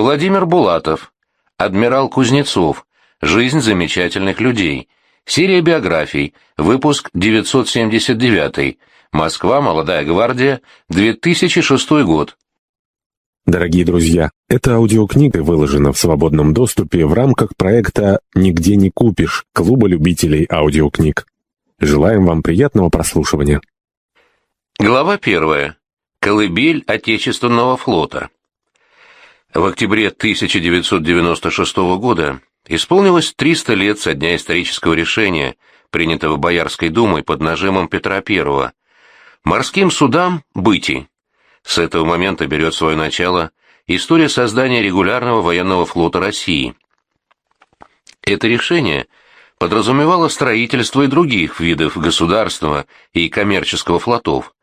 Владимир Булатов, адмирал Кузнецов, «Жизнь замечательных людей», серия биографий, выпуск 979, Москва, Молодая гвардия, 2006 год. Дорогие друзья, эта аудиокнига выложена в свободном доступе в рамках проекта «Нигде не купишь» Клуба любителей аудиокниг. Желаем вам приятного прослушивания. Глава первая. Колыбель Отечественного флота. В октябре 1996 года исполнилось 300 лет со дня исторического решения, принятого Боярской думой под нажимом Петра I. Морским судам быти. С этого момента берет свое начало история создания регулярного военного флота России. Это решение подразумевало строительство и других видов государственного и коммерческого флотов,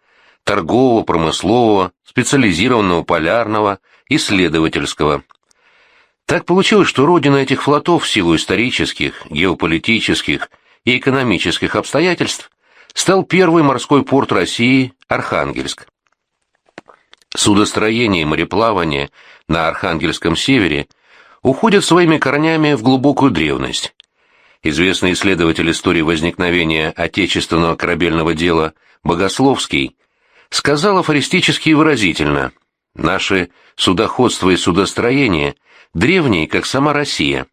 торгового, промыслового, специализированного полярного, исследовательского. Так получилось, что родина этих флотов в силу исторических, геополитических и экономических обстоятельств стал первый морской порт России – Архангельск. Судостроение и мореплавание на Архангельском севере уходят своими корнями в глубокую древность. Известный исследователь истории возникновения отечественного корабельного дела Богословский сказал афористически и выразительно «Наши судоходство и судостроение древние, как сама Россия».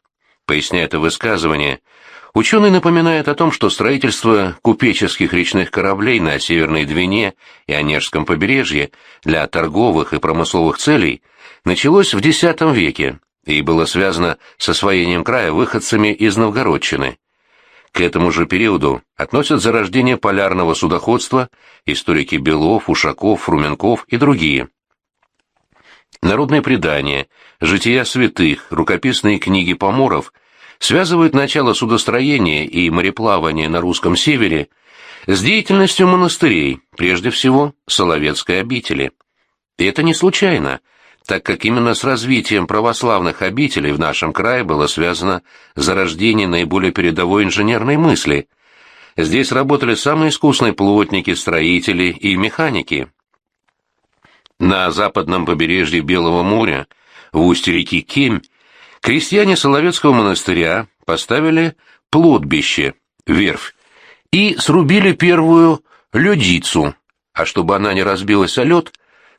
Поясняя это высказывание, Ученый напоминает о том, что строительство купеческих речных кораблей на Северной Двине и Онежском побережье для торговых и промысловых целей началось в X веке и было связано с освоением края выходцами из Новгородчины. К этому же периоду относят зарождение полярного судоходства историки Белов, Ушаков, Фруменков и другие. Народные предания, жития святых, рукописные книги поморов – связывают начало судостроения и мореплавания на русском севере с деятельностью монастырей, прежде всего Соловецкой обители. И это не случайно, так как именно с развитием православных обителей в нашем крае было связано зарождение наиболее передовой инженерной мысли. Здесь работали самые искусные плотники, строители и механики. На западном побережье Белого моря, в устье реки Кемь, Крестьяне Соловецкого монастыря поставили плотбище, верфь, и срубили первую ледицу, а чтобы она не разбилась о лед,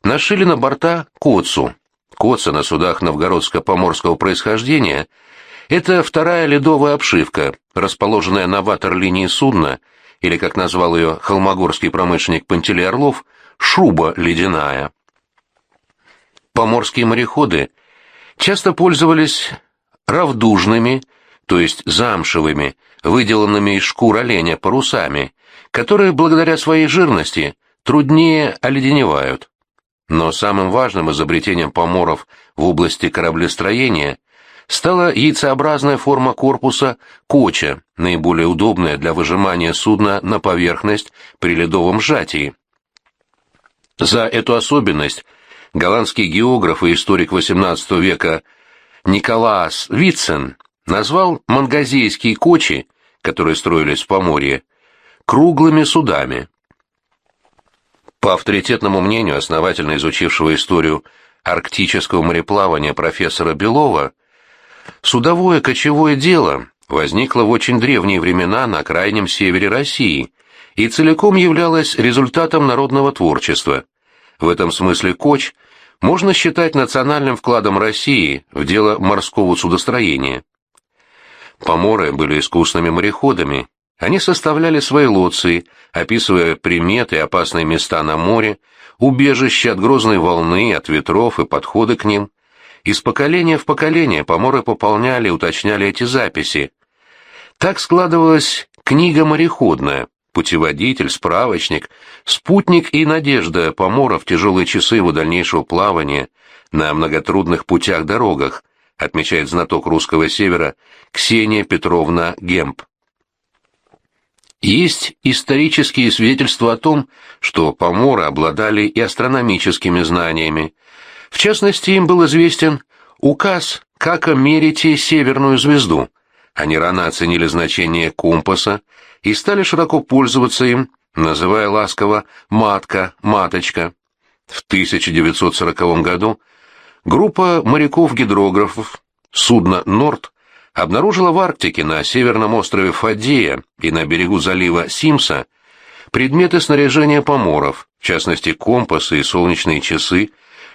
нашили на борта коцу. Коца на судах новгородско-поморского происхождения – это вторая ледовая обшивка, расположенная на ватерлинии судна, или, как назвал ее холмогорский промышленник Пантелей Орлов, шуба ледяная. Поморские мореходы – часто пользовались равдужными, то есть замшевыми, выделанными из шкур оленя парусами, которые благодаря своей жирности труднее оледеневают. Но самым важным изобретением поморов в области кораблестроения стала яйцеобразная форма корпуса коча, наиболее удобная для выжимания судна на поверхность при ледовом сжатии. За эту особенность голландский географ и историк XVIII века Николас Витцен назвал мангазейские кочи, которые строились в Поморье, круглыми судами. По авторитетному мнению основательно изучившего историю арктического мореплавания профессора Белова, судовое кочевое дело возникло в очень древние времена на крайнем севере России и целиком являлось результатом народного творчества. В этом смысле коч – можно считать национальным вкладом России в дело морского судостроения. Поморы были искусными мореходами. Они составляли свои лоции, описывая приметы и опасные места на море, убежища от грозной волны, от ветров и подходы к ним. Из поколения в поколение поморы пополняли и уточняли эти записи. Так складывалась книга мореходная, путеводитель, справочник, спутник и надежда помора в тяжелые часы его дальнейшего плавания на многотрудных путях-дорогах, отмечает знаток русского севера Ксения Петровна Гемп. Есть исторические свидетельства о том, что поморы обладали и астрономическими знаниями. В частности, им был известен указ «Как мерите северную звезду», они рано оценили значение компаса и стали широко пользоваться им, называя ласково «матка», «маточка». В 1940 году группа моряков-гидрографов судно «Норд» обнаружила в Арктике на северном острове Фадея и на берегу залива Симса предметы снаряжения поморов, в частности компасы и солнечные часы,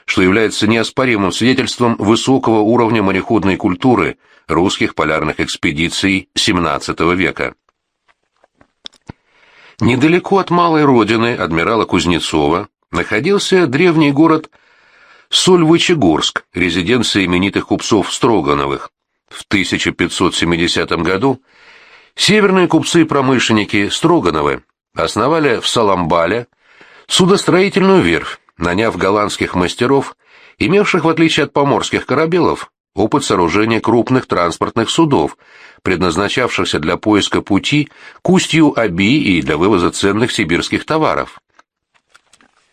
что является неоспоримым свидетельством высокого уровня мореходной культуры русских полярных экспедиций XVII века. Недалеко от малой родины адмирала Кузнецова находился древний город Сольвычегорск, резиденция именитых купцов Строгановых. В 1570 году северные купцы-промышленники Строгановы основали в Саламбале судостроительную верфь, наняв голландских мастеров, имевших, в отличие от поморских корабелов, опыт сооружения крупных транспортных судов, предназначавшихся для поиска пути к устью Аби и для вывоза ценных сибирских товаров.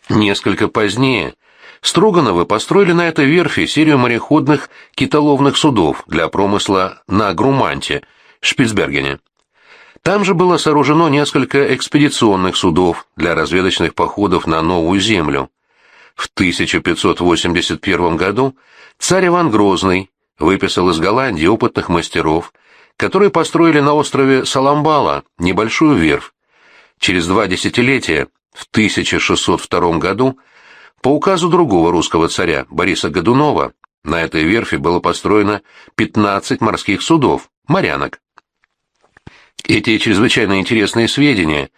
Несколько позднее Строгановы построили на этой верфи серию мореходных китоловных судов для промысла на Груманте, Шпицбергене. Там же было сооружено несколько экспедиционных судов для разведочных походов на Новую Землю. В 1581 году царь Иван Грозный выписал из Голландии опытных мастеров, которые построили на острове Саламбала небольшую верфь. Через два десятилетия, в 1602 году, по указу другого русского царя, Бориса Годунова, на этой верфи было построено 15 морских судов, морянок. Эти чрезвычайно интересные сведения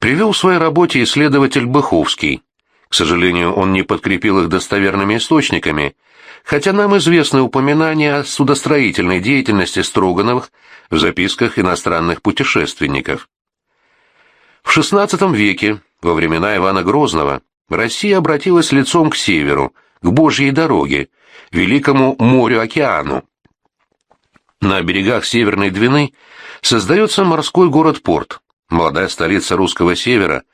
привел в своей работе исследователь Быховский. К сожалению, он не подкрепил их достоверными источниками, хотя нам известны упоминания о судостроительной деятельности Строгановых в записках иностранных путешественников. В XVI веке, во времена Ивана Грозного, Россия обратилась лицом к северу, к Божьей дороге, Великому морю-океану. На берегах Северной Двины создается морской город-порт. Молодая столица русского севера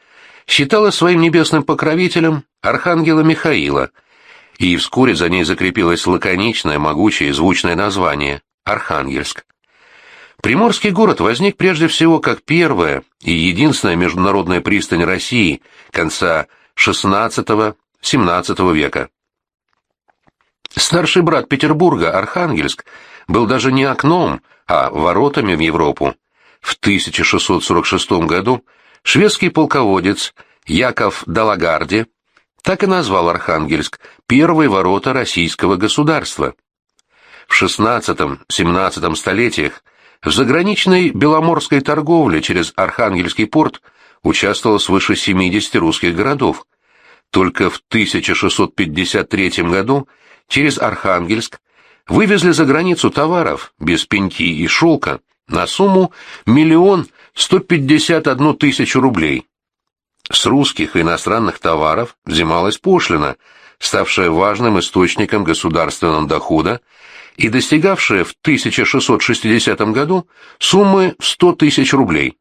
считала своим небесным покровителем архангела Михаила, и вскоре за ней закрепилось лаконичное, могучее и звучное название – Архангельск. Приморский город возник прежде всего как первая и единственная международная пристань России конца XVI-XVII века. Старший брат Петербурга, Архангельск, был даже не окном, а воротами в Европу. В 1646 году шведский полководец Яков Далагарди так и назвал Архангельск «первые ворота российского государства». В XVI-XVII столетиях в заграничной беломорской торговле через Архангельский порт участвовало свыше 70 русских городов. Только в 1653 году через Архангельск вывезли за границу товаров без пеньки и шелка на сумму миллион сто пятьдесят одну тысячу рублей. С русских и иностранных товаров взималась пошлина, ставшая важным источником государственного дохода и достигавшая в 1660 году суммы в 100 тысяч рублей.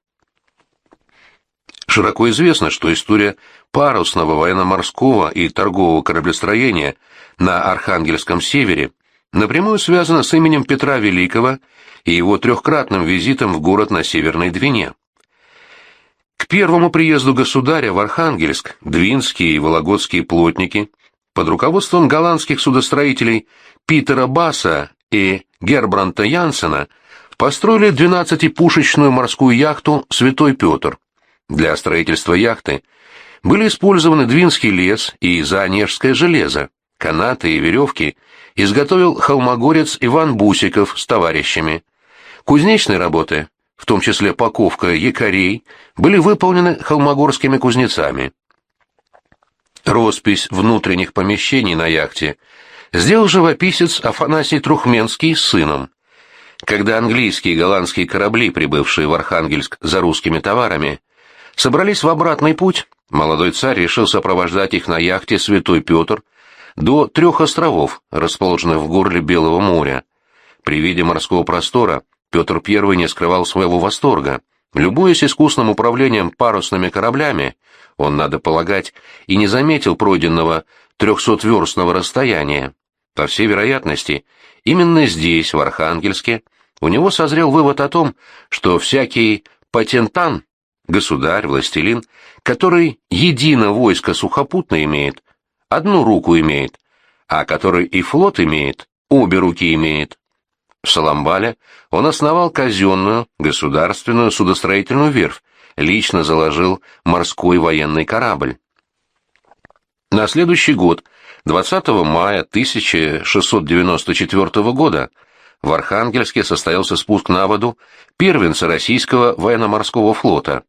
Широко известно, что история парусного военно-морского и торгового кораблестроения на Архангельском севере напрямую связана с именем Петра Великого и его трехкратным визитом в город на Северной Двине. К первому приезду государя в Архангельск двинские и вологодские плотники под руководством голландских судостроителей Питера Баса и Гербранта Янсена построили 12-пушечную морскую яхту «Святой Петр», для строительства яхты были использованы Двинский лес и Заонежское железо, канаты и веревки изготовил холмогорец Иван Бусиков с товарищами. Кузнечные работы, в том числе паковка якорей, были выполнены холмогорскими кузнецами. Роспись внутренних помещений на яхте сделал живописец Афанасий Трухменский с сыном. Когда английские и голландские корабли, прибывшие в Архангельск за русскими товарами, собрались в обратный путь, молодой царь решил сопровождать их на яхте «Святой Петр» до трех островов, расположенных в горле Белого моря. При виде морского простора Петр I не скрывал своего восторга. Любуясь искусным управлением парусными кораблями, он, надо полагать, и не заметил пройденного трехсотверстного расстояния. По всей вероятности, именно здесь, в Архангельске, у него созрел вывод о том, что всякий патентан государь, властелин, который едино войско сухопутно имеет, одну руку имеет, а который и флот имеет, обе руки имеет. В Саламбале он основал казенную, государственную судостроительную верфь, лично заложил морской военный корабль. На следующий год, 20 мая 1694 года, в Архангельске состоялся спуск на воду первенца российского военно-морского флота.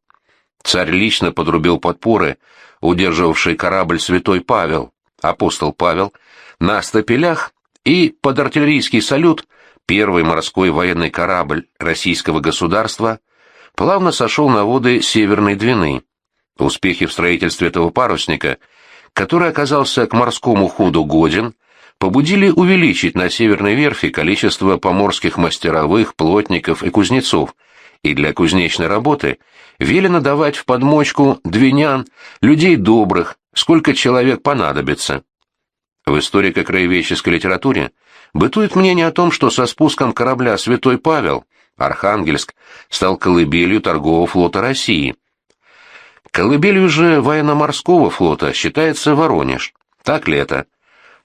Царь лично подрубил подпоры, удерживавший корабль «Святой Павел», апостол Павел, на стапелях и под артиллерийский салют первый морской военный корабль российского государства плавно сошел на воды Северной Двины. Успехи в строительстве этого парусника – который оказался к морскому ходу годен, побудили увеличить на Северной верфи количество поморских мастеровых, плотников и кузнецов, и для кузнечной работы велено давать в подмочку двинян, людей добрых, сколько человек понадобится. В историко-краеведческой литературе бытует мнение о том, что со спуском корабля «Святой Павел» Архангельск стал колыбелью торгового флота России, Колыбелью же военно-морского флота считается Воронеж. Так ли это?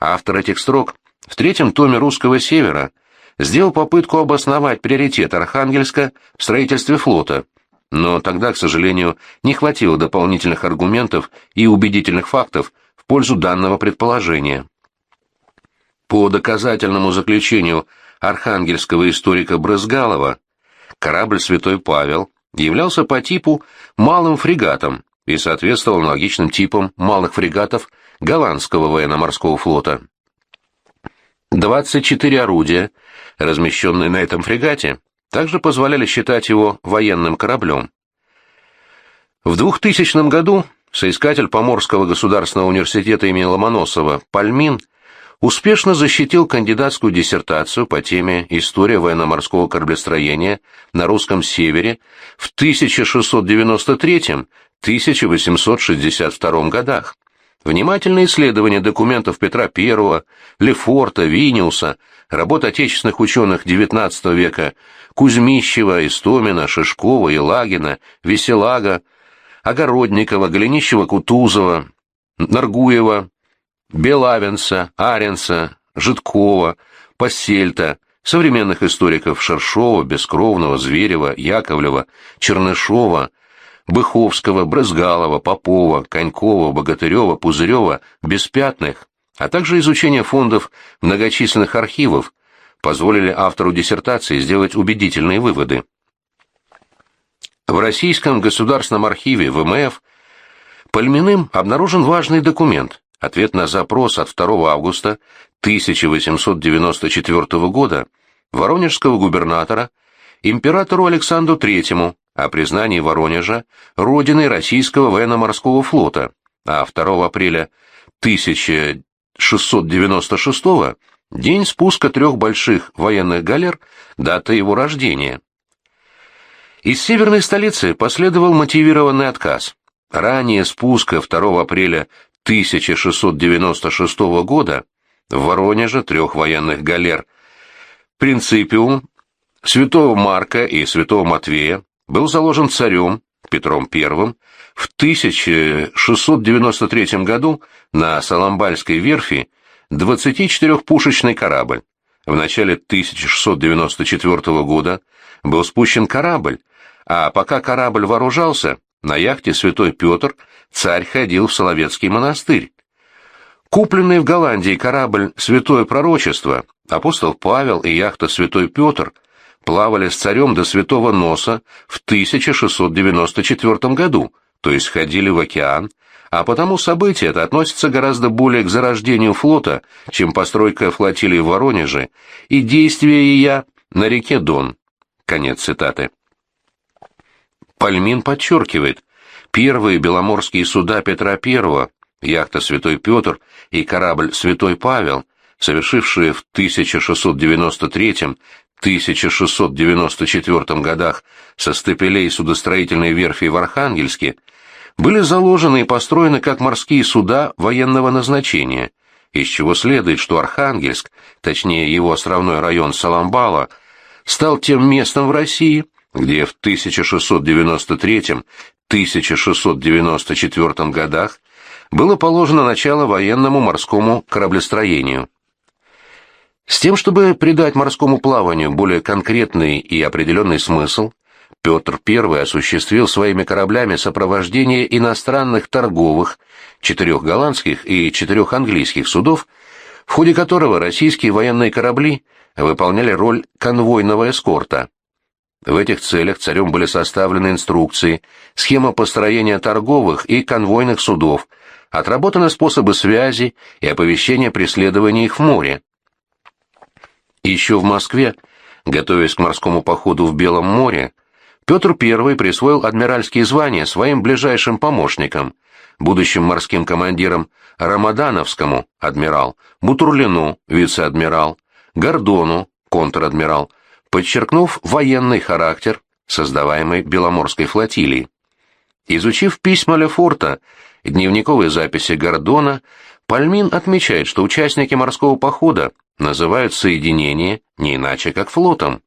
Автор этих строк в третьем томе «Русского севера» сделал попытку обосновать приоритет Архангельска в строительстве флота, но тогда, к сожалению, не хватило дополнительных аргументов и убедительных фактов в пользу данного предположения. По доказательному заключению архангельского историка Брызгалова, корабль «Святой Павел» являлся по типу малым фрегатом и соответствовал аналогичным типам малых фрегатов голландского военно-морского флота. 24 орудия, размещенные на этом фрегате, также позволяли считать его военным кораблем. В 2000 году соискатель Поморского государственного университета имени Ломоносова Пальмин успешно защитил кандидатскую диссертацию по теме «История военно-морского кораблестроения на русском севере» в 1663-1862 годах. Внимательное исследование документов Петра I, Лефорта, Виниуса, работ отечественных ученых XIX века Кузьмищева, Истомина, Шишкова, Елагина, Веселага, Огородникова, Голенищева-Кутузова, Наргуева, Белавенца, Аренса, Житкова, Посельта, современных историков Шершова, Бескровного, Зверева, Яковлева, Чернышова, Быховского, Брызгалова, Попова, Конькова, Богатырева, Пузырева, Беспятных, а также изучение фондов многочисленных архивов позволили автору диссертации сделать убедительные выводы. В Российском государственном архиве ВМФ Пальминым обнаружен важный документ Ответ на запрос от 2 августа 1894 года воронежского губернатора императору Александру III о признании Воронежа родиной российского военно-морского флота, а 2 апреля 1696 день спуска трех больших военных галер, дата его рождения. Из северной столицы последовал мотивированный отказ. Ранее спуска 2 апреля 1696 года в Воронеже трех военных галер «Принципиум» святого Марка и святого Матвея был заложен царем Петром I в 1693 году на Саламбальской верфи 24-пушечный корабль. В начале 1694 года был спущен корабль, а пока корабль вооружался, на яхте «Святой Петр» царь ходил в Соловецкий монастырь. Купленный в Голландии корабль «Святое Пророчество», апостол Павел и яхта «Святой Петр» плавали с царем до Святого Носа в 1694 году, то есть ходили в океан, а потому событие это относится гораздо более к зарождению флота, чем постройка флотилии в Воронеже и действия ее на реке Дон. Конец цитаты. Пальмин подчеркивает, первые беломорские суда Петра I, яхта «Святой Петр» и корабль «Святой Павел», совершившие в 1693-1694 годах со стапелей судостроительной верфи в Архангельске, были заложены и построены как морские суда военного назначения, из чего следует, что Архангельск, точнее его островной район Саламбала, стал тем местом в России, где в 1693-1694 годах было положено начало военному морскому кораблестроению. С тем, чтобы придать морскому плаванию более конкретный и определенный смысл, Петр I осуществил своими кораблями сопровождение иностранных торговых, четырех голландских и четырех английских судов, в ходе которого российские военные корабли выполняли роль конвойного эскорта. В этих целях царем были составлены инструкции, схема построения торговых и конвойных судов, отработаны способы связи и оповещения преследования их в море. Еще в Москве, готовясь к морскому походу в Белом море, Петр I присвоил адмиральские звания своим ближайшим помощникам, будущим морским командирам Рамадановскому, адмирал, Бутурлину, вице-адмирал, Гордону, контр-адмирал, подчеркнув военный характер создаваемой Беломорской флотилии. Изучив письма Лефорта дневниковые записи Гордона, Пальмин отмечает, что участники морского похода называют соединение не иначе, как флотом.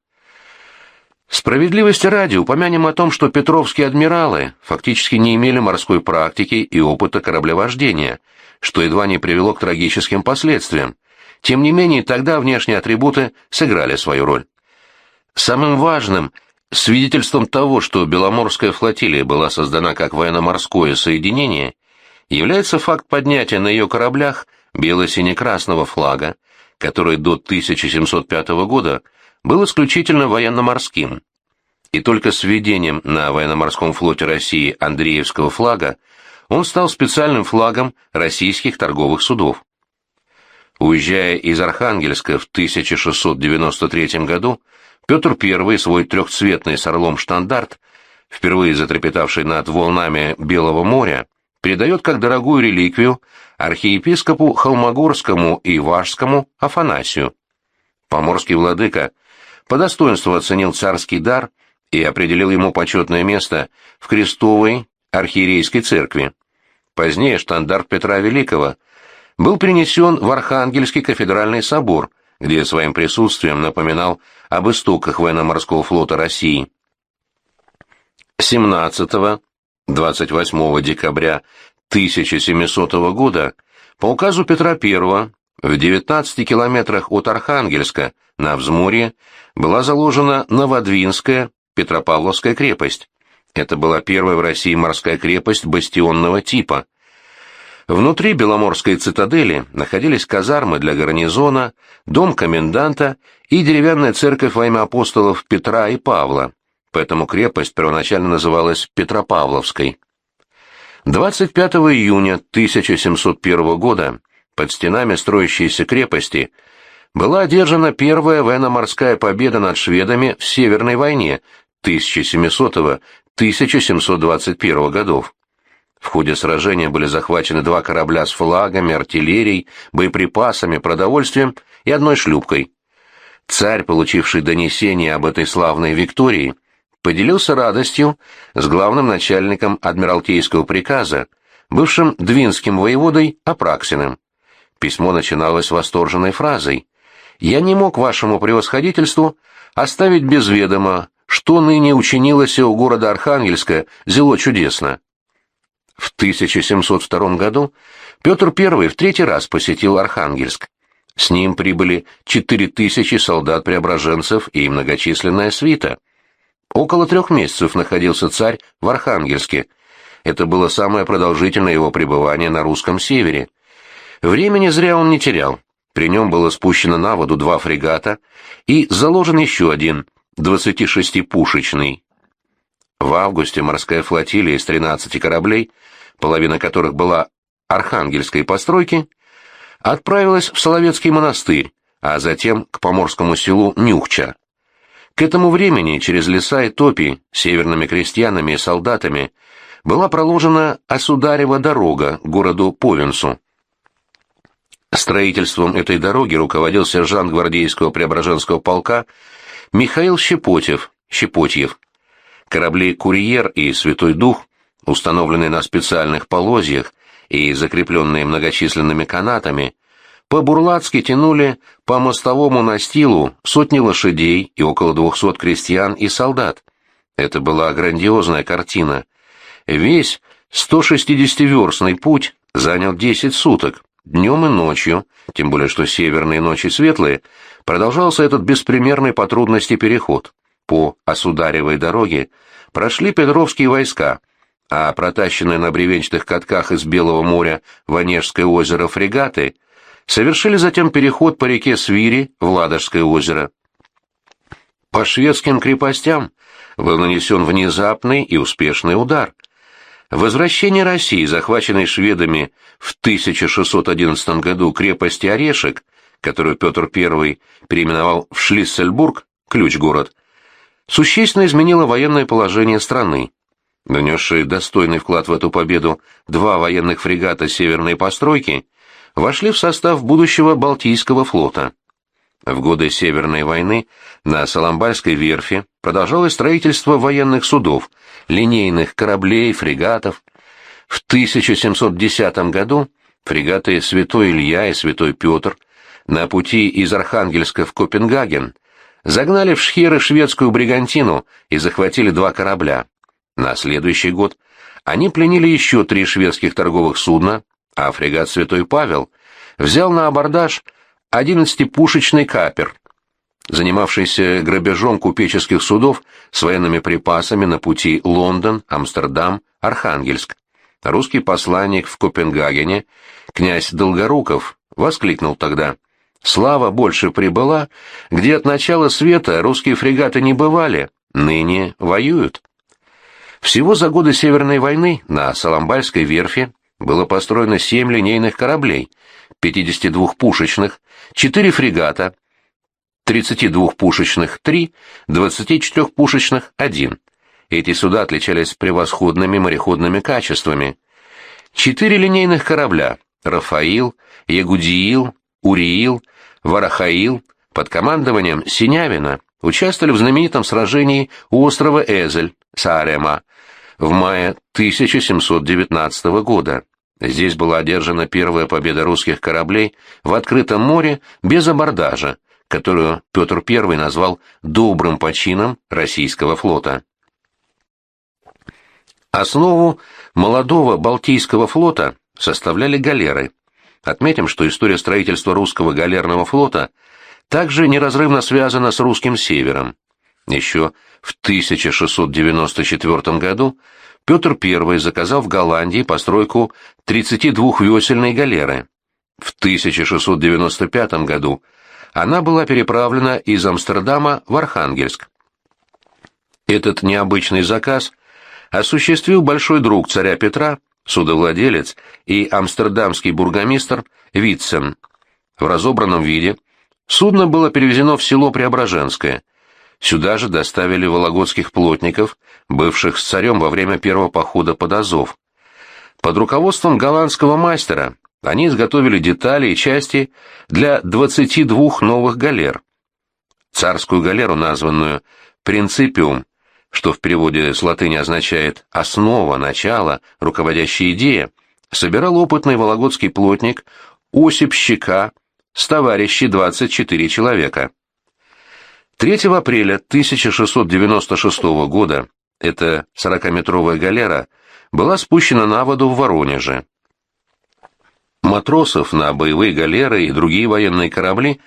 Справедливости ради упомянем о том, что петровские адмиралы фактически не имели морской практики и опыта кораблевождения, что едва не привело к трагическим последствиям. Тем не менее, тогда внешние атрибуты сыграли свою роль. Самым важным свидетельством того, что Беломорская флотилия была создана как военно-морское соединение, является факт поднятия на ее кораблях бело-сине-красного флага, который до 1705 года был исключительно военно-морским. И только с введением на военно-морском флоте России Андреевского флага он стал специальным флагом российских торговых судов. Уезжая из Архангельска в 1693 году, Петр I свой трехцветный с орлом штандарт, впервые затрепетавший над волнами Белого моря, передает как дорогую реликвию архиепископу Холмогорскому и Важскому Афанасию. Поморский владыка по достоинству оценил царский дар и определил ему почетное место в крестовой архиерейской церкви. Позднее штандарт Петра Великого – был перенесен в Архангельский кафедральный собор, где своим присутствием напоминал об истоках военно-морского флота России. 17-28 декабря 1700 года по указу Петра I в 19 километрах от Архангельска на взморье была заложена Новодвинская Петропавловская крепость. Это была первая в России морская крепость бастионного типа – Внутри Беломорской цитадели находились казармы для гарнизона, дом коменданта и деревянная церковь во имя апостолов Петра и Павла, поэтому крепость первоначально называлась Петропавловской. 25 июня 1701 года под стенами строящейся крепости была одержана первая военно-морская победа над шведами в Северной войне 1700-1721 годов. В ходе сражения были захвачены два корабля с флагами, артиллерией, боеприпасами, продовольствием и одной шлюпкой. Царь, получивший донесение об этой славной виктории, поделился радостью с главным начальником Адмиралтейского приказа, бывшим двинским воеводой Апраксиным. Письмо начиналось восторженной фразой «Я не мог вашему превосходительству оставить без ведома, что ныне учинилось у города Архангельска, зело чудесно. В 1702 году Петр I в третий раз посетил Архангельск. С ним прибыли 4000 солдат-преображенцев и многочисленная свита. Около трех месяцев находился царь в Архангельске. Это было самое продолжительное его пребывание на русском севере. Времени зря он не терял. При нем было спущено на воду два фрегата и заложен еще один, 26-пушечный. В августе морская флотилия из 13 кораблей половина которых была архангельской постройки, отправилась в Соловецкий монастырь, а затем к поморскому селу Нюхча. К этому времени через леса и топи северными крестьянами и солдатами была проложена Осударева дорога к городу Повенсу. Строительством этой дороги руководил сержант гвардейского Преображенского полка Михаил Щепотев, Щепотьев. Корабли «Курьер» и «Святой Дух» установленные на специальных полозьях и закрепленные многочисленными канатами, по-бурлацки тянули по мостовому настилу сотни лошадей и около двухсот крестьян и солдат. Это была грандиозная картина. Весь 160-верстный путь занял 10 суток, днем и ночью, тем более что северные ночи светлые, продолжался этот беспримерный по трудности переход. По Осударевой дороге прошли Петровские войска, а протащенные на бревенчатых катках из Белого моря в Онежское озеро фрегаты совершили затем переход по реке Свири в Ладожское озеро. По шведским крепостям был нанесен внезапный и успешный удар. Возвращение России, захваченной шведами в 1611 году крепости Орешек, которую Петр I переименовал в Шлиссельбург, ключ-город, существенно изменило военное положение страны. Донесшие достойный вклад в эту победу два военных фрегата северной постройки вошли в состав будущего Балтийского флота. В годы Северной войны на Соломбальской верфи продолжалось строительство военных судов, линейных кораблей, фрегатов. В 1710 году фрегаты «Святой Илья» и «Святой Петр» на пути из Архангельска в Копенгаген загнали в шхеры шведскую бригантину и захватили два корабля. На следующий год они пленили еще три шведских торговых судна, а фрегат «Святой Павел» взял на абордаж – одиннадцатипушечный капер, занимавшийся грабежом купеческих судов с военными припасами на пути Лондон, Амстердам, Архангельск. Русский посланник в Копенгагене, князь Долгоруков, воскликнул тогда «Слава больше прибыла, где от начала света русские фрегаты не бывали, ныне воюют». Всего за годы Северной войны на Соломбальской верфи было построено семь линейных кораблей, 52-пушечных, 4 фрегата, 32-пушечных 3, 24-пушечных 1. Эти суда отличались превосходными мореходными качествами. Четыре линейных корабля «Рафаил», «Ягудиил», «Уриил», «Варахаил» под командованием Синявина участвовали в знаменитом сражении у острова Эзель, Саарема, в мае 1719 года. Здесь была одержана первая победа русских кораблей в открытом море без абордажа, которую Петр I назвал «добрым почином российского флота». Основу молодого Балтийского флота составляли галеры. Отметим, что история строительства русского галерного флота также неразрывно связана с русским севером. Еще в 1694 году Петр I заказал в Голландии постройку 32-весельной галеры. В 1695 году она была переправлена из Амстердама в Архангельск. Этот необычный заказ осуществил большой друг царя Петра, судовладелец и амстердамский бургомистр Витцен. В разобранном виде судно было перевезено в село Преображенское, Сюда же доставили вологодских плотников, бывших с царем во время первого похода под Азов. Под руководством голландского мастера они изготовили детали и части для 22 новых галер. Царскую галеру, названную «Принципиум», что в переводе с латыни означает «основа», «начало», «руководящая идея», собирал опытный вологодский плотник Осип Щека с товарищей 24 человека. 3 апреля 1696 года эта 40-метровая галера была спущена на воду в Воронеже. Матросов на боевые галеры и другие военные корабли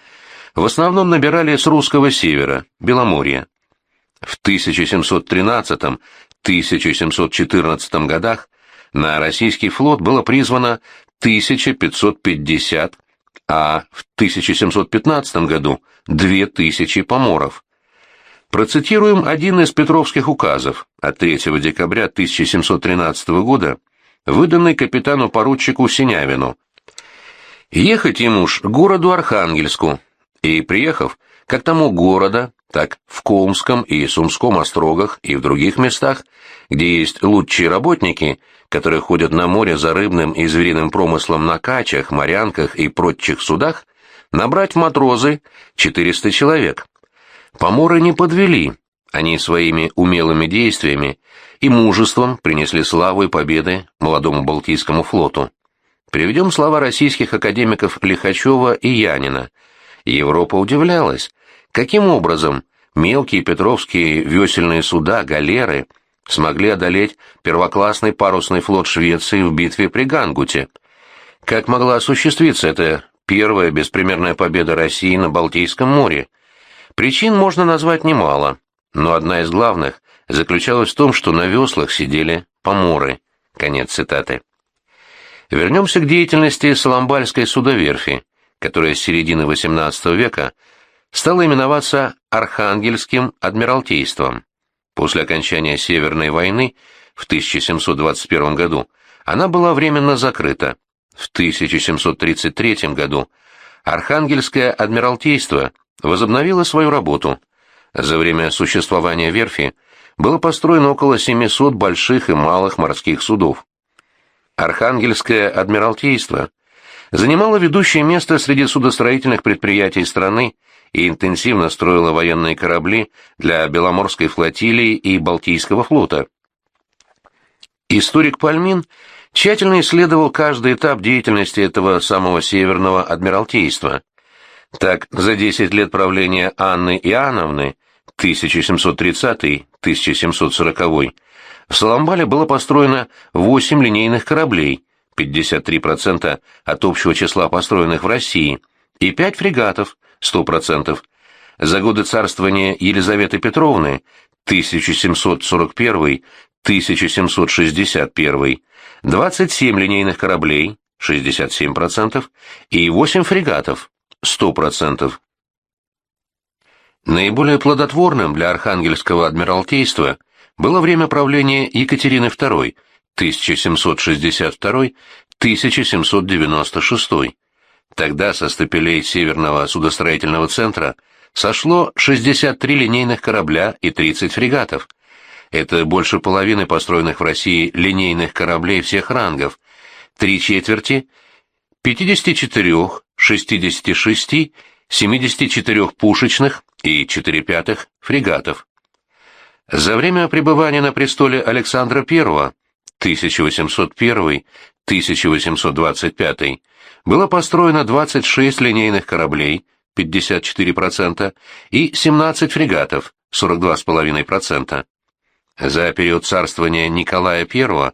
в основном набирали с русского севера, Беломорья. В 1713-1714 годах на российский флот было призвано 1550 а в 1715 году – 2000 поморов. Процитируем один из петровских указов от 3 декабря 1713 года, выданный капитану-поручику Синявину. Ехать ему ж к городу Архангельску, и, приехав, как тому города, так в Колмском и Сумском острогах и в других местах, где есть лучшие работники – которые ходят на море за рыбным и звериным промыслом на качах, морянках и прочих судах, набрать матрозы 400 человек. Поморы не подвели, они своими умелыми действиями и мужеством принесли славу и победы молодому Балтийскому флоту. Приведем слова российских академиков Лихачева и Янина. Европа удивлялась, каким образом мелкие петровские весельные суда, галеры – смогли одолеть первоклассный парусный флот Швеции в битве при Гангуте, Как могла осуществиться эта первая беспримерная победа России на Балтийском море? Причин можно назвать немало, но одна из главных заключалась в том, что на веслах сидели поморы. Конец цитаты. Вернемся к деятельности Соломбальской судоверфи, которая с середины XVIII века стала именоваться Архангельским адмиралтейством. После окончания Северной войны в 1721 году она была временно закрыта. В 1733 году Архангельское адмиралтейство возобновило свою работу. За время существования верфи было построено около 700 больших и малых морских судов. Архангельское адмиралтейство занимало ведущее место среди судостроительных предприятий страны и интенсивно строило военные корабли для Беломорской флотилии и Балтийского флота. Историк Пальмин тщательно исследовал каждый этап деятельности этого самого Северного Адмиралтейства. Так, за 10 лет правления Анны Иоанновны, 1730-1740, в Соломбале было построено 8 линейных кораблей, 53% от общего числа построенных в России, и 5 фрегатов, 100%. За годы царствования Елизаветы Петровны 1741-1761 27 линейных кораблей 67% и 8 фрегатов 100%. Наиболее плодотворным для Архангельского адмиралтейства было время правления Екатерины II 1762-1796. Тогда со стапелей Северного судостроительного центра сошло 63 линейных корабля и 30 фрегатов. Это больше половины построенных в России линейных кораблей всех рангов, три четверти 54, 66, 74 пушечных и 4 пятых фрегатов. За время пребывания на престоле Александра I 1801-1825 было построено 26 линейных кораблей, 54%, и 17 фрегатов, 42,5%. За период царствования Николая I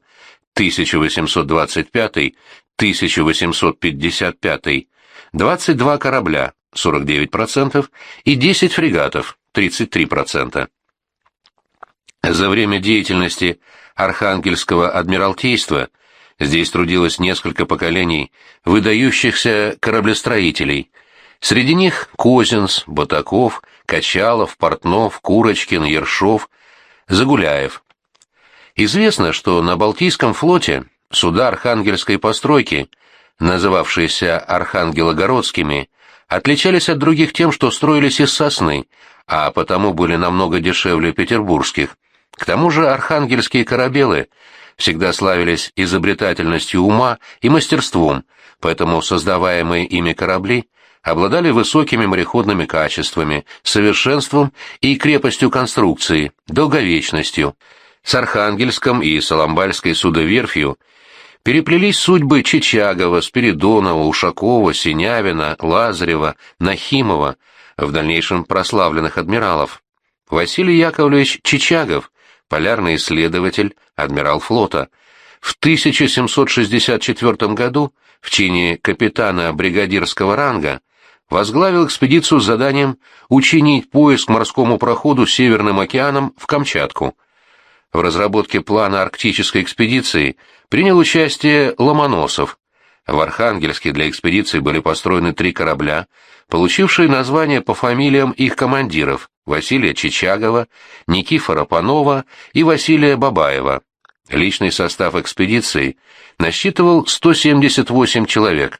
1825-1855 22 корабля, 49%, и 10 фрегатов, 33%. За время деятельности Архангельского адмиралтейства здесь трудилось несколько поколений выдающихся кораблестроителей. Среди них Козинс, Батаков, Качалов, Портнов, Курочкин, Ершов, Загуляев. Известно, что на Балтийском флоте суда архангельской постройки, называвшиеся архангелогородскими, отличались от других тем, что строились из сосны, а потому были намного дешевле петербургских. К тому же архангельские корабелы всегда славились изобретательностью ума и мастерством, поэтому создаваемые ими корабли обладали высокими мореходными качествами, совершенством и крепостью конструкции, долговечностью. С Архангельском и Соломбальской судоверфью переплелись судьбы Чичагова, Спиридонова, Ушакова, Синявина, Лазарева, Нахимова, в дальнейшем прославленных адмиралов. Василий Яковлевич Чичагов полярный исследователь, адмирал флота. В 1764 году в чине капитана бригадирского ранга возглавил экспедицию с заданием учинить поиск морскому проходу Северным океаном в Камчатку. В разработке плана арктической экспедиции принял участие Ломоносов. В Архангельске для экспедиции были построены три корабля, получившие название по фамилиям их командиров Василия Чичагова, Никифора Панова и Василия Бабаева. Личный состав экспедиции насчитывал 178 человек.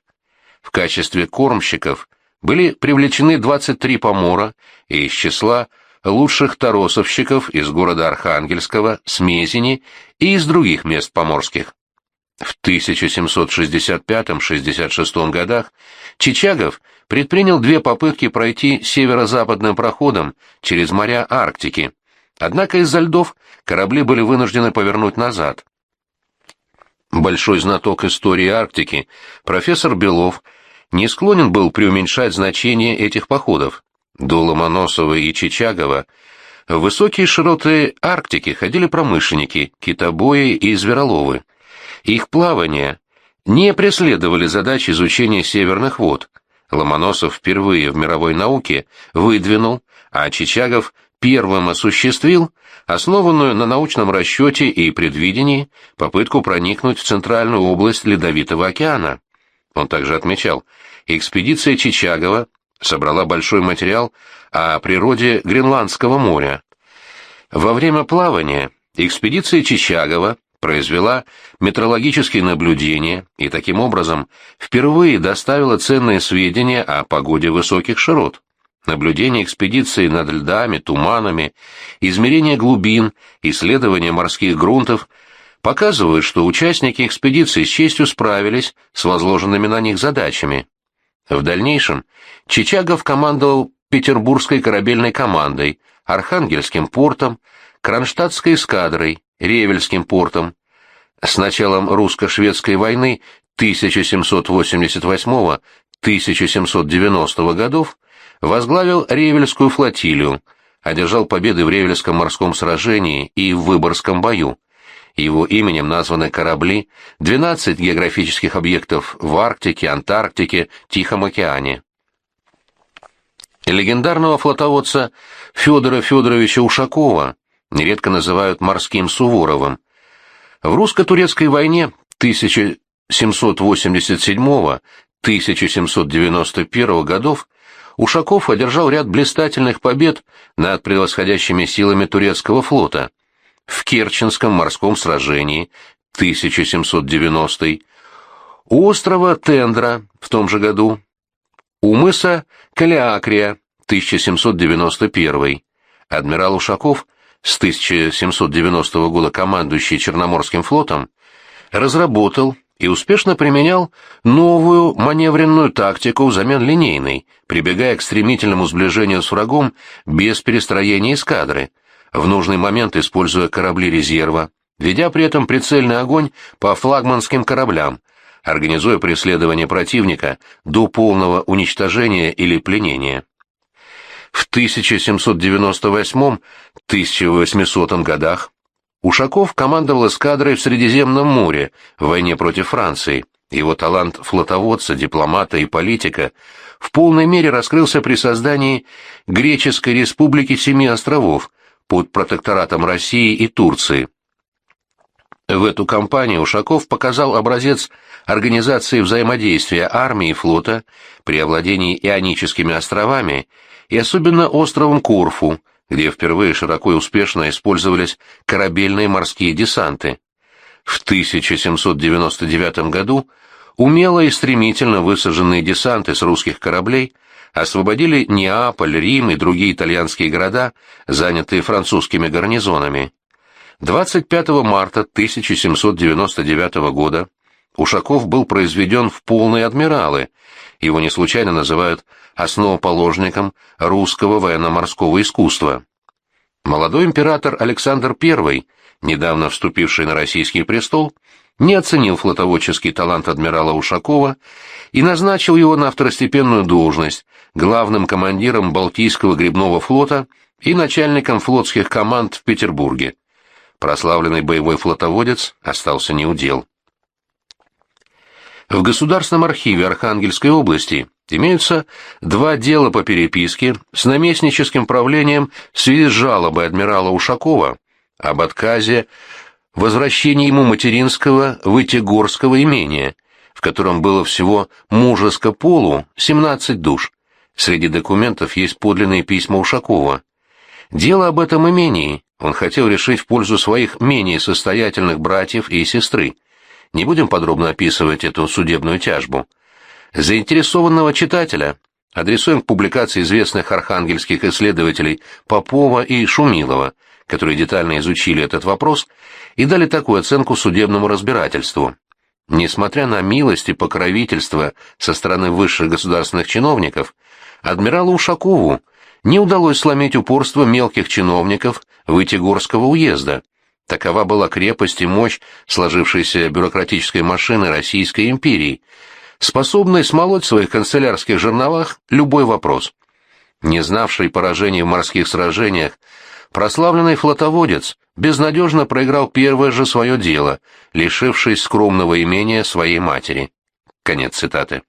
В качестве кормщиков были привлечены 23 помора и из числа лучших торосовщиков из города Архангельского, Смезени и из других мест поморских. В 1765-66 годах Чичагов предпринял две попытки пройти северо-западным проходом через моря Арктики, однако из-за льдов корабли были вынуждены повернуть назад. Большой знаток истории Арктики, профессор Белов, не склонен был преуменьшать значение этих походов. До Ломоносова и Чичагова в высокие широты Арктики ходили промышленники, китобои и звероловы. Их плавание не преследовали задачи изучения северных вод. Ломоносов впервые в мировой науке выдвинул, а Чичагов первым осуществил основанную на научном расчете и предвидении попытку проникнуть в центральную область Ледовитого океана. Он также отмечал, экспедиция Чичагова собрала большой материал о природе Гренландского моря. Во время плавания экспедиция Чичагова произвела метеорологические наблюдения и таким образом впервые доставила ценные сведения о погоде высоких широт. Наблюдение экспедиции над льдами, туманами, измерение глубин, исследование морских грунтов показывают, что участники экспедиции с честью справились с возложенными на них задачами. В дальнейшем Чичагов командовал Петербургской корабельной командой, Архангельским портом, Кронштадтской эскадрой, Ревельским портом. С началом русско-шведской войны 1788-1790 годов возглавил Ревельскую флотилию, одержал победы в Ревельском морском сражении и в Выборгском бою. Его именем названы корабли, 12 географических объектов в Арктике, Антарктике, Тихом океане. Легендарного флотоводца Федора Федоровича Ушакова нередко называют морским Суворовым. В русско-турецкой войне 1787-1791 годов Ушаков одержал ряд блистательных побед над превосходящими силами турецкого флота. В Керченском морском сражении 1790 у острова Тендра в том же году, у мыса Калиакрия 1791 адмирал Ушаков с 1790 года командующий Черноморским флотом разработал и успешно применял новую маневренную тактику взамен линейной, прибегая к стремительному сближению с врагом без перестроения эскадры, в нужный момент используя корабли резерва, ведя при этом прицельный огонь по флагманским кораблям, организуя преследование противника до полного уничтожения или пленения. В 1798-1800 годах Ушаков командовал эскадрой в Средиземном море в войне против Франции. Его талант флотоводца, дипломата и политика в полной мере раскрылся при создании Греческой республики Семи островов под протекторатом России и Турции. В эту кампанию Ушаков показал образец организации взаимодействия армии и флота при овладении Ионическими островами и особенно островом Корфу, где впервые широко и успешно использовались корабельные морские десанты. В 1799 году умело и стремительно высаженные десанты с русских кораблей освободили Неаполь, Рим и другие итальянские города, занятые французскими гарнизонами. 25 марта 1799 года Ушаков был произведен в полные адмиралы, его не случайно называют основоположником русского военно-морского искусства. Молодой император Александр I, недавно вступивший на российский престол, не оценил флотоводческий талант адмирала Ушакова и назначил его на второстепенную должность главным командиром Балтийского грибного флота и начальником флотских команд в Петербурге. Прославленный боевой флотоводец остался неудел. В Государственном архиве Архангельской области имеются два дела по переписке с наместническим правлением в связи с жалобой адмирала Ушакова об отказе возвращении ему материнского Вытегорского имения, в котором было всего мужеско полу 17 душ. Среди документов есть подлинные письма Ушакова. Дело об этом имении он хотел решить в пользу своих менее состоятельных братьев и сестры. Не будем подробно описывать эту судебную тяжбу. Заинтересованного читателя адресуем к публикации известных архангельских исследователей Попова и Шумилова, которые детально изучили этот вопрос и дали такую оценку судебному разбирательству. Несмотря на милость и покровительство со стороны высших государственных чиновников, адмиралу Ушакову не удалось сломить упорство мелких чиновников Вытегорского уезда, Такова была крепость и мощь сложившейся бюрократической машины Российской империи, способной смолоть в своих канцелярских жерновах любой вопрос. Не знавший поражений в морских сражениях, прославленный флотоводец безнадежно проиграл первое же свое дело, лишившись скромного имения своей матери. Конец цитаты.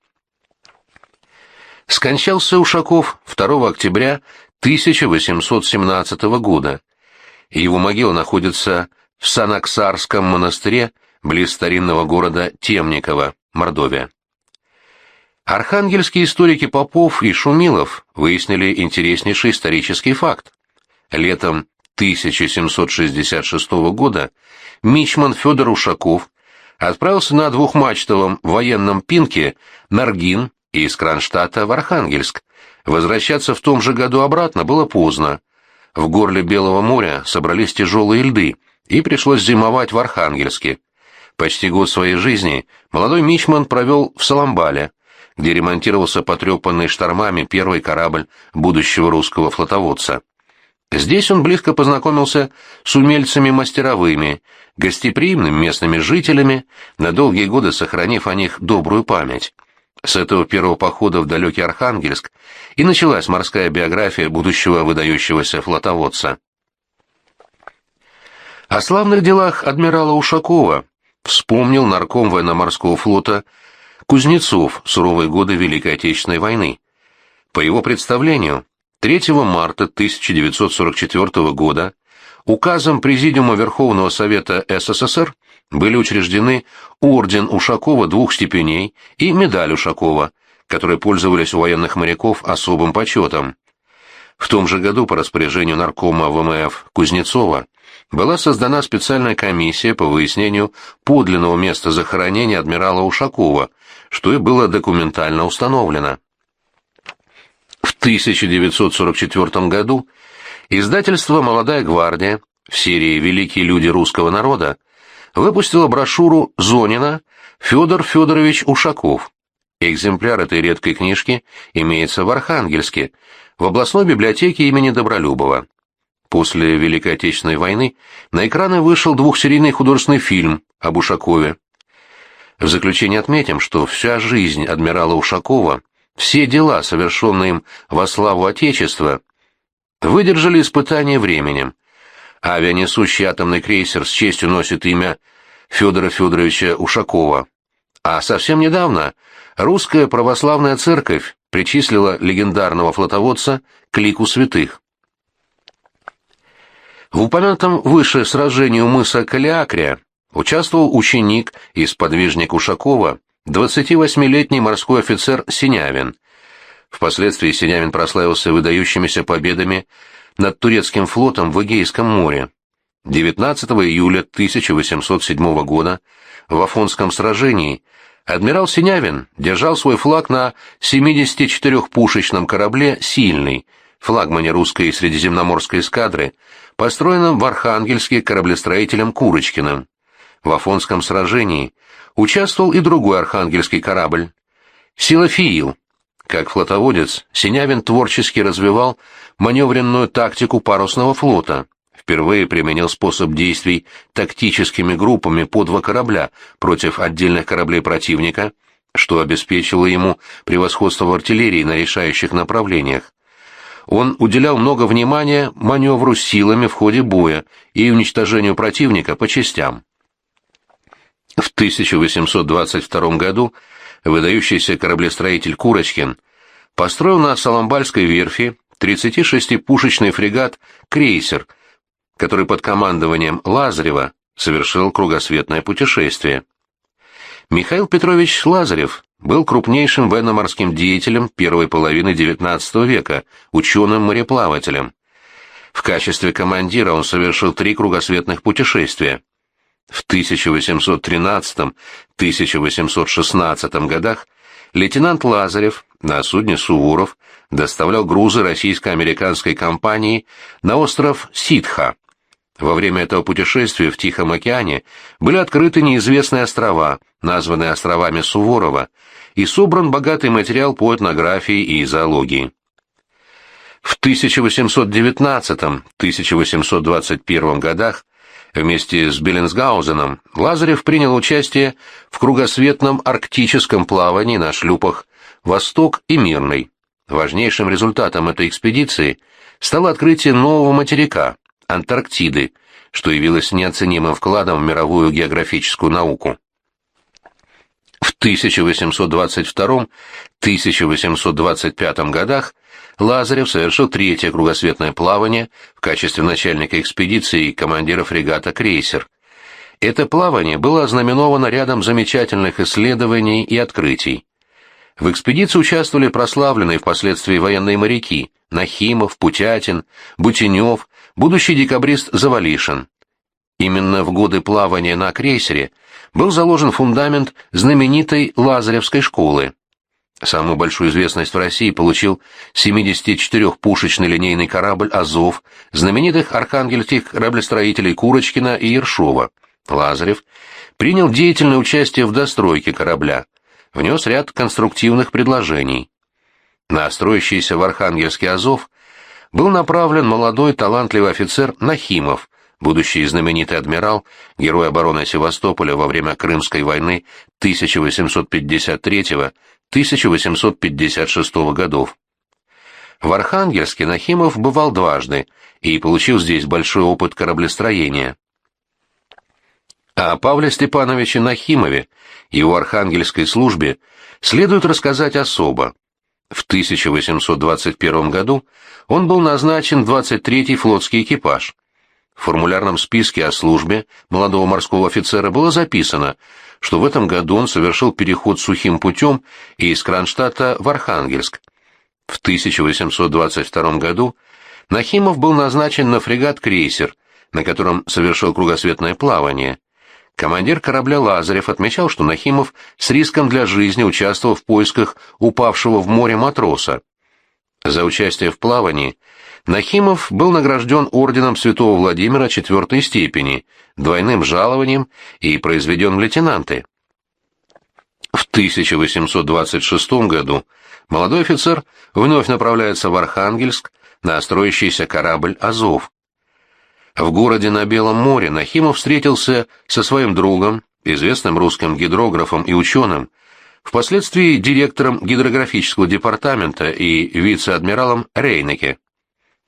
Скончался Ушаков 2 октября 1817 года. Его могила находится в Санаксарском монастыре близ старинного города Темникова, Мордовия. Архангельские историки Попов и Шумилов выяснили интереснейший исторический факт. Летом 1766 года мичман Федор Ушаков отправился на двухмачтовом военном пинке Наргин из Кронштадта в Архангельск. Возвращаться в том же году обратно было поздно. В горле Белого моря собрались тяжелые льды, и пришлось зимовать в Архангельске. Почти год своей жизни молодой мичман провел в Саламбале, где ремонтировался потрепанный штормами первый корабль будущего русского флотоводца. Здесь он близко познакомился с умельцами-мастеровыми, гостеприимными местными жителями, на долгие годы сохранив о них добрую память. С этого первого похода в далекий Архангельск и началась морская биография будущего выдающегося флотоводца. О славных делах адмирала Ушакова вспомнил нарком военно-морского флота Кузнецов суровые годы Великой Отечественной войны. По его представлению, 3 марта 1944 года указом Президиума Верховного Совета СССР были учреждены орден Ушакова двух степеней и медаль Ушакова, которые пользовались у военных моряков особым почетом. В том же году по распоряжению наркома ВМФ Кузнецова была создана специальная комиссия по выяснению подлинного места захоронения адмирала Ушакова, что и было документально установлено. В 1944 году издательство «Молодая гвардия» в серии «Великие люди русского народа» выпустило брошюру Зонина «Федор Федорович Ушаков». Экземпляр этой редкой книжки имеется в Архангельске, в областной библиотеке имени Добролюбова. После Великой Отечественной войны на экраны вышел двухсерийный художественный фильм об Ушакове. В заключение отметим, что вся жизнь адмирала Ушакова, все дела, совершенные им во славу Отечества, выдержали испытание временем. Авианесущий атомный крейсер с честью носит имя Федора Федоровича Ушакова. А совсем недавно русская православная церковь причислила легендарного флотоводца к лику святых. В упомянутом выше сражении у мыса Калиакрия участвовал ученик и сподвижник Ушакова, 28-летний морской офицер Синявин. Впоследствии Синявин прославился выдающимися победами над турецким флотом в Эгейском море. 19 июля 1807 года в Афонском сражении адмирал Синявин держал свой флаг на 74-пушечном корабле «Сильный», флагмане русской средиземноморской эскадры, построенном в Архангельске кораблестроителем Курочкиным. В Афонском сражении участвовал и другой архангельский корабль — Силофиил. Как флотоводец, Синявин творчески развивал маневренную тактику парусного флота, впервые применил способ действий тактическими группами по два корабля против отдельных кораблей противника, что обеспечило ему превосходство в артиллерии на решающих направлениях он уделял много внимания маневру силами в ходе боя и уничтожению противника по частям. В 1822 году выдающийся кораблестроитель Курочкин построил на Соломбальской верфи 36-пушечный фрегат «Крейсер», который под командованием Лазарева совершил кругосветное путешествие. Михаил Петрович Лазарев был крупнейшим военно-морским деятелем первой половины XIX века, ученым-мореплавателем. В качестве командира он совершил три кругосветных путешествия. В 1813-1816 годах лейтенант Лазарев на судне «Суворов» доставлял грузы российско-американской компании на остров Ситха. Во время этого путешествия в Тихом океане были открыты неизвестные острова, названные островами Суворова, и собран богатый материал по этнографии и зоологии. В 1819-1821 годах вместе с Беллинсгаузеном Лазарев принял участие в кругосветном арктическом плавании на шлюпах «Восток» и «Мирный». Важнейшим результатом этой экспедиции стало открытие нового материка – Антарктиды, что явилось неоценимым вкладом в мировую географическую науку. В 1822-1825 годах Лазарев совершил третье кругосветное плавание в качестве начальника экспедиции и командира фрегата «Крейсер». Это плавание было ознаменовано рядом замечательных исследований и открытий. В экспедиции участвовали прославленные впоследствии военные моряки Нахимов, Путятин, Бутенев, будущий декабрист Завалишин. Именно в годы плавания на крейсере был заложен фундамент знаменитой Лазаревской школы. Самую большую известность в России получил 74-пушечный линейный корабль «Азов» знаменитых архангельских кораблестроителей Курочкина и Ершова. Лазарев принял деятельное участие в достройке корабля, внес ряд конструктивных предложений. На строящийся в Архангельске Азов был направлен молодой талантливый офицер Нахимов, будущий знаменитый адмирал, герой обороны Севастополя во время Крымской войны 1853-1856 годов. В Архангельске Нахимов бывал дважды и получил здесь большой опыт кораблестроения. О Павле Степановиче Нахимове и его архангельской службе следует рассказать особо. В 1821 году он был назначен в 23-й флотский экипаж. В формулярном списке о службе молодого морского офицера было записано, что в этом году он совершил переход сухим путем из Кронштадта в Архангельск. В 1822 году Нахимов был назначен на фрегат «Крейсер», на котором совершил кругосветное плавание. Командир корабля Лазарев отмечал, что Нахимов с риском для жизни участвовал в поисках упавшего в море матроса. За участие в плавании Нахимов был награжден орденом Святого Владимира четвертой степени, двойным жалованием и произведен в лейтенанты. В 1826 году молодой офицер вновь направляется в Архангельск на строящийся корабль «Азов». В городе на Белом море Нахимов встретился со своим другом, известным русским гидрографом и ученым, впоследствии директором гидрографического департамента и вице-адмиралом Рейнеке.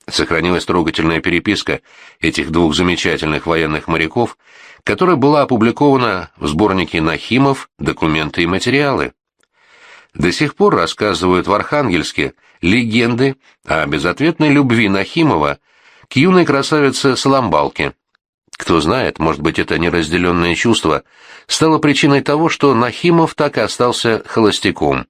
Сохранилась трогательная переписка этих двух замечательных военных моряков, которая была опубликована в сборнике Нахимов «Документы и материалы». До сих пор рассказывают в Архангельске легенды о безответной любви Нахимова к юной красавице Соломбалке. Кто знает, может быть, это неразделенное чувство стало причиной того, что Нахимов так и остался холостяком.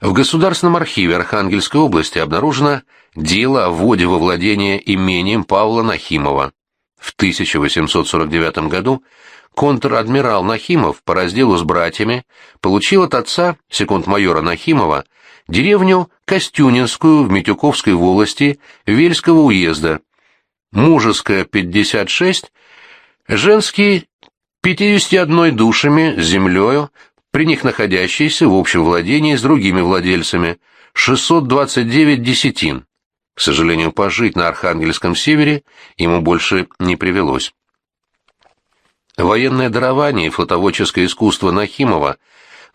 В Государственном архиве Архангельской области обнаружено дело о вводе во владение имением Павла Нахимова. В 1849 году контр-адмирал Нахимов по разделу с братьями получил от отца, секунд-майора Нахимова, деревню Костюнинскую в Митюковской волости Вельского уезда, мужеская 56, женский 51 душами землею, при них находящиеся в общем владении с другими владельцами, 629 десятин. К сожалению, пожить на Архангельском севере ему больше не привелось. Военное дарование и флотоводческое искусство Нахимова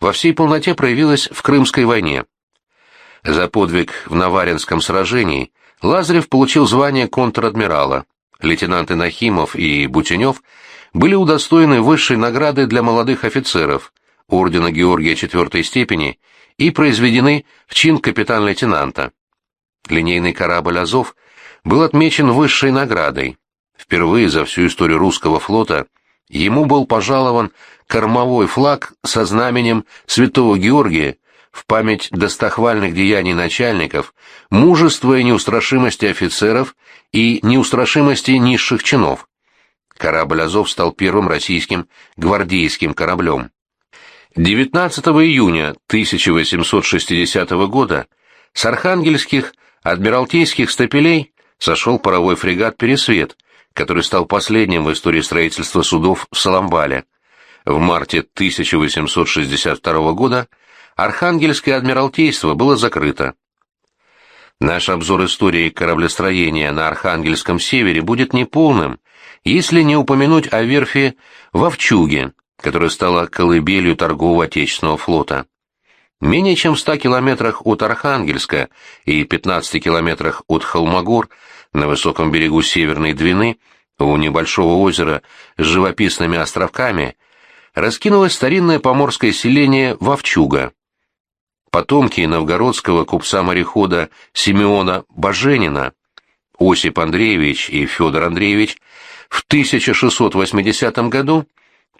во всей полноте проявилось в Крымской войне. За подвиг в Наваринском сражении Лазарев получил звание контр-адмирала. Лейтенанты Нахимов и Бутенев были удостоены высшей награды для молодых офицеров, ордена Георгия IV степени, и произведены в чин капитан-лейтенанта. Линейный корабль «Азов» был отмечен высшей наградой. Впервые за всю историю русского флота ему был пожалован кормовой флаг со знаменем Святого Георгия в память достохвальных деяний начальников, мужества и неустрашимости офицеров и неустрашимости низших чинов. Корабль «Азов» стал первым российским гвардейским кораблем. 19 июня 1860 года с архангельских адмиралтейских стапелей сошел паровой фрегат «Пересвет», который стал последним в истории строительства судов в Саламбале. В марте 1862 года Архангельское адмиралтейство было закрыто. Наш обзор истории кораблестроения на Архангельском севере будет неполным, если не упомянуть о верфи в Овчуге, которая стала колыбелью торгового отечественного флота. Менее чем в 100 километрах от Архангельска и 15 километрах от Холмогор на высоком берегу Северной Двины у небольшого озера с живописными островками раскинулось старинное поморское селение Вовчуга. Потомки новгородского купца-морехода Симеона Баженина, Осип Андреевич и Федор Андреевич в 1680 году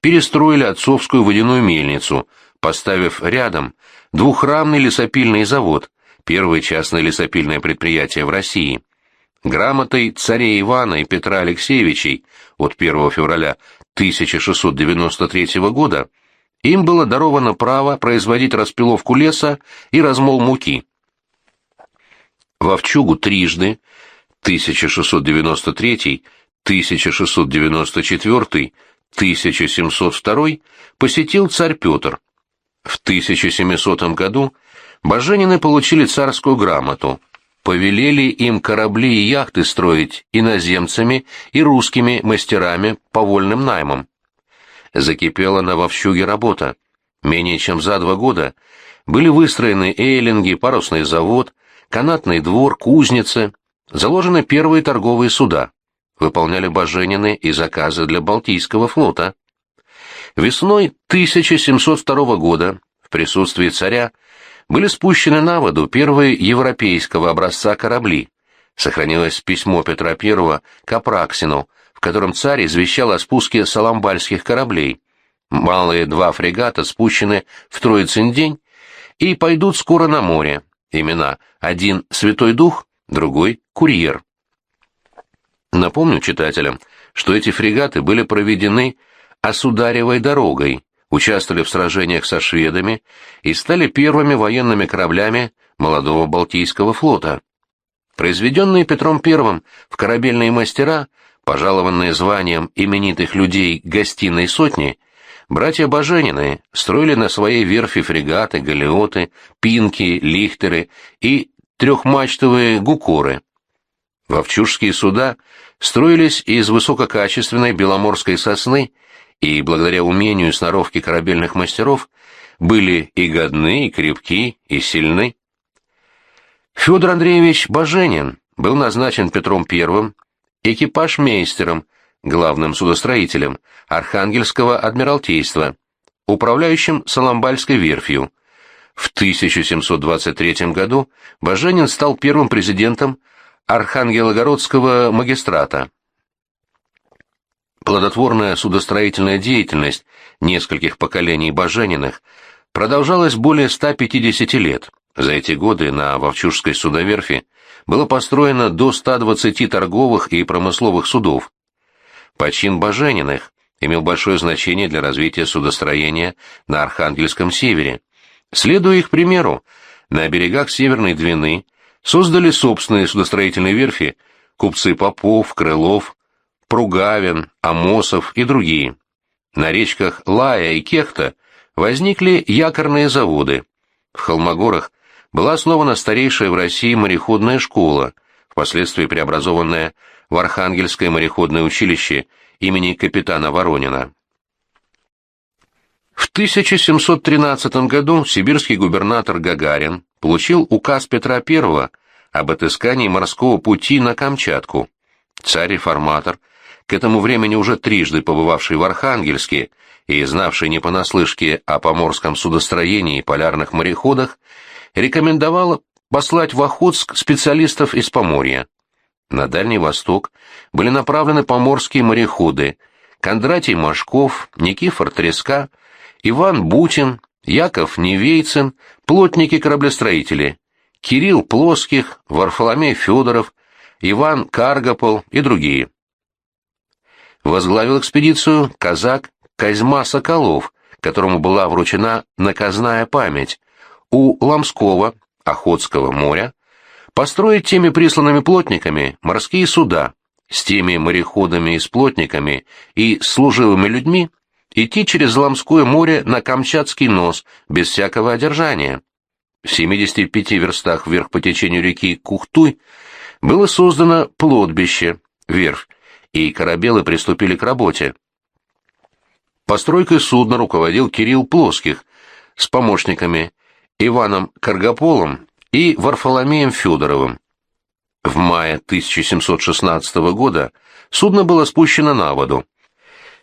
перестроили отцовскую водяную мельницу, поставив рядом двухрамный лесопильный завод, первое частное лесопильное предприятие в России. Грамотой царей Ивана и Петра Алексеевичей от 1 февраля 1693 года им было даровано право производить распиловку леса и размол муки. Вовчугу трижды 1693, 1694, 1702 посетил царь Петр. В 1700 году Баженины получили царскую грамоту, повелели им корабли и яхты строить иноземцами и русскими мастерами по вольным наймам. Закипела на Вовщуге работа. Менее чем за два года были выстроены эйлинги, парусный завод, канатный двор, кузницы, заложены первые торговые суда, выполняли Баженины и заказы для Балтийского флота. Весной 1702 года в присутствии царя были спущены на воду первые европейского образца корабли. Сохранилось письмо Петра I к Апраксину, в котором царь извещал о спуске саламбальских кораблей. Малые два фрегата спущены в Троицын день и пойдут скоро на море. Имена один «Святой Дух», другой «Курьер». Напомню читателям, что эти фрегаты были проведены Осударевой дорогой, участвовали в сражениях со шведами и стали первыми военными кораблями молодого Балтийского флота. Произведенные Петром I в корабельные мастера, пожалованные званием именитых людей гостиной сотни, братья Баженины строили на своей верфи фрегаты, галеоты, пинки, лихтеры и трехмачтовые гукоры. Вовчужские суда строились из высококачественной беломорской сосны и благодаря умению сноровки корабельных мастеров были и годны, и крепки, и сильны. Федор Андреевич Баженин был назначен Петром I экипаж-мейстером, главным судостроителем Архангельского адмиралтейства, управляющим Соломбальской верфью. В 1723 году Баженин стал первым президентом Архангелогородского магистрата. Плодотворная судостроительная деятельность нескольких поколений Бажениных продолжалась более 150 лет. За эти годы на Вовчужской судоверфи было построено до 120 торговых и промысловых судов. Почин Бажениных имел большое значение для развития судостроения на Архангельском севере. Следуя их примеру, на берегах Северной Двины создали собственные судостроительные верфи купцы Попов, Крылов, Пругавин, Амосов и другие. На речках Лая и Кехта возникли якорные заводы. В Холмогорах была основана старейшая в России мореходная школа, впоследствии преобразованная в Архангельское мореходное училище имени капитана Воронина. В 1713 году сибирский губернатор Гагарин получил указ Петра I об отыскании морского пути на Камчатку. Царь-реформатор – к этому времени уже трижды побывавший в Архангельске и знавший не понаслышке о поморском судостроении и полярных мореходах, рекомендовал послать в Охотск специалистов из Поморья. На Дальний Восток были направлены поморские мореходы Кондратий Машков, Никифор Треска, Иван Бутин, Яков Невейцин, плотники-кораблестроители, Кирилл Плоских, Варфоломей Федоров, Иван Каргопол и другие. Возглавил экспедицию казак Козьма Соколов, которому была вручена наказная память. У Ламского, Охотского моря, построить теми присланными плотниками морские суда, с теми мореходами и с плотниками и служивыми людьми идти через Ламское море на Камчатский нос без всякого одержания. В 75 верстах вверх по течению реки Кухтуй было создано плотбище, верфь, и корабелы приступили к работе. Постройкой судна руководил Кирилл Плоских с помощниками Иваном Каргополом и Варфоломеем Федоровым. В мае 1716 года судно было спущено на воду.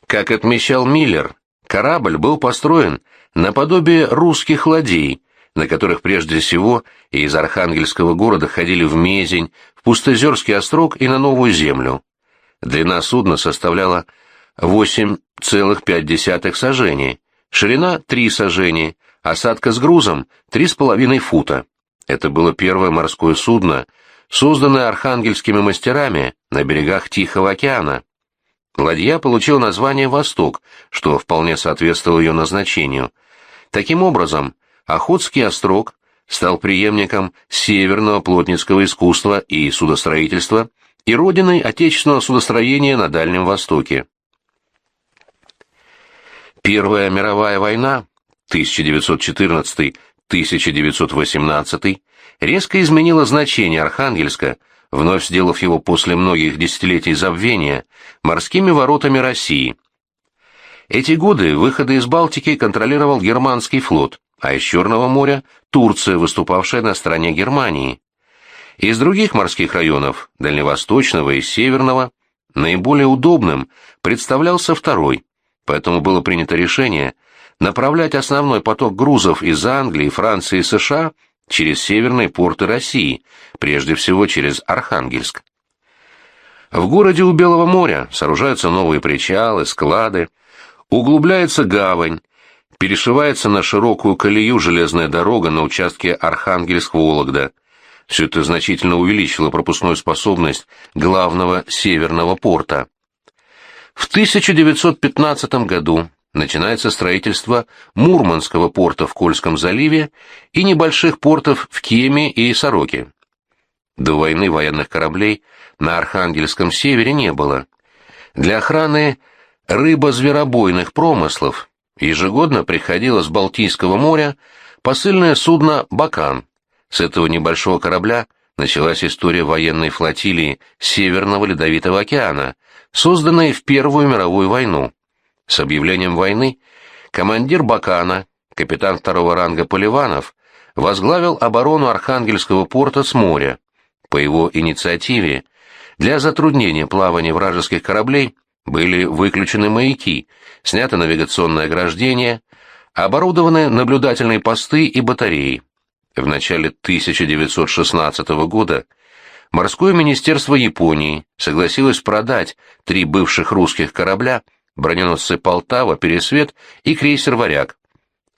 Как отмечал Миллер, корабль был построен наподобие русских ладей, на которых прежде всего из Архангельского города ходили в Мезень, в Пустозерский острог и на Новую Землю. Длина судна составляла 8,5 сажений, ширина 3 сажений, осадка с грузом 3,5 фута. Это было первое морское судно, созданное архангельскими мастерами на берегах Тихого океана. Ладья получила название «Восток», что вполне соответствовало ее назначению. Таким образом, Охотский острог стал преемником северного плотницкого искусства и судостроительства и родиной отечественного судостроения на Дальнем Востоке. Первая мировая война 1914-1918 резко изменила значение Архангельска, вновь сделав его после многих десятилетий забвения морскими воротами России. Эти годы выходы из Балтики контролировал германский флот, а из Черного моря – Турция, выступавшая на стороне Германии. Из других морских районов, Дальневосточного и Северного, наиболее удобным представлялся второй, поэтому было принято решение направлять основной поток грузов из Англии, Франции и США через северные порты России, прежде всего через Архангельск. В городе у Белого моря сооружаются новые причалы, склады, углубляется гавань, перешивается на широкую колею железная дорога на участке Архангельск-Вологда. Все это значительно увеличило пропускную способность главного северного порта. В 1915 году начинается строительство Мурманского порта в Кольском заливе и небольших портов в Кеме и Сороке. До войны военных кораблей на Архангельском севере не было. Для охраны рыбо-зверобойных промыслов ежегодно приходило с Балтийского моря посыльное судно «Бакан». С этого небольшого корабля началась история военной флотилии Северного Ледовитого океана, созданной в Первую мировую войну. С объявлением войны командир «Бакана», капитан второго ранга Поливанов, возглавил оборону Архангельского порта с моря. По его инициативе для затруднения плавания вражеских кораблей были выключены маяки, снято навигационное ограждение, оборудованы наблюдательные посты и батареи. В начале 1916 года морское министерство Японии согласилось продать три бывших русских корабля, броненосцы «Полтава», «Пересвет» и крейсер «Варяг».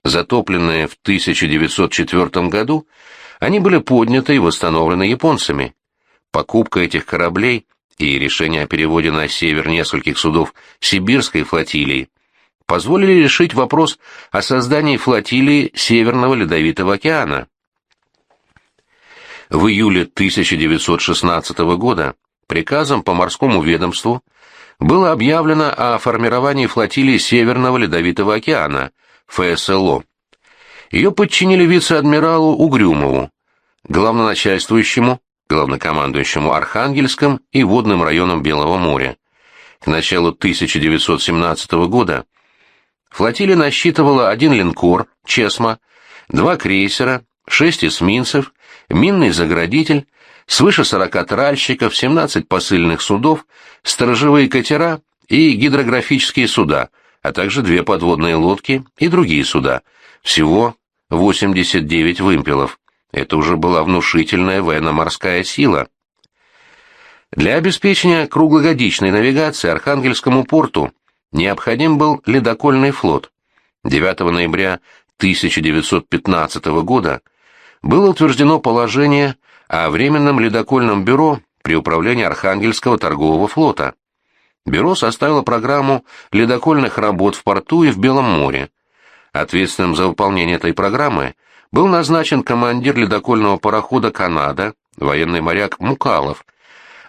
Затопленные в 1904 году, они были подняты и восстановлены японцами. Покупка этих кораблей и решение о переводе на север нескольких судов сибирской флотилии позволили решить вопрос о создании флотилии Северного Ледовитого океана. В июле 1916 года приказом по морскому ведомству было объявлено о формировании флотилии Северного Ледовитого океана, ФСЛО. Ее подчинили вице-адмиралу Угрюмову, главноначальствующему главнокомандующему Архангельском и водным районом Белого моря. К началу 1917 года флотилия насчитывала один линкор «Чесма», два крейсера, шесть эсминцев, минный заградитель, свыше 40 тральщиков, 17 посыльных судов, сторожевые катера и гидрографические суда, а также две подводные лодки и другие суда. Всего 89 вымпелов. Это уже была внушительная военно-морская сила. Для обеспечения круглогодичной навигации Архангельскому порту необходим был ледокольный флот. 9 ноября 1915 года было утверждено положение о Временном ледокольном бюро при управлении Архангельского торгового флота. Бюро составило программу ледокольных работ в порту и в Белом море. Ответственным за выполнение этой программы был назначен командир ледокольного парохода «Канада», военный моряк Мукалов,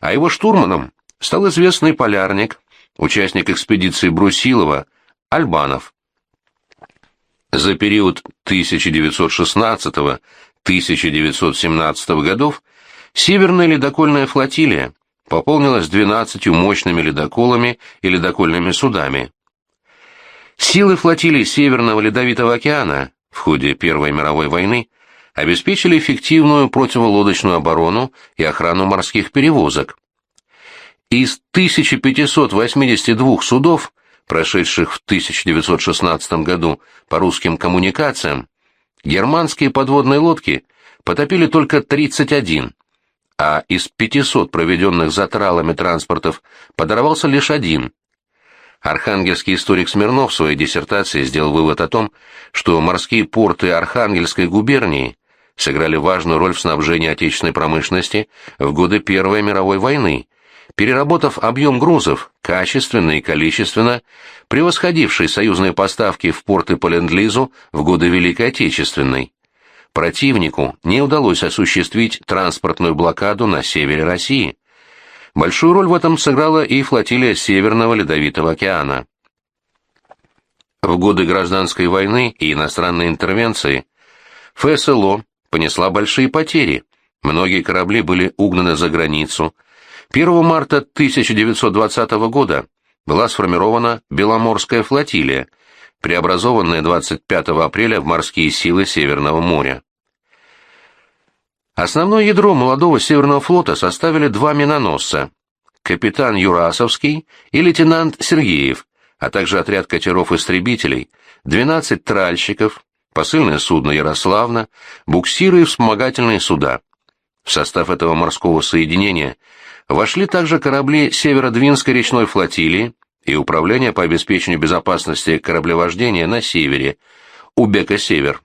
а его штурманом стал известный полярник, участник экспедиции Брусилова, Альбанов. За период 1916-1917 годов Северная ледокольная флотилия пополнилась 12 мощными ледоколами и ледокольными судами. Силы флотилии Северного Ледовитого океана в ходе Первой мировой войны обеспечили эффективную противолодочную оборону и охрану морских перевозок. Из 1582 судов, прошедших в 1916 году по русским коммуникациям, германские подводные лодки потопили только 31, а из 500 проведенных за тралами транспортов подорвался лишь один. Архангельский историк Смирнов в своей диссертации сделал вывод о том, что морские порты Архангельской губернии сыграли важную роль в снабжении отечественной промышленности в годы Первой мировой войны, переработав объем грузов, качественно и количественно, превосходивший союзные поставки в порты по Ленд-Лизу в годы Великой Отечественной. Противнику не удалось осуществить транспортную блокаду на севере России. Большую роль в этом сыграла и флотилия Северного Ледовитого океана. В годы гражданской войны и иностранной интервенции ФСЛО понесла большие потери. Многие корабли были угнаны за границу. 1 марта 1920 года была сформирована Беломорская флотилия, преобразованная 25 апреля в морские силы Северного моря. Основное ядро молодого Северного флота составили два миноносца – капитан Юрасовский и лейтенант Сергеев, а также отряд катеров-истребителей, 12 тральщиков, посыльное судно «Ярославна», буксиры и вспомогательные суда. В состав этого морского соединения вошли также корабли Северодвинской речной флотилии и Управление по обеспечению безопасности кораблевождения на севере, Убека-Север.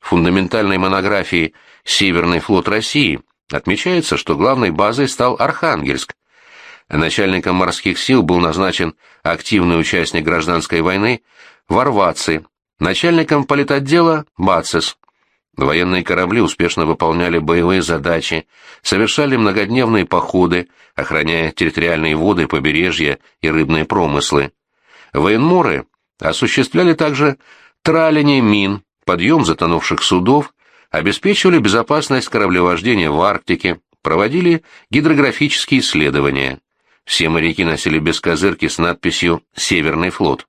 В фундаментальной монографии Северный флот России, отмечается, что главной базой стал Архангельск. Начальником морских сил был назначен активный участник гражданской войны Варваци, начальником политотдела Бацис. Военные корабли успешно выполняли боевые задачи, совершали многодневные походы, охраняя территориальные воды, побережья и рыбные промыслы. Военморы осуществляли также траление мин, подъем затонувших судов обеспечивали безопасность кораблевождения в Арктике, проводили гидрографические исследования. Все моряки носили бескозырки с надписью «Северный флот».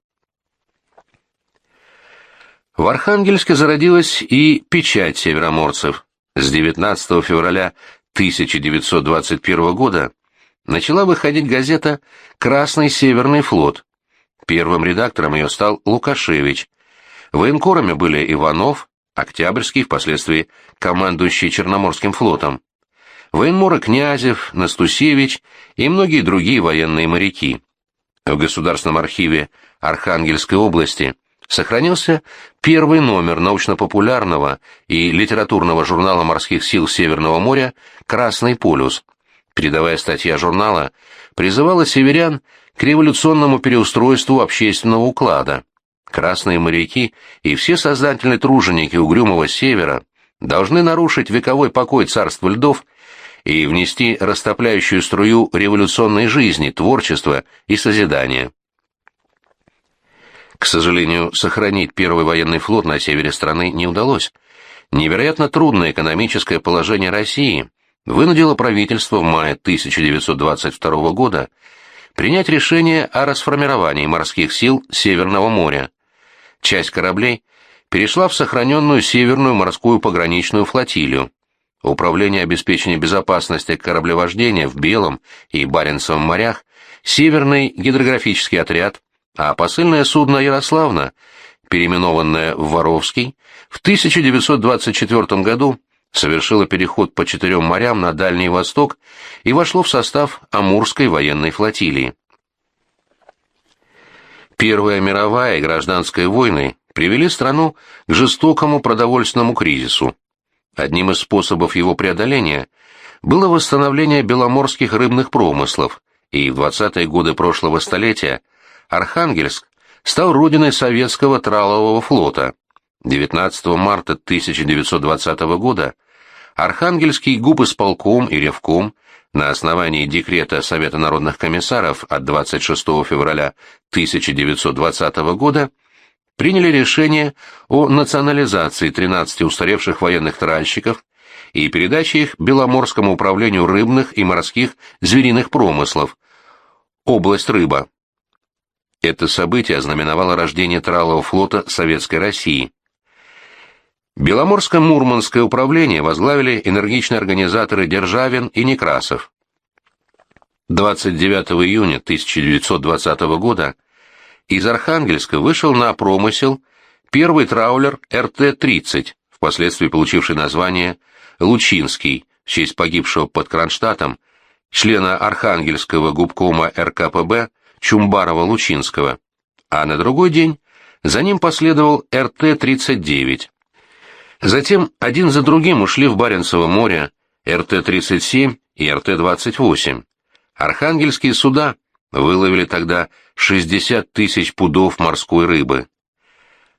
В Архангельске зародилась и печать североморцев. С 19 февраля 1921 года начала выходить газета «Красный Северный флот». Первым редактором ее стал Лукашевич. Военкорами были Иванов, Октябрьский, впоследствии командующий Черноморским флотом, военморы Князев, Настусевич и многие другие военные моряки. В Государственном архиве Архангельской области сохранился первый номер научно-популярного и литературного журнала морских сил Северного моря «Красный полюс». Передовая статья журнала призывала северян к революционному переустройству общественного уклада красные моряки и все сознательные труженики угрюмого севера должны нарушить вековой покой царства льдов и внести растопляющую струю революционной жизни, творчества и созидания. К сожалению, сохранить первый военный флот на севере страны не удалось. Невероятно трудное экономическое положение России вынудило правительство в мае 1922 года принять решение о расформировании морских сил Северного моря. Часть кораблей перешла в сохраненную Северную морскую пограничную флотилию. Управление обеспечения безопасности кораблевождения в Белом и Баренцевом морях, Северный гидрографический отряд, а посыльное судно «Ярославна», переименованное в Воровский, в 1924 году совершило переход по четырем морям на Дальний Восток и вошло в состав Амурской военной флотилии. Первая мировая и гражданская войны привели страну к жестокому продовольственному кризису. Одним из способов его преодоления было восстановление беломорских рыбных промыслов, и в 20-е годы прошлого столетия Архангельск стал родиной советского тралового флота. 19 марта 1920 года Архангельский губысполком и Ревком на основании декрета Совета народных комиссаров от 26 февраля 1920 года приняли решение о национализации 13 устаревших военных тральщиков и передаче их Беломорскому управлению рыбных и морских звериных промыслов, область рыба. Это событие ознаменовало рождение тралового флота Советской России. Беломорско-Мурманское управление возглавили энергичные организаторы Державин и Некрасов. 29 июня 1920 года из Архангельска вышел на промысел первый траулер РТ-30, впоследствии получивший название «Лучинский» в честь погибшего под Кронштадтом члена Архангельского губкома РКПБ Чумбарова-Лучинского, а на другой день за ним последовал РТ-39. Затем один за другим ушли в Баренцево море РТ-37 и РТ-28. Архангельские суда выловили тогда 60 тысяч пудов морской рыбы.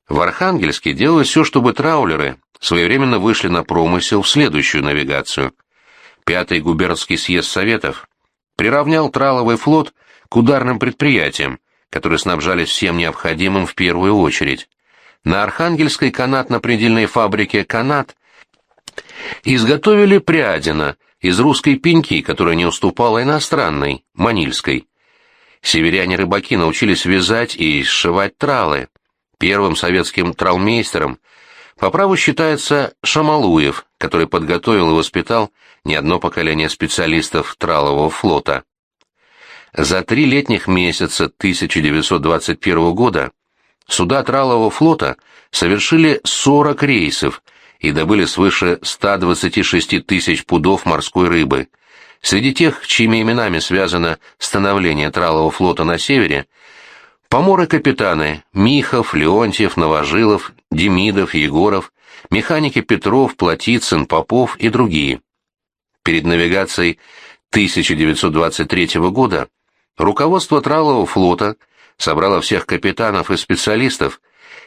В Архангельске делалось все, чтобы траулеры своевременно вышли на промысел в следующую навигацию. Пятый губернский съезд Советов приравнял траловый флот к ударным предприятиям, которые снабжались всем необходимым в первую очередь. На Архангельской канатно-предельной фабрике «Канат» изготовили прядина, из русской пеньки, которая не уступала иностранной, манильской. Северяне-рыбаки научились вязать и сшивать тралы. Первым советским тралмейстером по праву считается Шамалуев, который подготовил и воспитал не одно поколение специалистов тралового флота. За три летних месяца 1921 года суда тралового флота совершили 40 рейсов – и добыли свыше 126 тысяч пудов морской рыбы. Среди тех, чьими именами связано становление тралового флота на севере, поморы-капитаны Михов, Леонтьев, Новожилов, Демидов, Егоров, механики Петров, Платицын, Попов и другие. Перед навигацией 1923 года руководство тралового флота собрало всех капитанов и специалистов,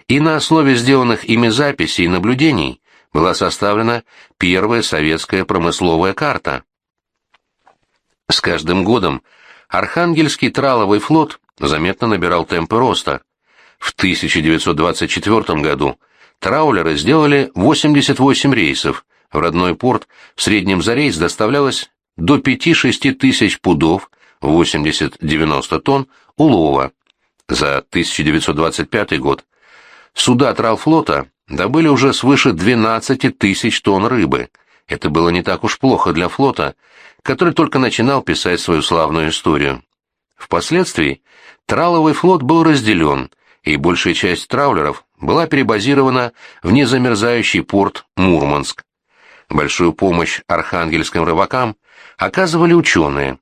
и на основе сделанных ими записей и наблюдений была составлена первая советская промысловая карта. С каждым годом Архангельский траловый флот заметно набирал темпы роста. В 1924 году траулеры сделали 88 рейсов, в родной порт в среднем за рейс доставлялось до 5-6 тысяч пудов, 80-90 тонн, улова. За 1925 год суда тралфлота добыли уже свыше 12 тысяч тонн рыбы. Это было не так уж плохо для флота, который только начинал писать свою славную историю. Впоследствии траловый флот был разделен, и большая часть траулеров была перебазирована в незамерзающий порт Мурманск. Большую помощь архангельским рыбакам оказывали ученые.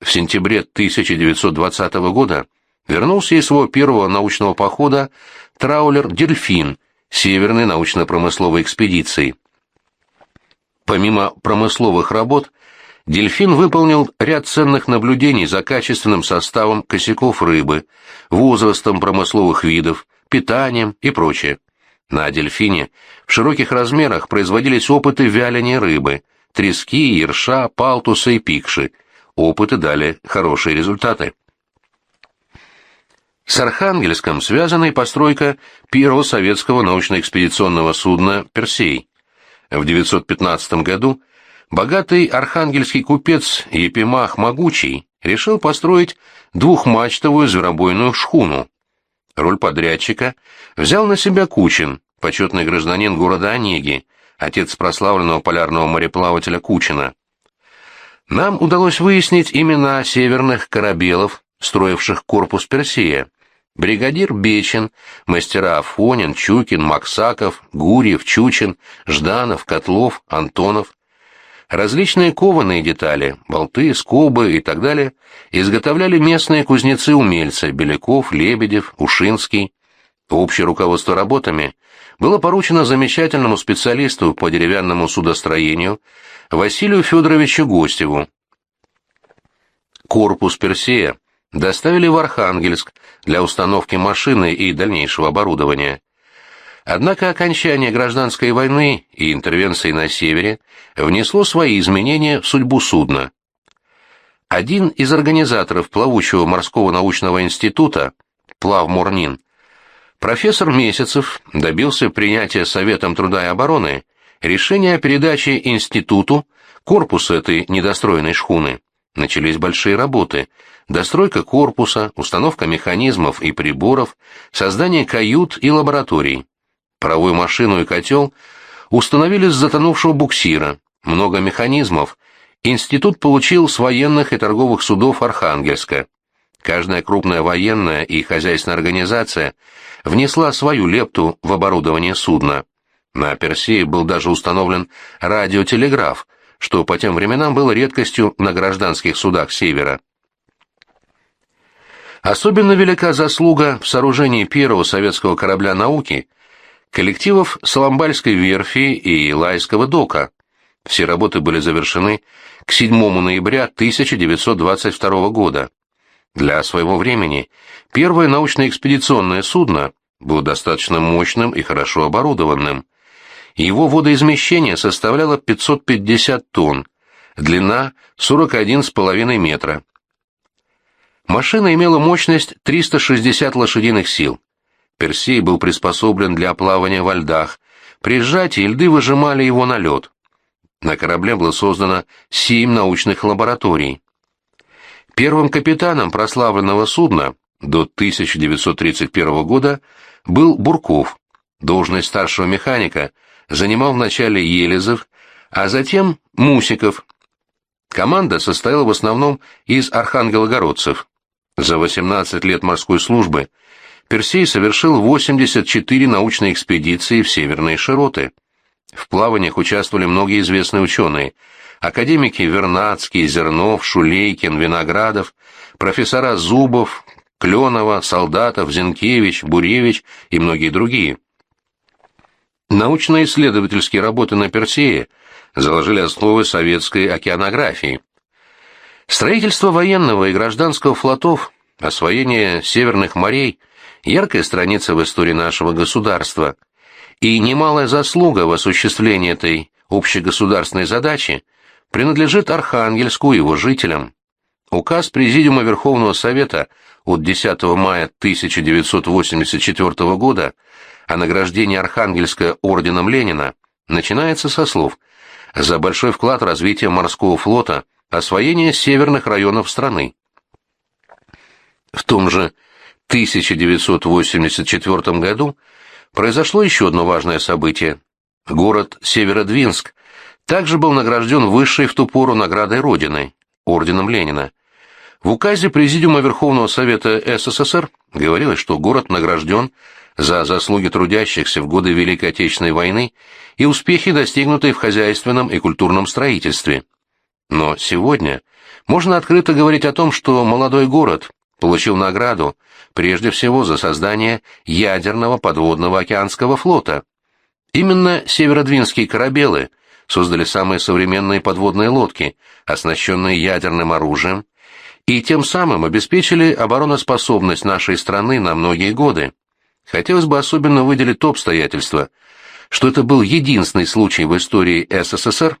В сентябре 1920 года вернулся из своего первого научного похода траулер «Дельфин», Северной научно-промысловой экспедиции. Помимо промысловых работ, «Дельфин» выполнил ряд ценных наблюдений за качественным составом косяков рыбы, возрастом промысловых видов, питанием и прочее. На «Дельфине» в широких размерах производились опыты вяления рыбы, трески, ерша, палтуса и пикши. Опыты дали хорошие результаты. С Архангельском связана и постройка первого советского научно-экспедиционного судна «Персей». В 915 году богатый архангельский купец Епимах Могучий решил построить двухмачтовую зверобойную шхуну. Роль подрядчика взял на себя Кучин, почетный гражданин города Онеги, отец прославленного полярного мореплавателя Кучина. Нам удалось выяснить имена северных корабелов, строивших корпус Персея бригадир Бечин, мастера Афонин, Чукин, Максаков, Гурьев, Чучин, Жданов, Котлов, Антонов. Различные кованые детали, болты, скобы и так далее изготовляли местные кузнецы-умельцы Беляков, Лебедев, Ушинский. Общее руководство работами было поручено замечательному специалисту по деревянному судостроению Василию Федоровичу Гостеву. Корпус Персея доставили в Архангельск для установки машины и дальнейшего оборудования. Однако окончание гражданской войны и интервенции на севере внесло свои изменения в судьбу судна. Один из организаторов плавучего морского научного института, Плавморнин, профессор Месяцев добился принятия Советом труда и обороны решения о передаче институту корпуса этой недостроенной шхуны. Начались большие работы – достройка корпуса, установка механизмов и приборов, создание кают и лабораторий. Паровую машину и котел установили с затонувшего буксира, много механизмов, институт получил с военных и торговых судов Архангельска. Каждая крупная военная и хозяйственная организация внесла свою лепту в оборудование судна. На Персее был даже установлен радиотелеграф, что по тем временам было редкостью на гражданских судах Севера. Особенно велика заслуга в сооружении первого советского корабля науки коллективов Соломбальской верфи и Лайского дока. Все работы были завершены к 7 ноября 1922 года. Для своего времени первое научно-экспедиционное судно было достаточно мощным и хорошо оборудованным. Его водоизмещение составляло 550 тонн, длина 41,5 метра. Машина имела мощность 360 лошадиных сил. Персей был приспособлен для плавания во льдах, при сжатии льды выжимали его на лед. На корабле было создано семь научных лабораторий. Первым капитаном прославленного судна до 1931 года был Бурков. Должность старшего механика занимал вначале Елизов, а затем Мусиков. Команда состояла в основном из архангелогородцев. За 18 лет морской службы Персей совершил 84 научные экспедиции в северные широты. В плаваниях участвовали многие известные ученые – академики Вернадский, Зернов, Шулейкин, Виноградов, профессора Зубов, Кленова, Солдатов, Зинкевич, Буревич и многие другие. Научно-исследовательские работы на Персее заложили основы советской океанографии. Строительство военного и гражданского флотов, освоение северных морей – яркая страница в истории нашего государства. И немалая заслуга в осуществлении этой общегосударственной задачи принадлежит Архангельску и его жителям. Указ Президиума Верховного Совета от 10 мая 1984 года о награждении Архангельска орденом Ленина начинается со слов «За большой вклад в развитие морского флота, освоение северных районов страны». В том же 1984 году произошло еще одно важное событие. Город Северодвинск также был награжден высшей в ту пору наградой Родины, орденом Ленина. В указе Президиума Верховного Совета СССР говорилось, что город награжден за заслуги трудящихся в годы Великой Отечественной войны и успехи, достигнутые в хозяйственном и культурном строительстве. Но сегодня можно открыто говорить о том, что молодой город получил награду прежде всего за создание ядерного подводного океанского флота. Именно северодвинские корабелы создали самые современные подводные лодки, оснащенные ядерным оружием, и тем самым обеспечили обороноспособность нашей страны на многие годы. Хотелось бы особенно выделить то обстоятельство, что это был единственный случай в истории СССР,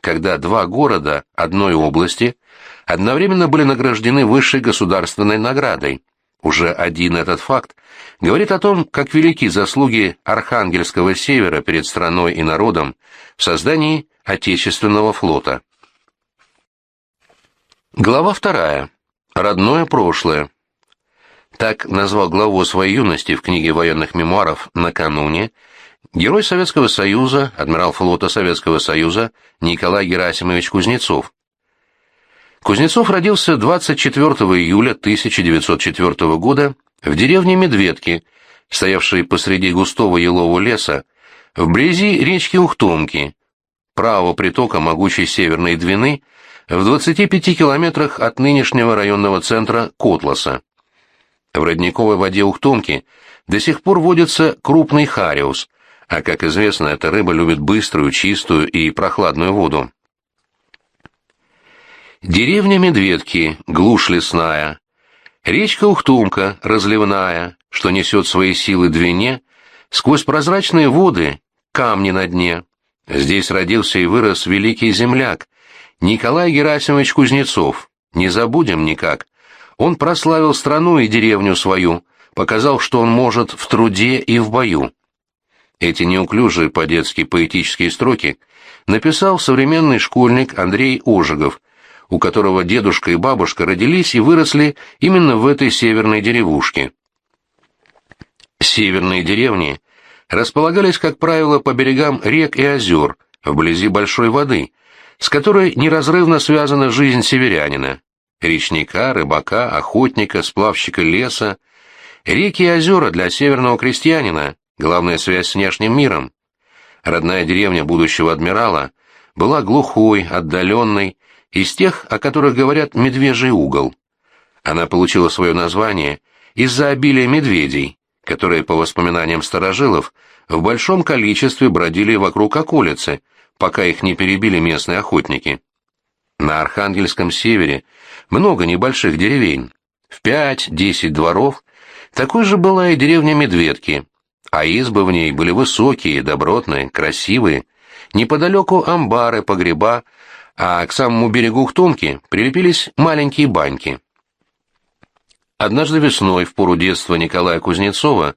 когда два города одной области одновременно были награждены высшей государственной наградой. Уже один этот факт говорит о том, как велики заслуги Архангельского севера перед страной и народом в создании Отечественного флота. Глава вторая. Родное прошлое. Так назвал главу своей юности в книге военных мемуаров «Накануне» герой Советского Союза, адмирал флота Советского Союза Николай Герасимович Кузнецов. Кузнецов родился 24 июля 1904 года в деревне Медведки, стоявшей посреди густого елового леса, вблизи речки Ухтомки, правого притока могучей Северной Двины, в 25 километрах от нынешнего районного центра Котласа. В родниковой воде Ухтомки до сих пор водится крупный хариус, а, как известно, эта рыба любит быструю, чистую и прохладную воду. Деревня Медведки, глушь лесная. Речка Ухтумка, разливная, что несет свои силы Двине, сквозь прозрачные воды, камни на дне. Здесь родился и вырос великий земляк, Николай Герасимович Кузнецов. Не забудем никак. Он прославил страну и деревню свою, показал, что он может в труде и в бою. Эти неуклюжие по-детски поэтические строки написал современный школьник Андрей Ожегов – у которого дедушка и бабушка родились и выросли именно в этой северной деревушке. Северные деревни располагались, как правило, по берегам рек и озер, вблизи большой воды, с которой неразрывно связана жизнь северянина, речника, рыбака, охотника, сплавщика леса. Реки и озера для северного крестьянина – главная связь с внешним миром. Родная деревня будущего адмирала была глухой, отдаленной, из тех, о которых говорят «медвежий угол». Она получила свое название из-за обилия медведей, которые, по воспоминаниям старожилов, в большом количестве бродили вокруг околицы, пока их не перебили местные охотники. На Архангельском севере много небольших деревень, в пять-десять дворов, такой же была и деревня Медведки, а избы в ней были высокие, добротные, красивые, неподалеку амбары, погреба, а к самому берегу Хтомки прилепились маленькие баньки. Однажды весной, в пору детства Николая Кузнецова,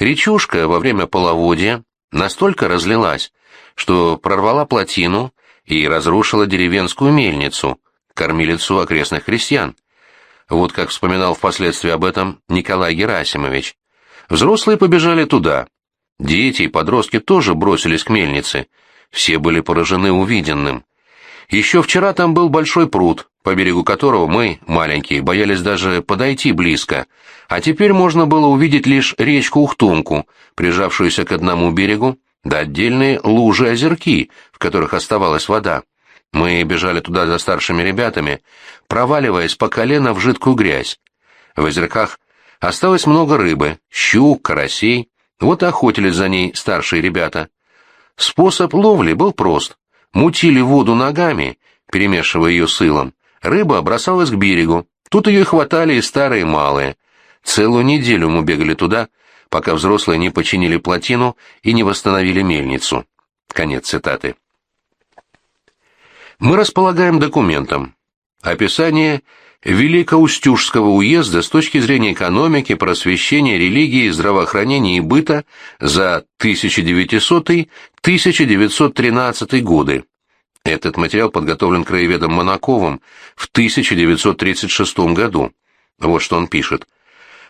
речушка во время половодья настолько разлилась, что прорвала плотину и разрушила деревенскую мельницу, кормилицу окрестных крестьян. Вот как вспоминал впоследствии об этом Николай Герасимович. Взрослые побежали туда. Дети и подростки тоже бросились к мельнице. Все были поражены увиденным. Еще вчера там был большой пруд, по берегу которого мы, маленькие, боялись даже подойти близко, а теперь можно было увидеть лишь речку Ухтунку, прижавшуюся к одному берегу, да отдельные лужи-озерки, в которых оставалась вода. Мы бежали туда за старшими ребятами, проваливаясь по колено в жидкую грязь. В озерках осталось много рыбы, щук, карасей, вот и охотились за ней старшие ребята. Способ ловли был прост мутили воду ногами, перемешивая ее с илом. Рыба бросалась к берегу. Тут ее хватали и старые, и малые. Целую неделю мы бегали туда, пока взрослые не починили плотину и не восстановили мельницу. Конец цитаты. Мы располагаем документом. Описание Великоустюжского уезда с точки зрения экономики, просвещения, религии, здравоохранения и быта за 1900-1913 годы. Этот материал подготовлен краеведом Монаковым в 1936 году. Вот что он пишет.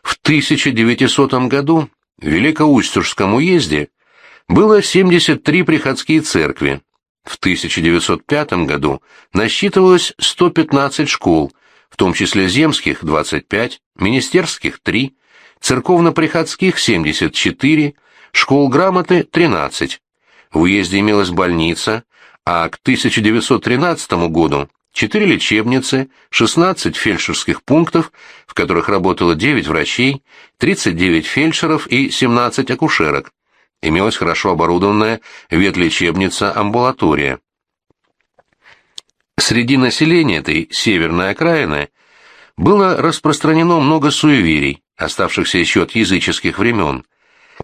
В 1900 году в Великоустюжском уезде было 73 приходские церкви. В 1905 году насчитывалось 115 школ, в том числе земских 25, министерских 3, церковно-приходских 74, школ грамоты 13. В уезде имелась больница, а к 1913 году 4 лечебницы, 16 фельдшерских пунктов, в которых работало 9 врачей, 39 фельдшеров и 17 акушерок. Имелась хорошо оборудованная ветлечебница-амбулатория. Среди населения этой северной окраины было распространено много суеверий, оставшихся еще от языческих времен.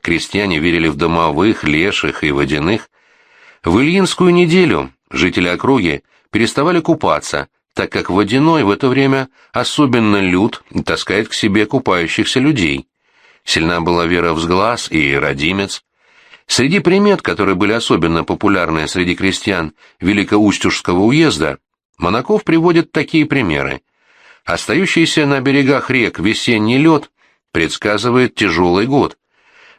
Крестьяне верили в домовых, леших и водяных. В Ильинскую неделю жители округи переставали купаться, так как водяной в это время особенно лют таскает к себе купающихся людей. Сильна была вера в сглаз и родимец. Среди примет, которые были особенно популярны среди крестьян Великоустюжского уезда, Монаков приводит такие примеры. Остающийся на берегах рек весенний лед предсказывает тяжелый год.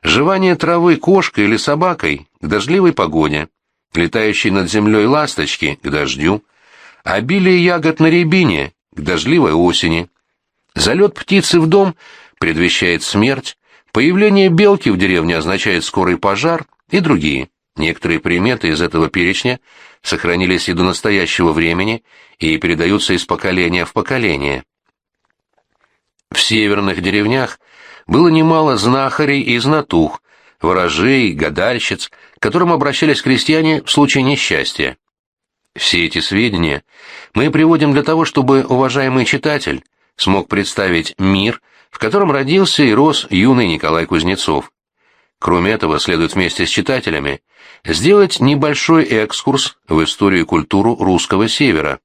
Жевание травы кошкой или собакой к дождливой погоде, летающие над землей ласточки к дождю, обилие ягод на рябине к дождливой осени. Залет птицы в дом предвещает смерть, появление белки в деревне означает скорый пожар и другие. Некоторые приметы из этого перечня сохранились и до настоящего времени и передаются из поколения в поколение. В северных деревнях было немало знахарей и знатух, ворожей, гадальщиц, к которым обращались крестьяне в случае несчастья. Все эти сведения мы приводим для того, чтобы уважаемый читатель смог представить мир, в котором родился и рос юный Николай Кузнецов. Кроме этого, следует вместе с читателями сделать небольшой экскурс в историю и культуру русского севера.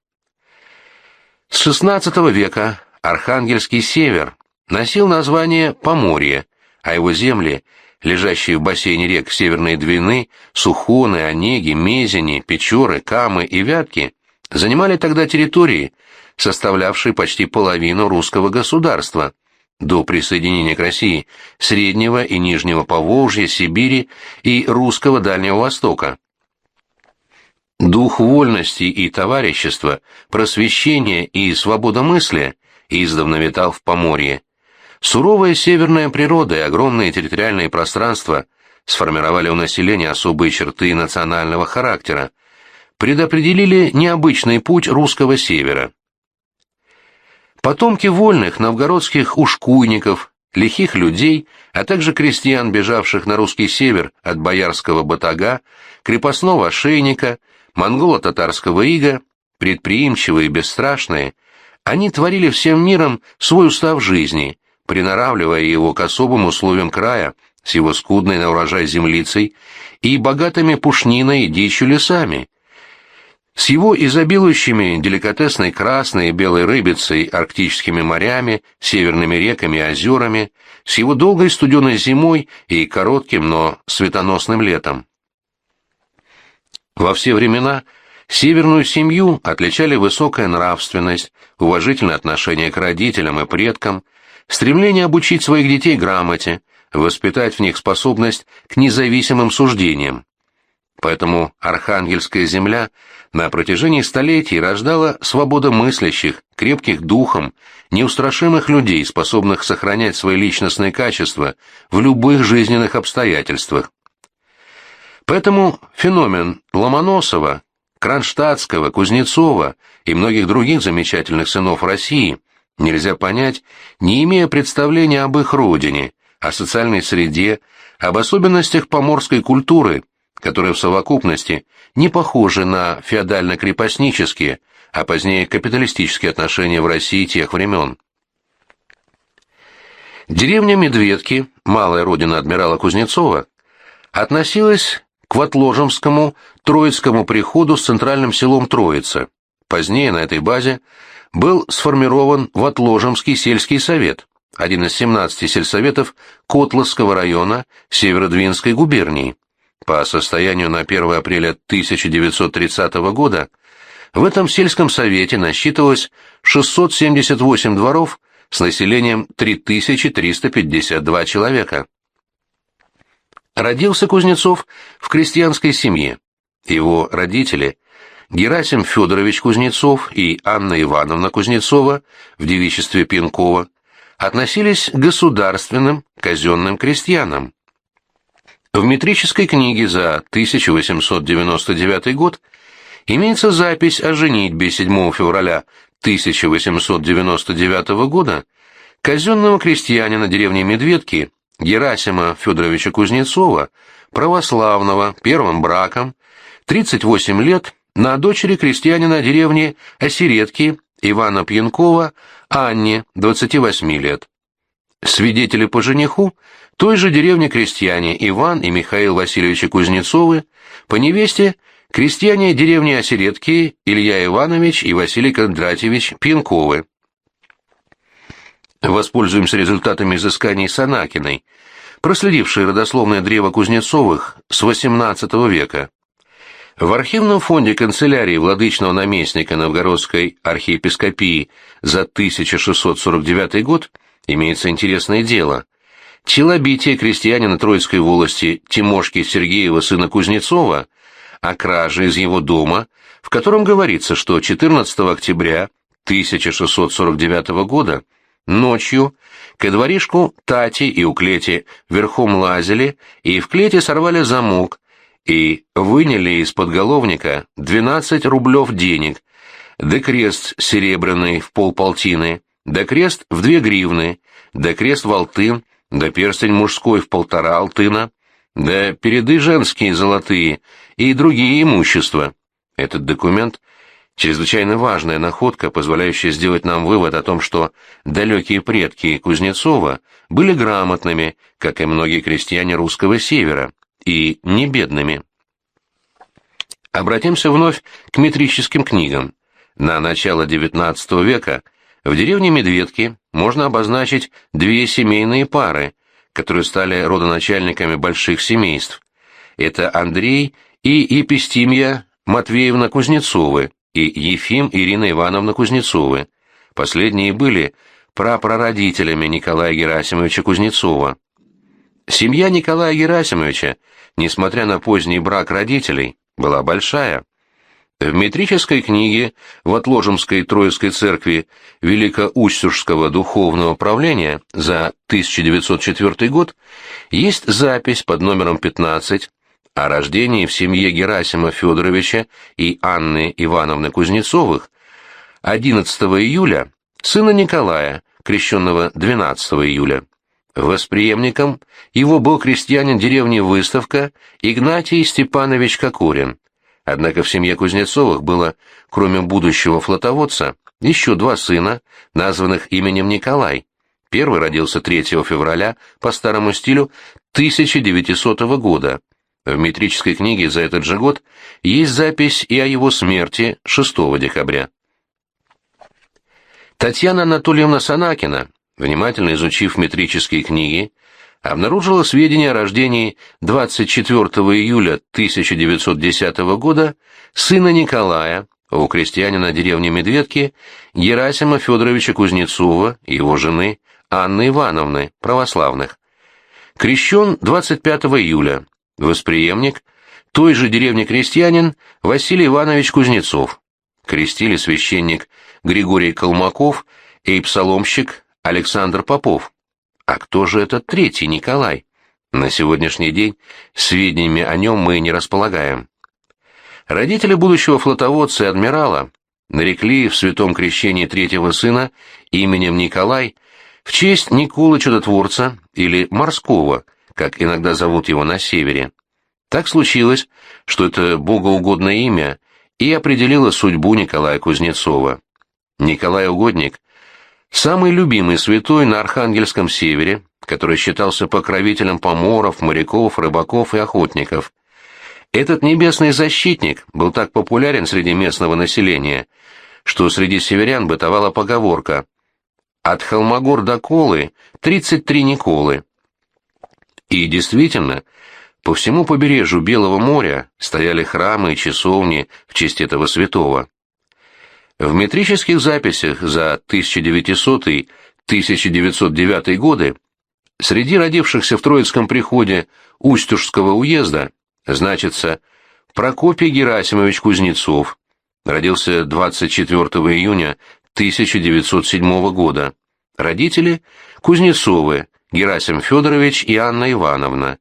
С XVI века Архангельский север носил название Поморье, а его земли, лежащие в бассейне рек Северной Двины, Сухоны, Онеги, Мезени, Печоры, Камы и Вятки, занимали тогда территории, составлявшие почти половину русского государства, до присоединения к России Среднего и Нижнего Поволжья, Сибири и Русского Дальнего Востока. Дух вольности и товарищества, просвещения и свободомыслия издавна витал в Поморье. Суровая северная природа и огромные территориальные пространства сформировали у населения особые черты национального характера, предопределили необычный путь русского севера. Потомки вольных новгородских ушкуйников, лихих людей, а также крестьян, бежавших на русский север от боярского батага, крепостного ошейника, монголо-татарского ига, предприимчивые и бесстрашные, они творили всем миром свой устав жизни, приноравливая его к особым условиям края, с его скудной на урожай землицей и богатыми пушниной и дичью лесами, с его изобилующими деликатесной красной и белой рыбицей, арктическими морями, северными реками и озерами, с его долгой студеной зимой и коротким, но светоносным летом. Во все времена северную семью отличали высокая нравственность, уважительное отношение к родителям и предкам, стремление обучить своих детей грамоте, воспитать в них способность к независимым суждениям. Поэтому Архангельская земля на протяжении столетий рождала свободомыслящих, крепких духом, неустрашимых людей, способных сохранять свои личностные качества в любых жизненных обстоятельствах. Поэтому феномен Ломоносова, Кронштадтского, Кузнецова и многих других замечательных сынов России нельзя понять, не имея представления об их родине, о социальной среде, об особенностях поморской культуры – которые в совокупности не похожи на феодально-крепостнические, а позднее капиталистические отношения в России тех времен. Деревня Медведки, малая родина адмирала Кузнецова, относилась к Ватложемскому Троицкому приходу с центральным селом Троица. Позднее на этой базе был сформирован Ватложемский сельский совет, один из 17 сельсоветов Котловского района Северодвинской губернии. По состоянию на 1 апреля 1930 года в этом сельском совете насчитывалось 678 дворов с населением 3352 человека. Родился Кузнецов в крестьянской семье. Его родители Герасим Федорович Кузнецов и Анна Ивановна Кузнецова в девичестве Пьянкова относились к государственным казенным крестьянам. В метрической книге за 1899 год имеется запись о женитьбе 7 февраля 1899 года казенного крестьянина деревни Медведки Герасима Федоровича Кузнецова, православного, первым браком, 38 лет, на дочери крестьянина деревни Осередки Ивана Пьянкова Анне, 28 лет. Свидетели по жениху той же деревне крестьяне Иван и Михаил Васильевичи Кузнецовы, по невесте крестьяне деревни Осередки Илья Иванович и Василий Кондратьевич Пьянковы. Воспользуемся результатами изысканий Санакиной, проследившей родословное древо Кузнецовых с XVIII века. В архивном фонде канцелярии владычного наместника Новгородской архиепископии за 1649 год имеется интересное дело. Челобитие крестьянина Троицкой волости Тимошки Сергеева, сына Кузнецова, о краже из его дома, в котором говорится, что 14 октября 1649 года ночью к дворишку Тати и у клети верхом лазили и в клете сорвали замок и выняли из подголовника 12 рублев денег, да крест серебряный в полполтины, да крест в две гривны, да крест в алтын, да перстень мужской в полтора алтына, да переды женские золотые и другие имущества. Этот документ — чрезвычайно важная находка, позволяющая сделать нам вывод о том, что далекие предки Кузнецова были грамотными, как и многие крестьяне русского севера, и не бедными. Обратимся вновь к метрическим книгам. На начало XIX века в деревне Медведки можно обозначить две семейные пары, которые стали родоначальниками больших семейств. Это Андрей и Епистимья Матвеевна Кузнецовы и Ефим Ирина Ивановна Кузнецовы. Последние были прапрародителями Николая Герасимовича Кузнецова. Семья Николая Герасимовича, несмотря на поздний брак родителей, была большая. В метрической книге в Отложемской Троицкой церкви Великоустюжского духовного правления за 1904 год есть запись под номером 15 о рождении в семье Герасима Федоровича и Анны Ивановны Кузнецовых 11 июля сына Николая, крещенного 12 июля. Восприемником его был крестьянин деревни Выставка Игнатий Степанович Кокорин. Однако в семье Кузнецовых было, кроме будущего флотоводца, еще два сына, названных именем Николай. Первый родился 3 февраля по старому стилю 1900 года. В метрической книге за этот же год есть запись и о его смерти 6 декабря. Татьяна Анатольевна Санакина, внимательно изучив метрические книги, обнаружила сведения о рождении 24 июля 1910 года сына Николая, у крестьянина деревни Медведки, Герасима Федоровича Кузнецова и его жены Анны Ивановны, православных. Крещен 25 июля, восприемник, той же деревни крестьянин Василий Иванович Кузнецов. Крестили священник Григорий Колмаков и псаломщик Александр Попов. А кто же этот третий Николай? На сегодняшний день сведениями о нем мы не располагаем. Родители будущего флотоводца и адмирала нарекли в святом крещении третьего сына именем Николай в честь Николы Чудотворца или Морского, как иногда зовут его на севере. Так случилось, что это богоугодное имя и определило судьбу Николая Кузнецова. Николай Угодник Самый любимый святой на Архангельском севере, который считался покровителем поморов, моряков, рыбаков и охотников. Этот небесный защитник был так популярен среди местного населения, что среди северян бытовала поговорка «От Холмогор до Колы 33 Николы». И действительно, по всему побережью Белого моря стояли храмы и часовни в честь этого святого. В метрических записях за 1900-1909 годы среди родившихся в Троицком приходе Устюжского уезда значится Прокопий Герасимович Кузнецов, родился 24 июня 1907 года. Родители – Кузнецовы, Герасим Федорович и Анна Ивановна.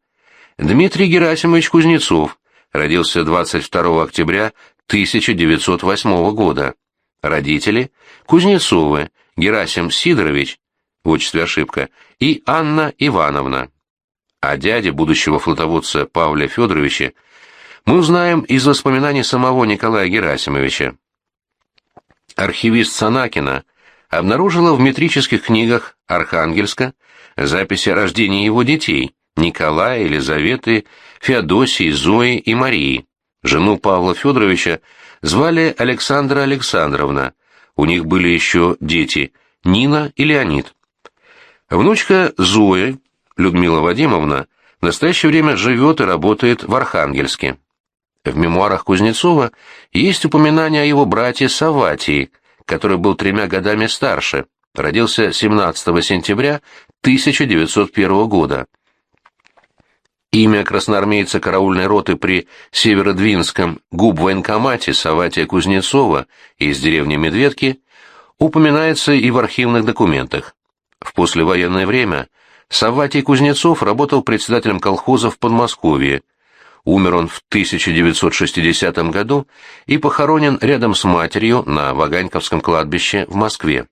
Дмитрий Герасимович Кузнецов, родился 22 октября 1908 года. Родители – Кузнецовы, Герасим Сидорович, в отчестве ошибка, и Анна Ивановна. О дяде будущего флотоводца Павля Федоровича мы узнаем из воспоминаний самого Николая Герасимовича. Архивист Санакина обнаружила в метрических книгах Архангельска записи о рождении его детей – Николая, Елизаветы, Феодосии, Зои и Марии. Жену Павла Федоровича звали Александра Александровна. У них были еще дети Нина и Леонид. Внучка Зои, Людмила Вадимовна, в настоящее время живет и работает в Архангельске. В мемуарах Кузнецова есть упоминание о его брате Саватии, который был тремя годами старше, родился 17 сентября 1901 года. Имя красноармейца караульной роты при Северодвинском губвоенкомате Саватия Кузнецова из деревни Медведки упоминается и в архивных документах. В послевоенное время Саватий Кузнецов работал председателем колхоза в Подмосковье. Умер он в 1960 году и похоронен рядом с матерью на Ваганьковском кладбище в Москве.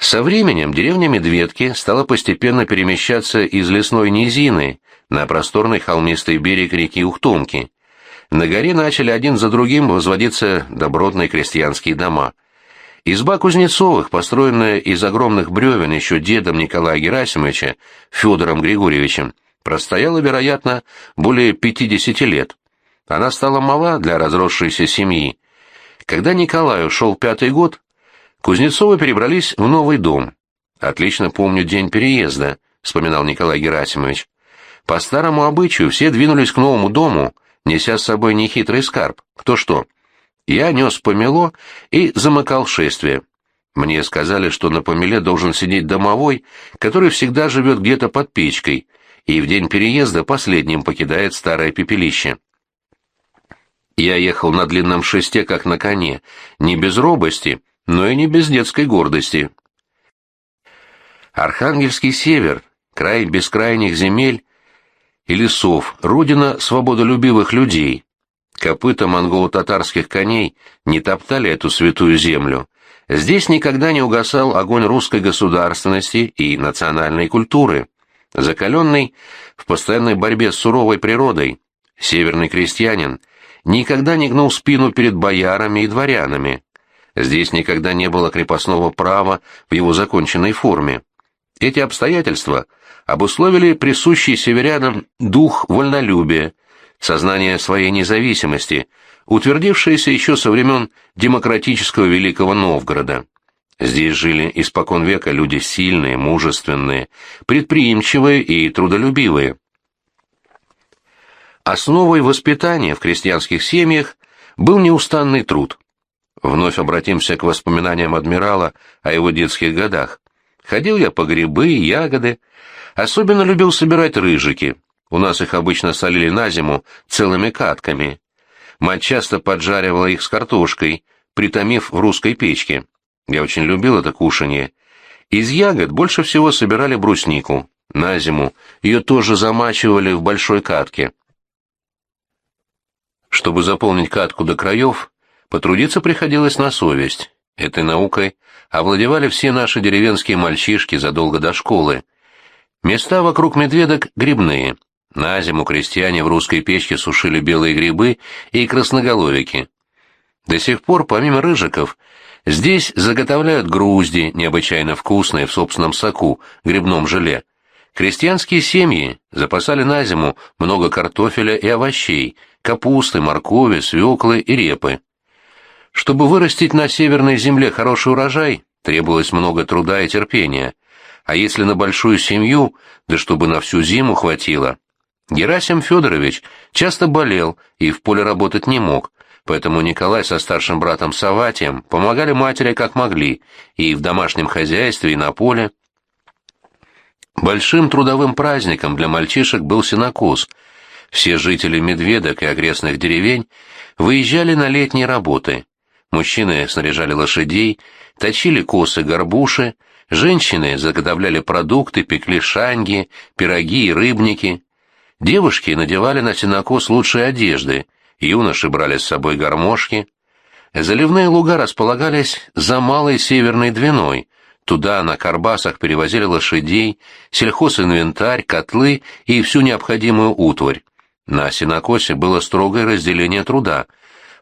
Со временем деревня Медведки стала постепенно перемещаться из лесной низины на просторный холмистый берег реки Ухтомки. На горе начали один за другим возводиться добротные крестьянские дома. Изба Кузнецовых, построенная из огромных бревен еще дедом Николая Герасимовича, Федором Григорьевичем, простояла, вероятно, более 50 лет. Она стала мала для разросшейся семьи. Когда Николай ушел пятый год, Кузнецовы перебрались в новый дом. Отлично помню день переезда, вспоминал Николай Герасимович. По старому обычаю все двинулись к новому дому, неся с собой нехитрый скарб. Кто что? Я нес помело и замыкал шествие. Мне сказали, что на помеле должен сидеть домовой, который всегда живет где-то под печкой, и в день переезда последним покидает старое пепелище. Я ехал на длинном шесте, как на коне, не без робости, но и не без детской гордости. Архангельский север, край бескрайних земель и лесов, родина свободолюбивых людей. Копыта монголо-татарских коней не топтали эту святую землю. Здесь никогда не угасал огонь русской государственности и национальной культуры. Закаленный в постоянной борьбе с суровой природой, северный крестьянин никогда не гнул спину перед боярами и дворянами. Здесь никогда не было крепостного права в его законченной форме. Эти обстоятельства обусловили присущий северянам дух вольнолюбия, сознание своей независимости, утвердившееся еще со времен демократического Великого Новгорода. Здесь жили испокон века люди сильные, мужественные, предприимчивые и трудолюбивые. Основой воспитания в крестьянских семьях был неустанный труд. Вновь обратимся к воспоминаниям адмирала о его детских годах. Ходил я по грибы ягоды, особенно любил собирать рыжики. У нас их обычно солили на зиму целыми катками. Мать часто поджаривала их с картошкой, притомив в русской печке. Я очень любил это кушанье. Из ягод больше всего собирали бруснику. На зиму ее тоже замачивали в большой катке. Чтобы заполнить катку до краев, потрудиться приходилось на совесть. Этой наукой овладевали все наши деревенские мальчишки задолго до школы. Места вокруг медведок грибные. На зиму крестьяне в русской печке сушили белые грибы и красноголовики. До сих пор, помимо рыжиков, здесь заготовляют грузди, необычайно вкусные в собственном соку, грибном желе. Крестьянские семьи запасали на зиму много картофеля и овощей, капусты, моркови, свеклы и репы. Чтобы вырастить на северной земле хороший урожай, требовалось много труда и терпения, а если на большую семью, да чтобы на всю зиму хватило. Герасим Федорович часто болел и в поле работать не мог, поэтому Николай со старшим братом Саватием помогали матери как могли, и в домашнем хозяйстве, и на поле. Большим трудовым праздником для мальчишек был сенокос. Все жители Медведок и окрестных деревень выезжали на летние работы. Мужчины снаряжали лошадей, точили косы горбуши, женщины заготовляли продукты, пекли шанги, пироги и рыбники. Девушки надевали на сенокос лучшие одежды, юноши брали с собой гармошки. Заливные луга располагались за Малой Северной Двиной, Туда на карбасах перевозили лошадей, сельхозинвентарь, котлы и всю необходимую утварь. На сенокосе было строгое разделение труда.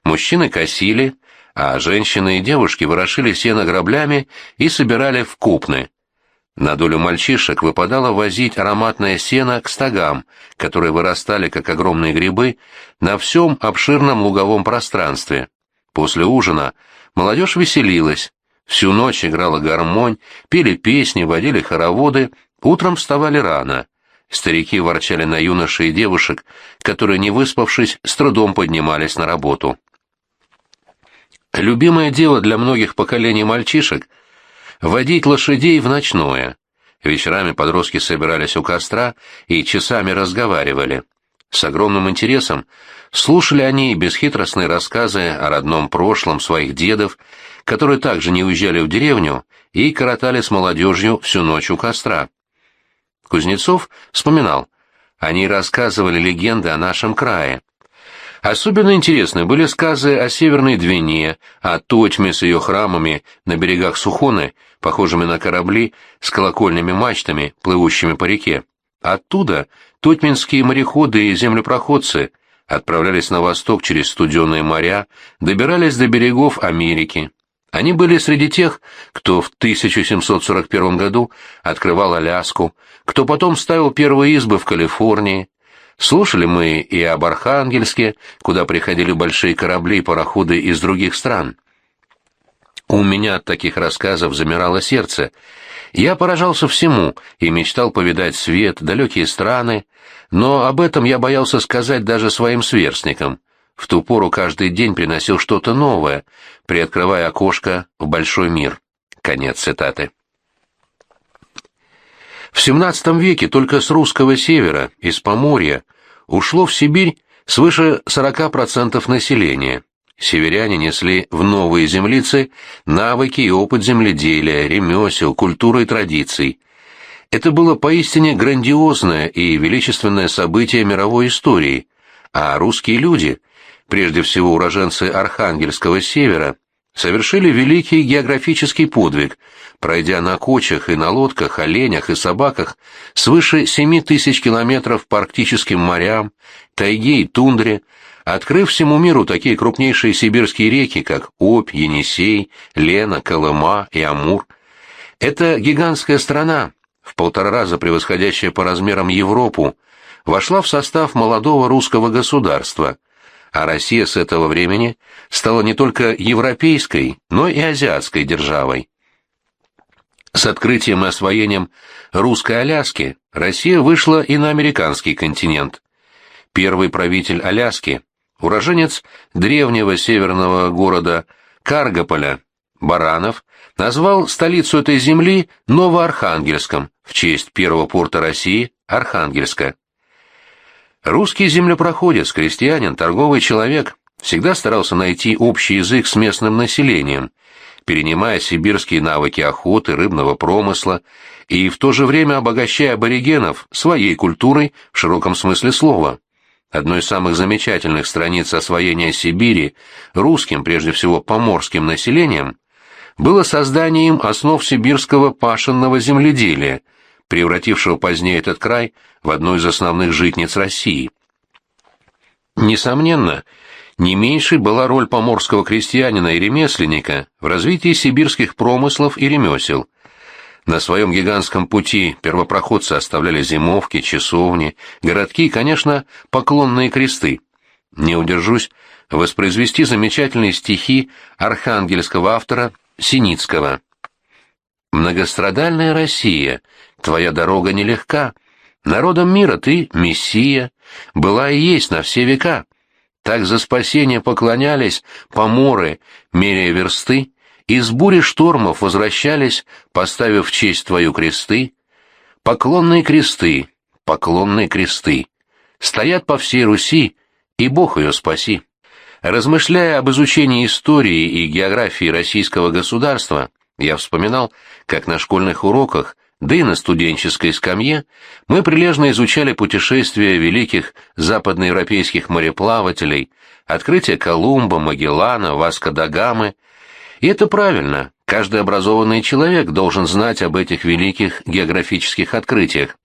Мужчины косили, а женщины и девушки ворошили сено граблями и собирали в купны. На долю мальчишек выпадало возить ароматное сено к стогам, которые вырастали, как огромные грибы, на всем обширном луговом пространстве. После ужина молодежь веселилась, Всю ночь играла гармонь, пели песни, водили хороводы, утром вставали рано. Старики ворчали на юношей и девушек, которые, не выспавшись, с трудом поднимались на работу. Любимое дело для многих поколений мальчишек — водить лошадей в ночное. Вечерами подростки собирались у костра и часами разговаривали. С огромным интересом слушали они бесхитростные рассказы о родном прошлом своих дедов, которые также не уезжали в деревню и коротали с молодежью всю ночь у костра. Кузнецов вспоминал, они рассказывали легенды о нашем крае. Особенно интересны были сказы о Северной Двине, о Тотьме с ее храмами на берегах Сухоны, похожими на корабли с колокольными мачтами, плывущими по реке. Оттуда тотьминские мореходы и землепроходцы отправлялись на восток через студеные моря, добирались до берегов Америки. Они были среди тех, кто в 1741 году открывал Аляску, кто потом ставил первые избы в Калифорнии. Слушали мы и об Архангельске, куда приходили большие корабли и пароходы из других стран. У меня от таких рассказов замирало сердце. Я поражался всему и мечтал повидать свет, далекие страны, но об этом я боялся сказать даже своим сверстникам. В ту пору каждый день приносил что-то новое, приоткрывая окошко в большой мир. Конец цитаты. В XVII веке только с русского севера, из Поморья, ушло в Сибирь свыше 40% населения. Северяне несли в новые землицы навыки и опыт земледелия, ремесел, культуры и традиций. Это было поистине грандиозное и величественное событие мировой истории, а русские люди, прежде всего уроженцы Архангельского севера, совершили великий географический подвиг, пройдя на кочах и на лодках, оленях и собаках свыше семи тысяч километров по арктическим морям, тайге и тундре, открыв всему миру такие крупнейшие сибирские реки, как Обь, Енисей, Лена, Колыма и Амур. Эта гигантская страна, в полтора раза превосходящая по размерам Европу, вошла в состав молодого русского государства, а Россия с этого времени стала не только европейской, но и азиатской державой. С открытием и освоением русской Аляски Россия вышла и на американский континент. Первый правитель Аляски, уроженец древнего северного города Каргополя, Баранов, назвал столицу этой земли Новоархангельском в честь первого порта России Архангельска. Русский землепроходец, крестьянин, торговый человек всегда старался найти общий язык с местным населением, перенимая сибирские навыки охоты, рыбного промысла и в то же время обогащая аборигенов своей культурой в широком смысле слова. Одной из самых замечательных страниц освоения Сибири русским, прежде всего поморским населением, было создание им основ сибирского пашенного земледелия, превратившего позднее этот край в одну из основных житниц России. Несомненно, не меньшей была роль поморского крестьянина и ремесленника в развитии сибирских промыслов и ремесел – на своем гигантском пути первопроходцы оставляли зимовки, часовни, городки и, конечно, поклонные кресты. Не удержусь воспроизвести замечательные стихи архангельского автора Синицкого. «Многострадальная Россия, твоя дорога нелегка, народом мира ты — мессия, была и есть на все века. Так за спасение поклонялись поморы, меряя версты, из бури штормов возвращались, поставив в честь твою кресты. Поклонные кресты, поклонные кресты, стоят по всей Руси, и Бог ее спаси. Размышляя об изучении истории и географии российского государства, я вспоминал, как на школьных уроках, да и на студенческой скамье, мы прилежно изучали путешествия великих западноевропейских мореплавателей, открытия Колумба, Магеллана, Васко да Гамы, и это правильно, каждый образованный человек должен знать об этих великих географических открытиях.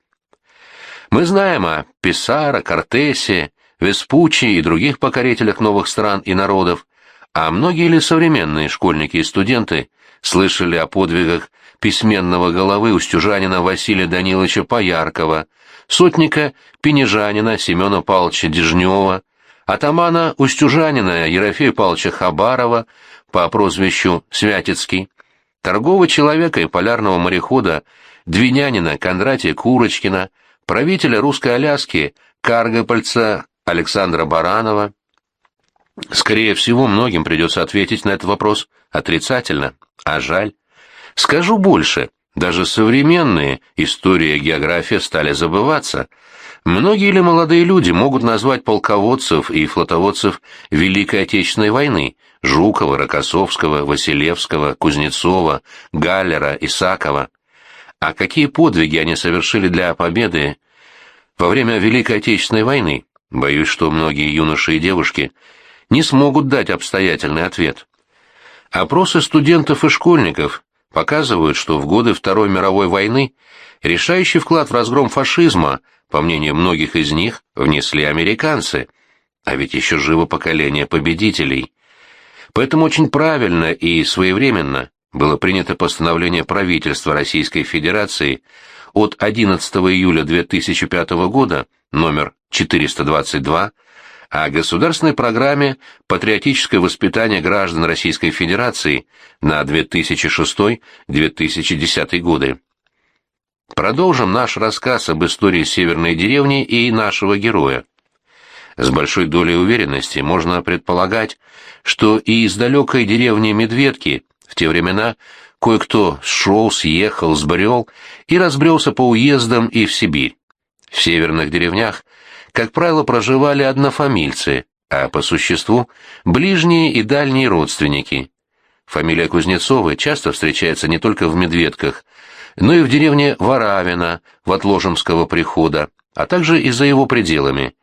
Мы знаем о Писаро, Кортесе, Веспуччи и других покорителях новых стран и народов, а многие ли современные школьники и студенты слышали о подвигах письменного головы устюжанина Василия Даниловича Пояркова, сотника Пенежанина Семена Павловича Дежнева, атамана устюжанина Ерофея Павловича Хабарова, по прозвищу Святецкий, торгового человека и полярного морехода двинянина Кондратия Курочкина, правителя русской Аляски Каргопольца Александра Баранова. Скорее всего, многим придется ответить на этот вопрос отрицательно, а жаль. Скажу больше, даже современные история и география стали забываться – Многие ли молодые люди могут назвать полководцев и флотоводцев Великой Отечественной войны – Жукова, Рокоссовского, Василевского, Кузнецова, Галлера, Исакова? А какие подвиги они совершили для победы во время Великой Отечественной войны? Боюсь, что многие юноши и девушки не смогут дать обстоятельный ответ. Опросы студентов и школьников показывают, что в годы Второй мировой войны решающий вклад в разгром фашизма – по мнению многих из них, внесли американцы. А ведь еще живо поколение победителей. Поэтому очень правильно и своевременно было принято постановление правительства Российской Федерации от 11 июля 2005 года, номер 422, о государственной программе «Патриотическое воспитание граждан Российской Федерации» на 2006-2010 годы. Продолжим наш рассказ об истории северной деревни и нашего героя. С большой долей уверенности можно предполагать, что и из далекой деревни Медведки в те времена кое-кто шел, съехал, сбрел и разбрелся по уездам и в Сибирь. В северных деревнях, как правило, проживали однофамильцы, а по существу ближние и дальние родственники. Фамилия Кузнецовой часто встречается не только в Медведках, но и в деревне Варавина, в Отложемского прихода, а также и за его пределами.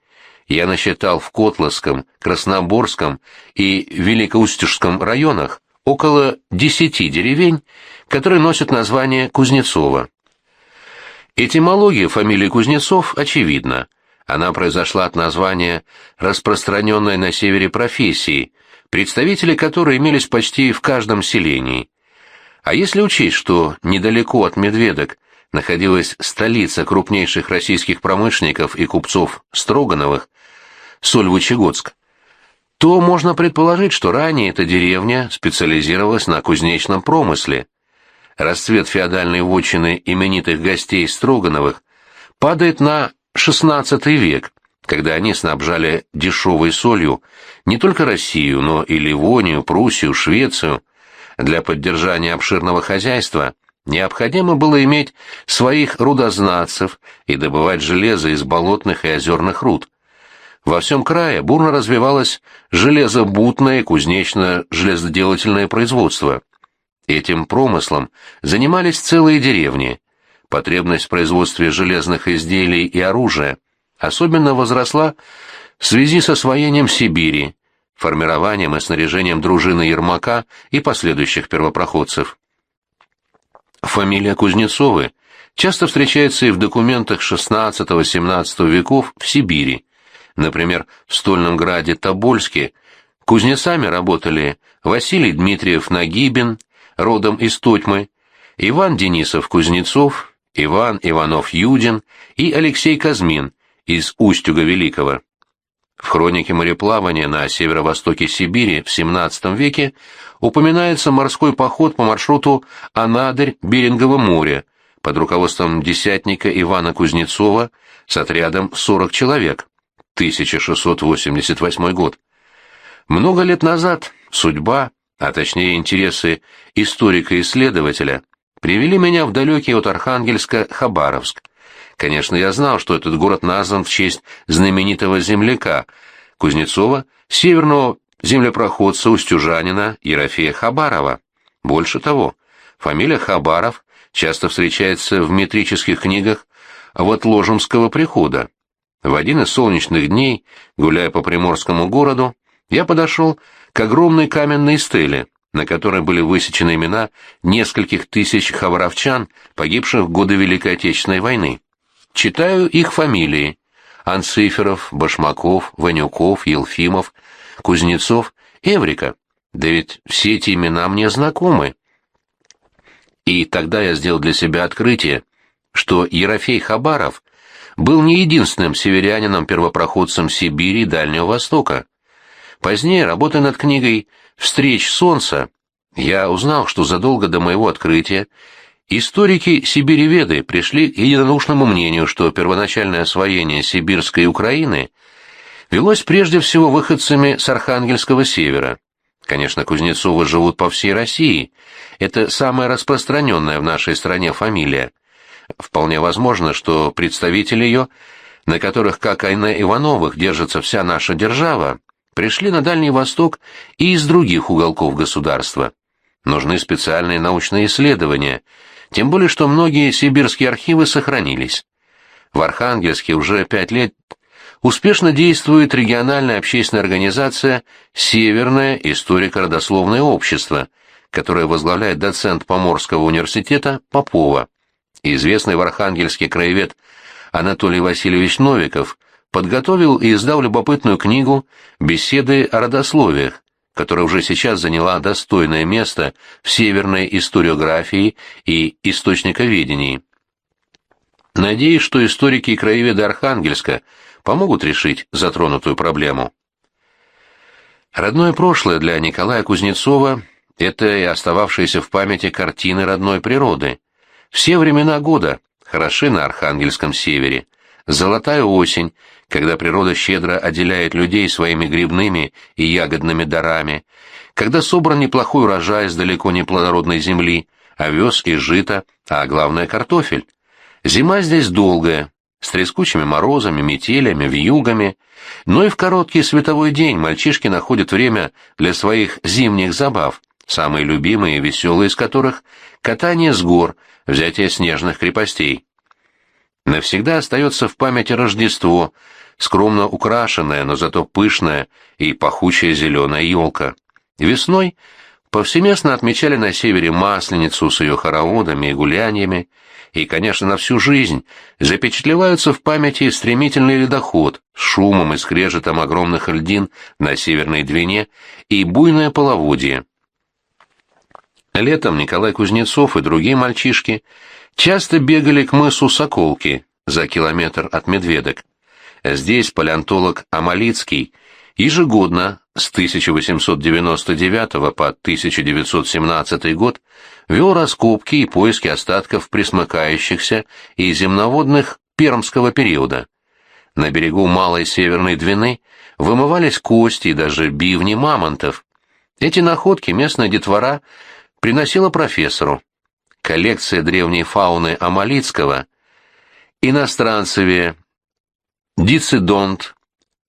Я насчитал в Котловском, Красноборском и Великоустюжском районах около десяти деревень, которые носят название Кузнецова. Этимология фамилии Кузнецов очевидна. Она произошла от названия распространенной на севере профессии, представители которой имелись почти в каждом селении. А если учесть, что недалеко от Медведок находилась столица крупнейших российских промышленников и купцов Строгановых, Сольвычегодск, то можно предположить, что ранее эта деревня специализировалась на кузнечном промысле. Расцвет феодальной вотчины именитых гостей Строгановых падает на XVI век, когда они снабжали дешевой солью не только Россию, но и Ливонию, Пруссию, Швецию. Для поддержания обширного хозяйства необходимо было иметь своих рудознатцев и добывать железо из болотных и озерных руд. Во всем крае бурно развивалось железобутное и кузнечно-железоделательное производство. Этим промыслом занимались целые деревни. Потребность в производстве железных изделий и оружия – особенно возросла в связи с освоением Сибири, формированием и снаряжением дружины Ермака и последующих первопроходцев. Фамилия Кузнецовы часто встречается и в документах XVI-XVII веков в Сибири. Например, в Стольном граде Тобольске кузнецами работали Василий Дмитриев Нагибин, родом из Тотьмы, Иван Денисов Кузнецов, Иван Иванов Юдин и Алексей Казмин, из Устюга Великого. В хронике мореплавания на северо-востоке Сибири в XVII веке упоминается морской поход по маршруту Анадырь-Берингово море под руководством десятника Ивана Кузнецова с отрядом 40 человек, 1688 год. Много лет назад судьба, а точнее интересы историка-исследователя, привели меня в далекий от Архангельска Хабаровск, Конечно, я знал, что этот город назван в честь знаменитого земляка Кузнецова, северного землепроходца Устюжанина Ерофея Хабарова. Больше того, фамилия Хабаров часто встречается в метрических книгах вот Ложемского прихода. В один из солнечных дней, гуляя по приморскому городу, я подошел к огромной каменной стеле, на которой были высечены имена нескольких тысяч хабаровчан, погибших в годы Великой Отечественной войны. Читаю их фамилии. Анциферов, Башмаков, Ванюков, Елфимов, Кузнецов, Эврика. Да ведь все эти имена мне знакомы. И тогда я сделал для себя открытие, что Ерофей Хабаров был не единственным северянином-первопроходцем Сибири и Дальнего Востока. Позднее, работая над книгой «Встреч солнца», я узнал, что задолго до моего открытия Историки Сибиреведы пришли к единодушному мнению, что первоначальное освоение сибирской Украины велось прежде всего выходцами с Архангельского севера. Конечно, Кузнецовы живут по всей России. Это самая распространенная в нашей стране фамилия. Вполне возможно, что представители ее, на которых, как на Ивановых, держится вся наша держава, пришли на Дальний Восток и из других уголков государства. Нужны специальные научные исследования – тем более, что многие сибирские архивы сохранились. В Архангельске уже пять лет успешно действует региональная общественная организация «Северное историко-родословное общество», которое возглавляет доцент Поморского университета Попова. Известный в Архангельске краевед Анатолий Васильевич Новиков подготовил и издал любопытную книгу «Беседы о родословиях», которая уже сейчас заняла достойное место в северной историографии и источниковедении. Надеюсь, что историки и краеведы Архангельска помогут решить затронутую проблему. Родное прошлое для Николая Кузнецова – это и остававшиеся в памяти картины родной природы. Все времена года хороши на Архангельском севере. Золотая осень, когда природа щедро отделяет людей своими грибными и ягодными дарами, когда собран неплохой урожай с далеко не плодородной земли, овес и жито, а главное картофель. Зима здесь долгая, с трескучими морозами, метелями, вьюгами, но и в короткий световой день мальчишки находят время для своих зимних забав, самые любимые и веселые из которых — катание с гор, взятие снежных крепостей. Навсегда остается в памяти Рождество, скромно украшенная, но зато пышная и пахучая зеленая елка. Весной повсеместно отмечали на севере Масленицу с ее хороводами и гуляниями, и, конечно, на всю жизнь запечатлеваются в памяти стремительный ледоход с шумом и скрежетом огромных льдин на Северной Двине и буйное половодье. Летом Николай Кузнецов и другие мальчишки часто бегали к мысу Соколки за километр от Медведок. Здесь палеонтолог Амалицкий ежегодно с 1899 по 1917 год вел раскопки и поиски остатков присмыкающихся и земноводных пермского периода. На берегу Малой Северной Двины вымывались кости и даже бивни мамонтов. Эти находки местная детвора приносила профессору. Коллекция древней фауны Амалицкого, иностранцеве, дицидонт,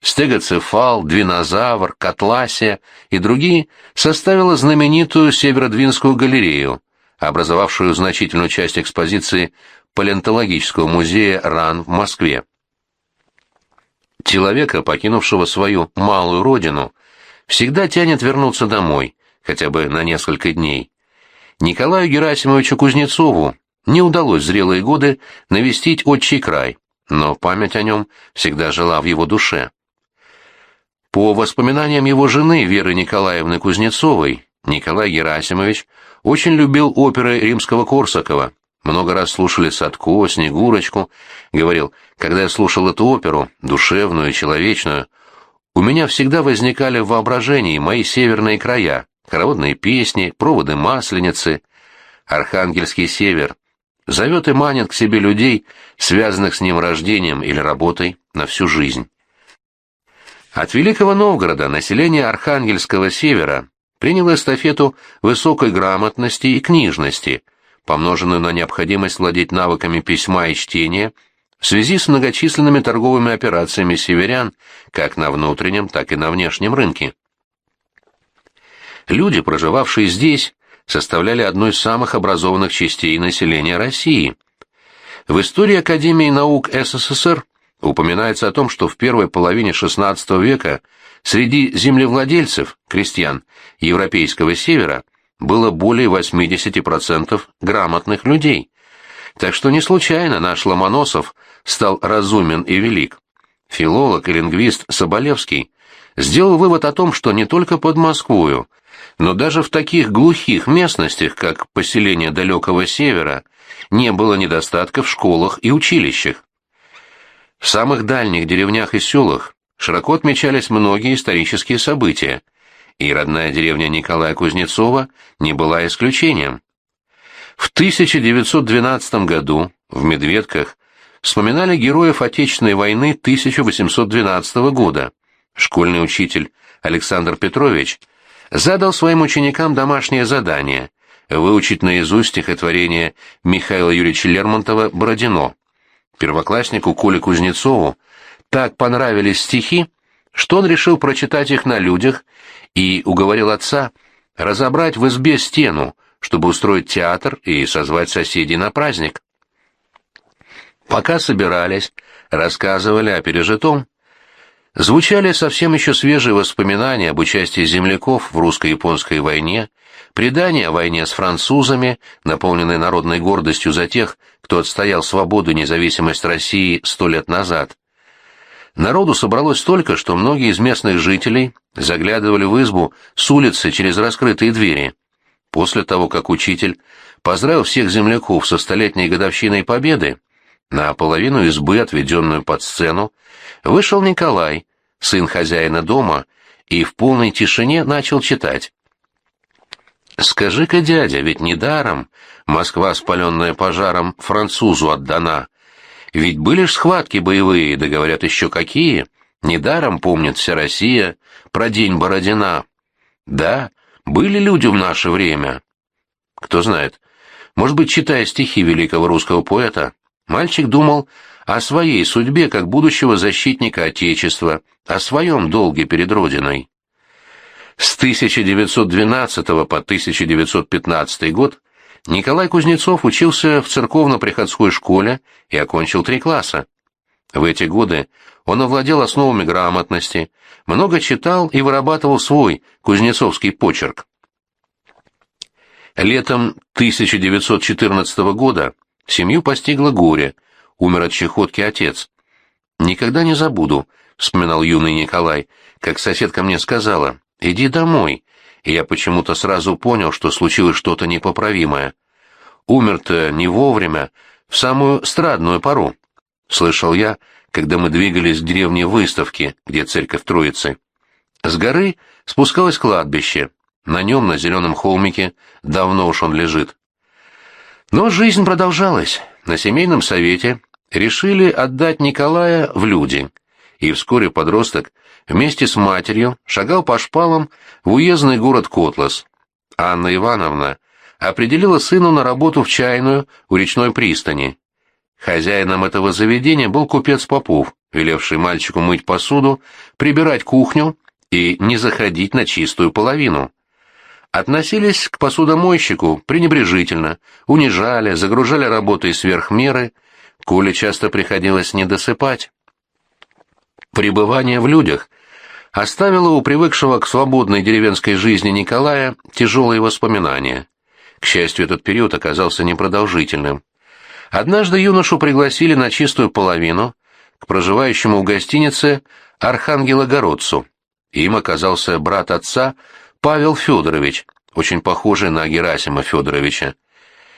стегоцефал, двинозавр, котласия и другие составила знаменитую Северодвинскую галерею, образовавшую значительную часть экспозиции палеонтологического музея РАН в Москве. Человека, покинувшего свою малую родину, всегда тянет вернуться домой, хотя бы на несколько дней. Николаю Герасимовичу Кузнецову не удалось зрелые годы навестить отчий край, но память о нем всегда жила в его душе. По воспоминаниям его жены Веры Николаевны Кузнецовой, Николай Герасимович очень любил оперы римского Корсакова, много раз слушали Садко, Снегурочку, говорил, когда я слушал эту оперу, душевную человечную, у меня всегда возникали в воображении мои северные края, хороводные песни, проводы масленицы. Архангельский север зовет и манит к себе людей, связанных с ним рождением или работой на всю жизнь. От Великого Новгорода население Архангельского севера приняло эстафету высокой грамотности и книжности, помноженную на необходимость владеть навыками письма и чтения в связи с многочисленными торговыми операциями северян как на внутреннем, так и на внешнем рынке. Люди, проживавшие здесь, составляли одну из самых образованных частей населения России. В истории Академии наук СССР упоминается о том, что в первой половине XVI века среди землевладельцев, крестьян, европейского севера было более 80% грамотных людей. Так что не случайно наш Ломоносов стал разумен и велик. Филолог и лингвист Соболевский сделал вывод о том, что не только под Москвою, но даже в таких глухих местностях, как поселение далекого севера, не было недостатка в школах и училищах. В самых дальних деревнях и селах широко отмечались многие исторические события, и родная деревня Николая Кузнецова не была исключением. В 1912 году в Медведках вспоминали героев Отечественной войны 1812 года. Школьный учитель Александр Петрович задал своим ученикам домашнее задание – выучить наизусть стихотворение Михаила Юрьевича Лермонтова «Бородино». Первокласснику Коле Кузнецову так понравились стихи, что он решил прочитать их на людях и уговорил отца разобрать в избе стену, чтобы устроить театр и созвать соседей на праздник. Пока собирались, рассказывали о пережитом, Звучали совсем еще свежие воспоминания об участии земляков в русско-японской войне, предания о войне с французами, наполненные народной гордостью за тех, кто отстоял свободу и независимость России сто лет назад. Народу собралось столько, что многие из местных жителей заглядывали в избу с улицы через раскрытые двери. После того, как учитель поздравил всех земляков со столетней годовщиной Победы, на половину избы, отведенную под сцену, вышел Николай, сын хозяина дома, и в полной тишине начал читать. «Скажи-ка, дядя, ведь недаром Москва, спаленная пожаром, французу отдана. Ведь были ж схватки боевые, да говорят еще какие. Недаром помнит вся Россия про день Бородина. Да, были люди в наше время. Кто знает, Может быть, читая стихи великого русского поэта, мальчик думал о своей судьбе как будущего защитника Отечества, о своем долге перед Родиной. С 1912 по 1915 год Николай Кузнецов учился в церковно-приходской школе и окончил три класса. В эти годы он овладел основами грамотности, много читал и вырабатывал свой кузнецовский почерк. Летом 1914 года семью постигло горе, умер от чехотки отец. «Никогда не забуду», — вспоминал юный Николай, как соседка мне сказала, «иди домой», и я почему-то сразу понял, что случилось что-то непоправимое. Умер-то не вовремя, в самую страдную пору. Слышал я, когда мы двигались к древней выставке, где церковь Троицы. С горы спускалось кладбище. На нем, на зеленом холмике, давно уж он лежит. Но жизнь продолжалась. На семейном совете решили отдать Николая в люди. И вскоре подросток вместе с матерью шагал по шпалам в уездный город Котлас. Анна Ивановна определила сыну на работу в чайную у речной пристани. Хозяином этого заведения был купец Попов, велевший мальчику мыть посуду, прибирать кухню и не заходить на чистую половину. Относились к посудомойщику пренебрежительно, унижали, загружали работой сверх меры, Коле часто приходилось не досыпать. Пребывание в людях оставило у привыкшего к свободной деревенской жизни Николая тяжелые воспоминания. К счастью, этот период оказался непродолжительным. Однажды юношу пригласили на чистую половину к проживающему в гостинице Архангелогородцу. Им оказался брат отца Павел Федорович, очень похожий на Герасима Федоровича.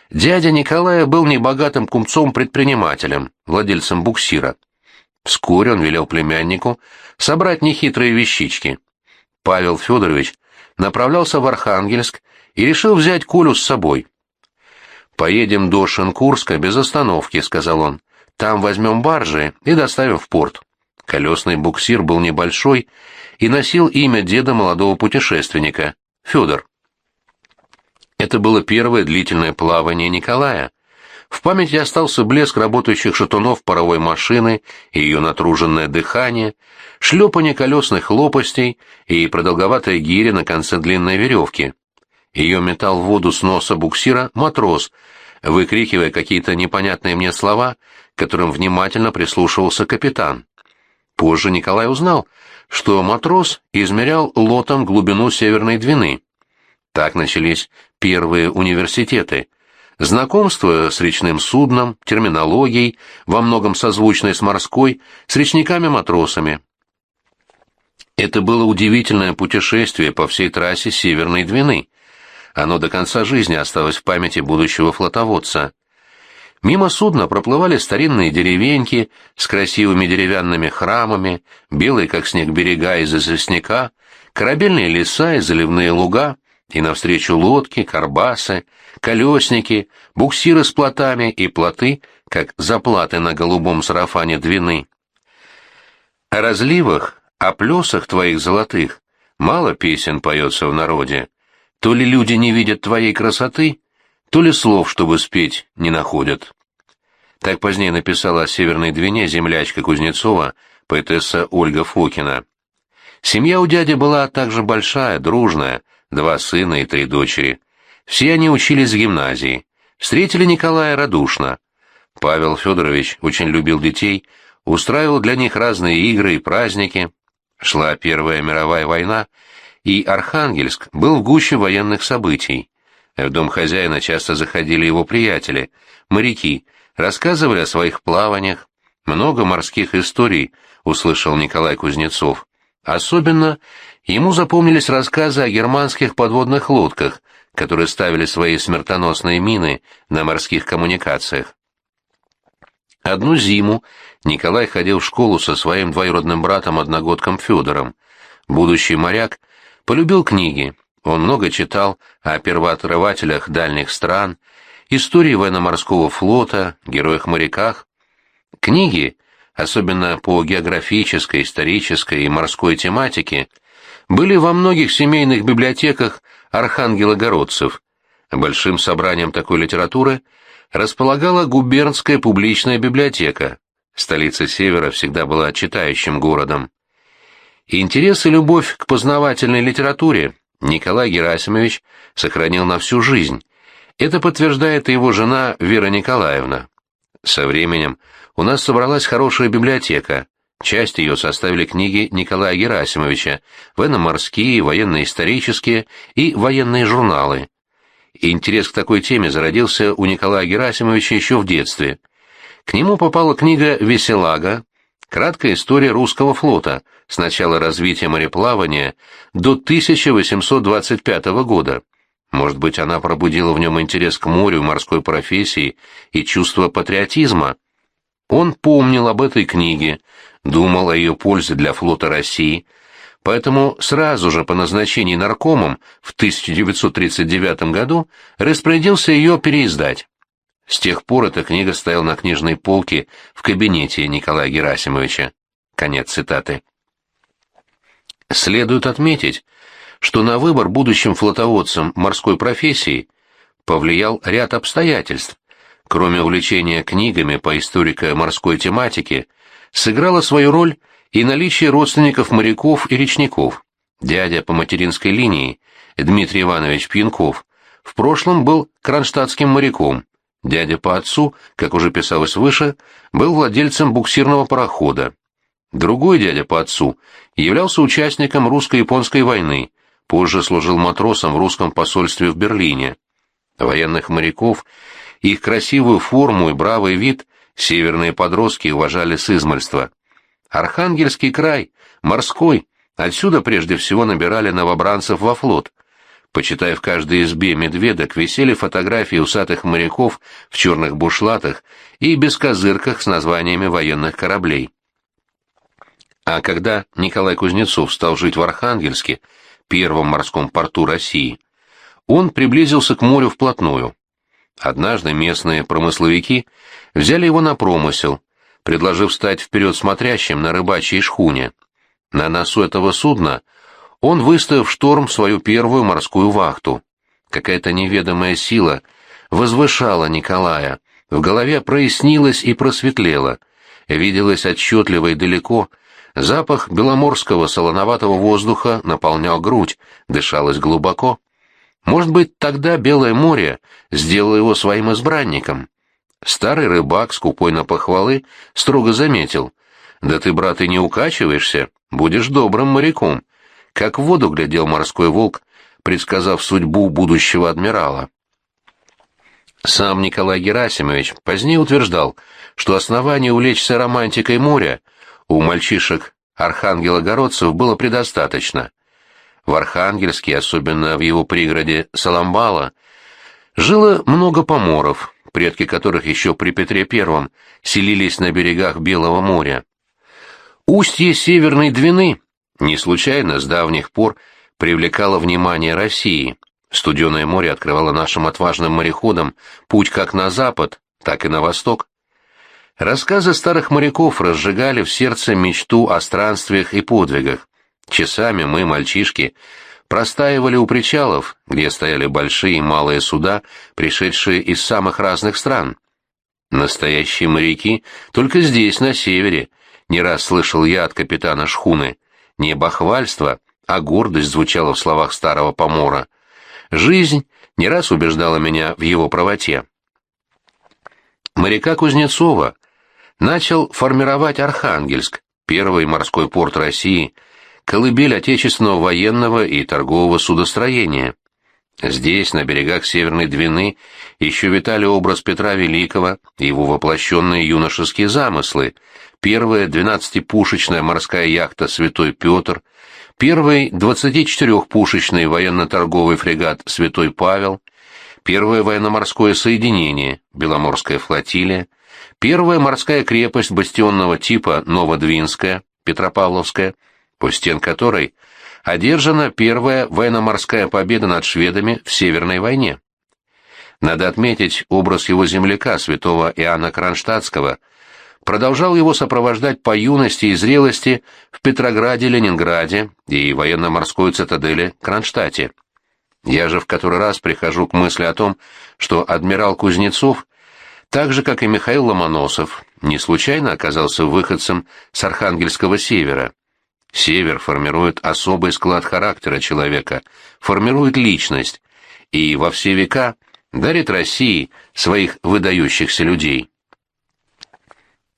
Дядя Николая был небогатым купцом-предпринимателем, владельцем буксира. Вскоре он велел племяннику собрать нехитрые вещички. Павел Федорович направлялся в Архангельск и решил взять Колю с собой. «Поедем до Шенкурска без остановки», — сказал он. «Там возьмем баржи и доставим в порт». Колесный буксир был небольшой и носил имя деда молодого путешественника — Федор. Это было первое длительное плавание Николая. В памяти остался блеск работающих шатунов паровой машины и ее натруженное дыхание, шлепание колесных лопастей и продолговатая гиря на конце длинной веревки. Ее метал в воду с носа буксира матрос, выкрикивая какие-то непонятные мне слова, которым внимательно прислушивался капитан. Позже Николай узнал, что матрос измерял лотом глубину Северной Двины. Так начались первые университеты. Знакомство с речным судном, терминологией, во многом созвучной с морской, с речниками-матросами. Это было удивительное путешествие по всей трассе Северной Двины. Оно до конца жизни осталось в памяти будущего флотоводца. Мимо судна проплывали старинные деревеньки с красивыми деревянными храмами, белые как снег берега из известняка, корабельные леса и заливные луга, и навстречу лодки, карбасы, колесники, буксиры с плотами и плоты, как заплаты на голубом сарафане Двины. О разливах, о плесах твоих золотых мало песен поется в народе. То ли люди не видят твоей красоты, то ли слов, чтобы спеть, не находят. Так позднее написала о Северной Двине землячка Кузнецова, поэтесса Ольга Фокина. Семья у дяди была также большая, дружная, два сына и три дочери. Все они учились в гимназии. Встретили Николая радушно. Павел Федорович очень любил детей, устраивал для них разные игры и праздники. Шла Первая мировая война, и Архангельск был в гуще военных событий. В дом хозяина часто заходили его приятели, моряки, рассказывали о своих плаваниях. Много морских историй услышал Николай Кузнецов. Особенно ему запомнились рассказы о германских подводных лодках, которые ставили свои смертоносные мины на морских коммуникациях. Одну зиму Николай ходил в школу со своим двоюродным братом-одногодком Федором. Будущий моряк Полюбил книги. Он много читал о первоотрывателях дальних стран, истории военно-морского флота, героях-моряках. Книги, особенно по географической, исторической и морской тематике, были во многих семейных библиотеках архангелогородцев. Большим собранием такой литературы располагала губернская публичная библиотека. Столица Севера всегда была читающим городом. Интерес и любовь к познавательной литературе Николай Герасимович сохранил на всю жизнь. Это подтверждает и его жена Вера Николаевна. Со временем у нас собралась хорошая библиотека. Часть ее составили книги Николая Герасимовича, военно-морские, военно-исторические и военные журналы. Интерес к такой теме зародился у Николая Герасимовича еще в детстве. К нему попала книга «Веселага», краткая история русского флота с начала развития мореплавания до 1825 года. Может быть, она пробудила в нем интерес к морю, морской профессии и чувство патриотизма. Он помнил об этой книге, думал о ее пользе для флота России, поэтому сразу же по назначении наркомом в 1939 году распорядился ее переиздать. С тех пор эта книга стояла на книжной полке в кабинете Николая Герасимовича. Конец цитаты. Следует отметить, что на выбор будущим флотоводцем морской профессии повлиял ряд обстоятельств. Кроме увлечения книгами по историко-морской тематике, сыграло свою роль и наличие родственников моряков и речников. Дядя по материнской линии, Дмитрий Иванович Пьянков, в прошлом был кронштадтским моряком, Дядя по отцу, как уже писалось выше, был владельцем буксирного парохода. Другой дядя по отцу являлся участником русско-японской войны, позже служил матросом в русском посольстве в Берлине. Военных моряков, их красивую форму и бравый вид северные подростки уважали с измольства. Архангельский край, морской, отсюда прежде всего набирали новобранцев во флот – Почитая в каждой избе медведок, висели фотографии усатых моряков в черных бушлатах и бескозырках с названиями военных кораблей. А когда Николай Кузнецов стал жить в Архангельске, первом морском порту России, он приблизился к морю вплотную. Однажды местные промысловики взяли его на промысел, предложив стать вперед смотрящим на рыбачьей шхуне. На носу этого судна он выставил в шторм свою первую морскую вахту. Какая-то неведомая сила возвышала Николая, в голове прояснилось и просветлело, виделось отчетливо и далеко, запах беломорского солоноватого воздуха наполнял грудь, дышалось глубоко. Может быть, тогда Белое море сделало его своим избранником. Старый рыбак, скупой на похвалы, строго заметил, «Да ты, брат, и не укачиваешься, будешь добрым моряком, как в воду глядел морской волк, предсказав судьбу будущего адмирала. Сам Николай Герасимович позднее утверждал, что основание увлечься романтикой моря у мальчишек архангела-городцев было предостаточно. В Архангельске, особенно в его пригороде Саламбала, жило много поморов, предки которых еще при Петре I селились на берегах Белого моря. Устье Северной Двины не случайно с давних пор привлекало внимание России. Студеное море открывало нашим отважным мореходам путь как на запад, так и на восток. Рассказы старых моряков разжигали в сердце мечту о странствиях и подвигах. Часами мы, мальчишки, простаивали у причалов, где стояли большие и малые суда, пришедшие из самых разных стран. Настоящие моряки только здесь, на севере, не раз слышал я от капитана шхуны. Не бахвальство, а гордость звучала в словах старого помора. Жизнь не раз убеждала меня в его правоте. Моряка Кузнецова начал формировать Архангельск, первый морской порт России, колыбель отечественного военного и торгового судостроения. Здесь, на берегах Северной Двины, еще витали образ Петра Великого и его воплощенные юношеские замыслы, первая двенадцатипушечная морская яхта «Святой Петр», первый 24-пушечный военно-торговый фрегат «Святой Павел», первое военно-морское соединение «Беломорская флотилия», первая морская крепость бастионного типа Новодвинская, Петропавловская, по стен которой одержана первая военно-морская победа над шведами в Северной войне. Надо отметить образ его земляка, святого Иоанна Кронштадтского – продолжал его сопровождать по юности и зрелости в Петрограде, Ленинграде и военно-морской цитадели Кронштадте. Я же в который раз прихожу к мысли о том, что адмирал Кузнецов, так же, как и Михаил Ломоносов, не случайно оказался выходцем с Архангельского севера. Север формирует особый склад характера человека, формирует личность, и во все века дарит России своих выдающихся людей.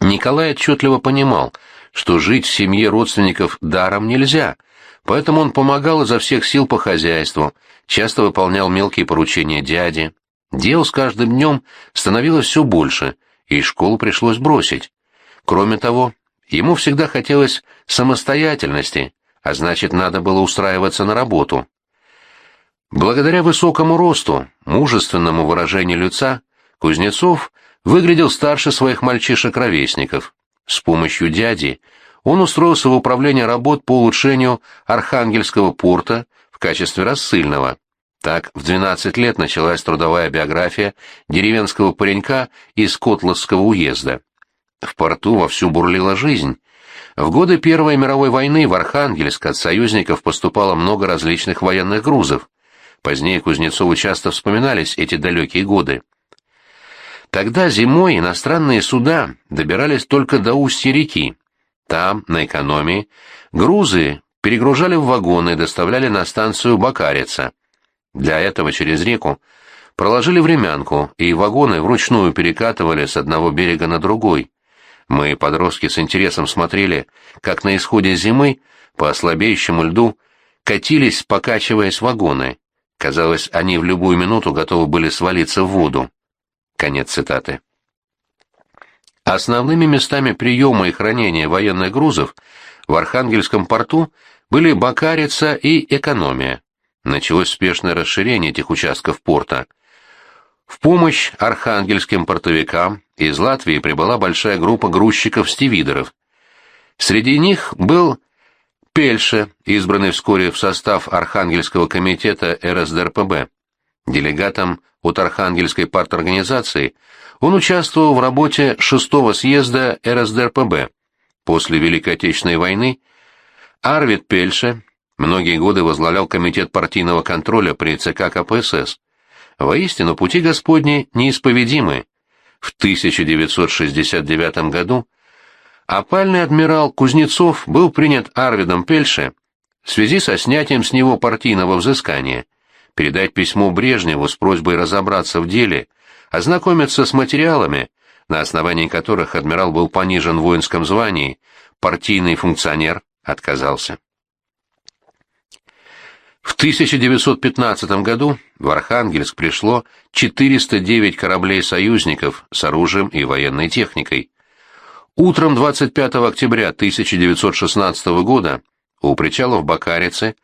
Николай отчетливо понимал, что жить в семье родственников даром нельзя, поэтому он помогал изо всех сил по хозяйству, часто выполнял мелкие поручения дяди. Дел с каждым днем становилось все больше, и школу пришлось бросить. Кроме того, ему всегда хотелось самостоятельности, а значит, надо было устраиваться на работу. Благодаря высокому росту, мужественному выражению лица, Кузнецов выглядел старше своих мальчишек-ровесников. С помощью дяди он устроился в управление работ по улучшению Архангельского порта в качестве рассыльного. Так, в 12 лет началась трудовая биография деревенского паренька из Котловского уезда. В порту вовсю бурлила жизнь. В годы Первой мировой войны в Архангельск от союзников поступало много различных военных грузов. Позднее Кузнецову часто вспоминались эти далекие годы. Тогда зимой иностранные суда добирались только до устья реки. Там, на экономии, грузы перегружали в вагоны и доставляли на станцию Бакарица. Для этого через реку проложили времянку, и вагоны вручную перекатывали с одного берега на другой. Мы, подростки, с интересом смотрели, как на исходе зимы по ослабеющему льду катились, покачиваясь вагоны. Казалось, они в любую минуту готовы были свалиться в воду. Конец цитаты. Основными местами приема и хранения военных грузов в Архангельском порту были Бакарица и Экономия. Началось спешное расширение этих участков порта. В помощь архангельским портовикам из Латвии прибыла большая группа грузчиков-стивидеров. Среди них был Пельше, избранный вскоре в состав Архангельского комитета РСДРПБ. Делегатом от Архангельской парторганизации он участвовал в работе шестого съезда РСДРПБ. После Великой Отечественной войны Арвид Пельше многие годы возглавлял комитет партийного контроля при ЦК КПСС. Воистину, пути Господни неисповедимы. В 1969 году опальный адмирал Кузнецов был принят Арвидом Пельше в связи со снятием с него партийного взыскания – передать письмо Брежневу с просьбой разобраться в деле, ознакомиться с материалами, на основании которых адмирал был понижен в воинском звании, партийный функционер отказался. В 1915 году в Архангельск пришло 409 кораблей союзников с оружием и военной техникой. Утром 25 октября 1916 года у причалов Бакарицы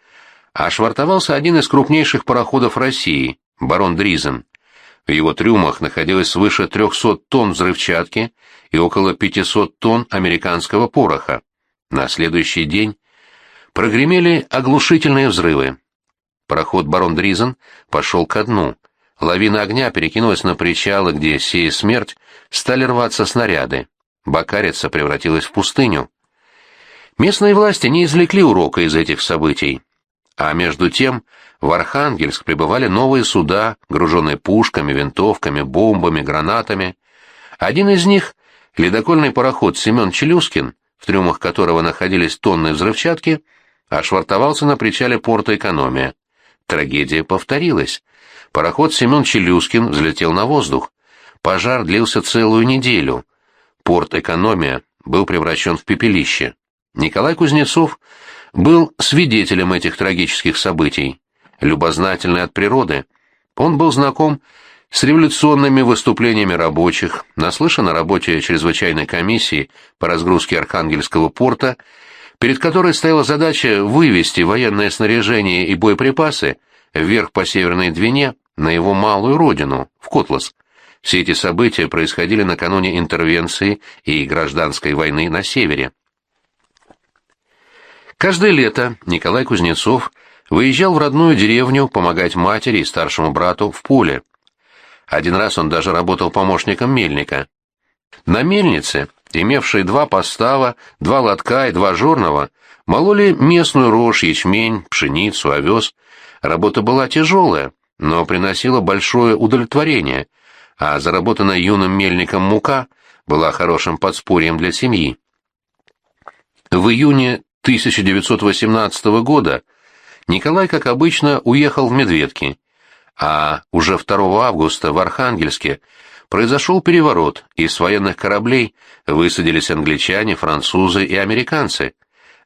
а швартовался один из крупнейших пароходов России, барон Дризен. В его трюмах находилось свыше 300 тонн взрывчатки и около 500 тонн американского пороха. На следующий день прогремели оглушительные взрывы. Пароход «Барон Дризен» пошел ко дну. Лавина огня перекинулась на причалы, где, сея смерть, стали рваться снаряды. Бакарица превратилась в пустыню. Местные власти не извлекли урока из этих событий. А между тем в Архангельск прибывали новые суда, груженные пушками, винтовками, бомбами, гранатами. Один из них, ледокольный пароход Семен Челюскин, в трюмах которого находились тонны взрывчатки, ошвартовался на причале порта «Экономия». Трагедия повторилась. Пароход Семен Челюскин взлетел на воздух. Пожар длился целую неделю. Порт «Экономия» был превращен в пепелище. Николай Кузнецов был свидетелем этих трагических событий. Любознательный от природы, он был знаком с революционными выступлениями рабочих, наслышан о работе чрезвычайной комиссии по разгрузке Архангельского порта, перед которой стояла задача вывести военное снаряжение и боеприпасы вверх по Северной Двине на его малую родину, в Котлас. Все эти события происходили накануне интервенции и гражданской войны на севере. Каждое лето Николай Кузнецов выезжал в родную деревню помогать матери и старшему брату в поле. Один раз он даже работал помощником мельника. На мельнице, имевшей два постава, два лотка и два жорного, мололи местную рожь, ячмень, пшеницу, овес. Работа была тяжелая, но приносила большое удовлетворение, а заработанная юным мельником мука была хорошим подспорьем для семьи. В июне 1918 года Николай, как обычно, уехал в Медведки, а уже 2 августа в Архангельске произошел переворот, и с военных кораблей высадились англичане, французы и американцы.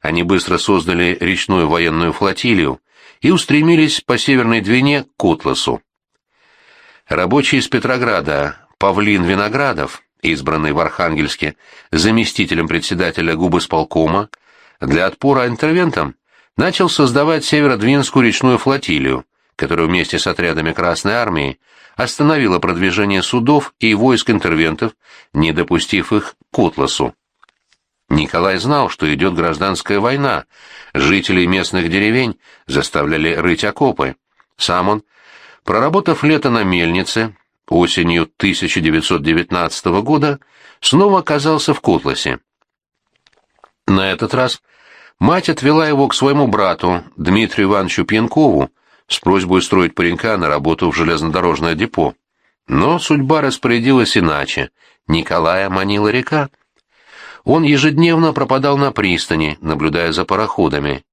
Они быстро создали речную военную флотилию и устремились по Северной Двине к Котласу. Рабочий из Петрограда Павлин Виноградов, избранный в Архангельске заместителем председателя губысполкома, для отпора интервентам начал создавать Северодвинскую речную флотилию, которая вместе с отрядами Красной Армии остановила продвижение судов и войск интервентов, не допустив их к Котласу. Николай знал, что идет гражданская война, жителей местных деревень заставляли рыть окопы. Сам он, проработав лето на мельнице, осенью 1919 года, снова оказался в Котласе. На этот раз мать отвела его к своему брату, Дмитрию Ивановичу Пьянкову, с просьбой устроить паренька на работу в железнодорожное депо. Но судьба распорядилась иначе. Николая манила река. Он ежедневно пропадал на пристани, наблюдая за пароходами.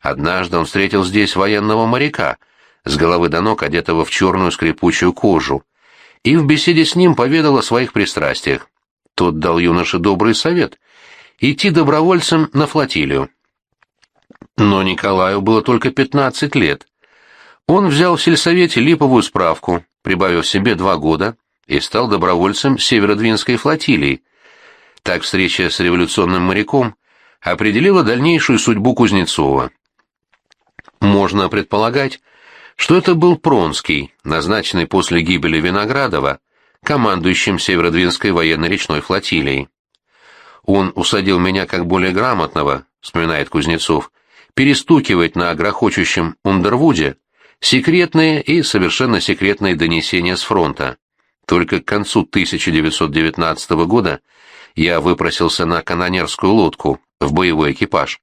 Однажды он встретил здесь военного моряка, с головы до ног одетого в черную скрипучую кожу, и в беседе с ним поведал о своих пристрастиях. Тот дал юноше добрый совет — идти добровольцем на флотилию. Но Николаю было только пятнадцать лет. Он взял в сельсовете липовую справку, прибавив себе два года, и стал добровольцем Северодвинской флотилии. Так встреча с революционным моряком определила дальнейшую судьбу Кузнецова. Можно предполагать, что это был Пронский, назначенный после гибели Виноградова, командующим Северодвинской военно-речной флотилией. Он усадил меня как более грамотного, вспоминает Кузнецов, перестукивать на грохочущем Ундервуде секретные и совершенно секретные донесения с фронта. Только к концу 1919 года я выпросился на канонерскую лодку в боевой экипаж.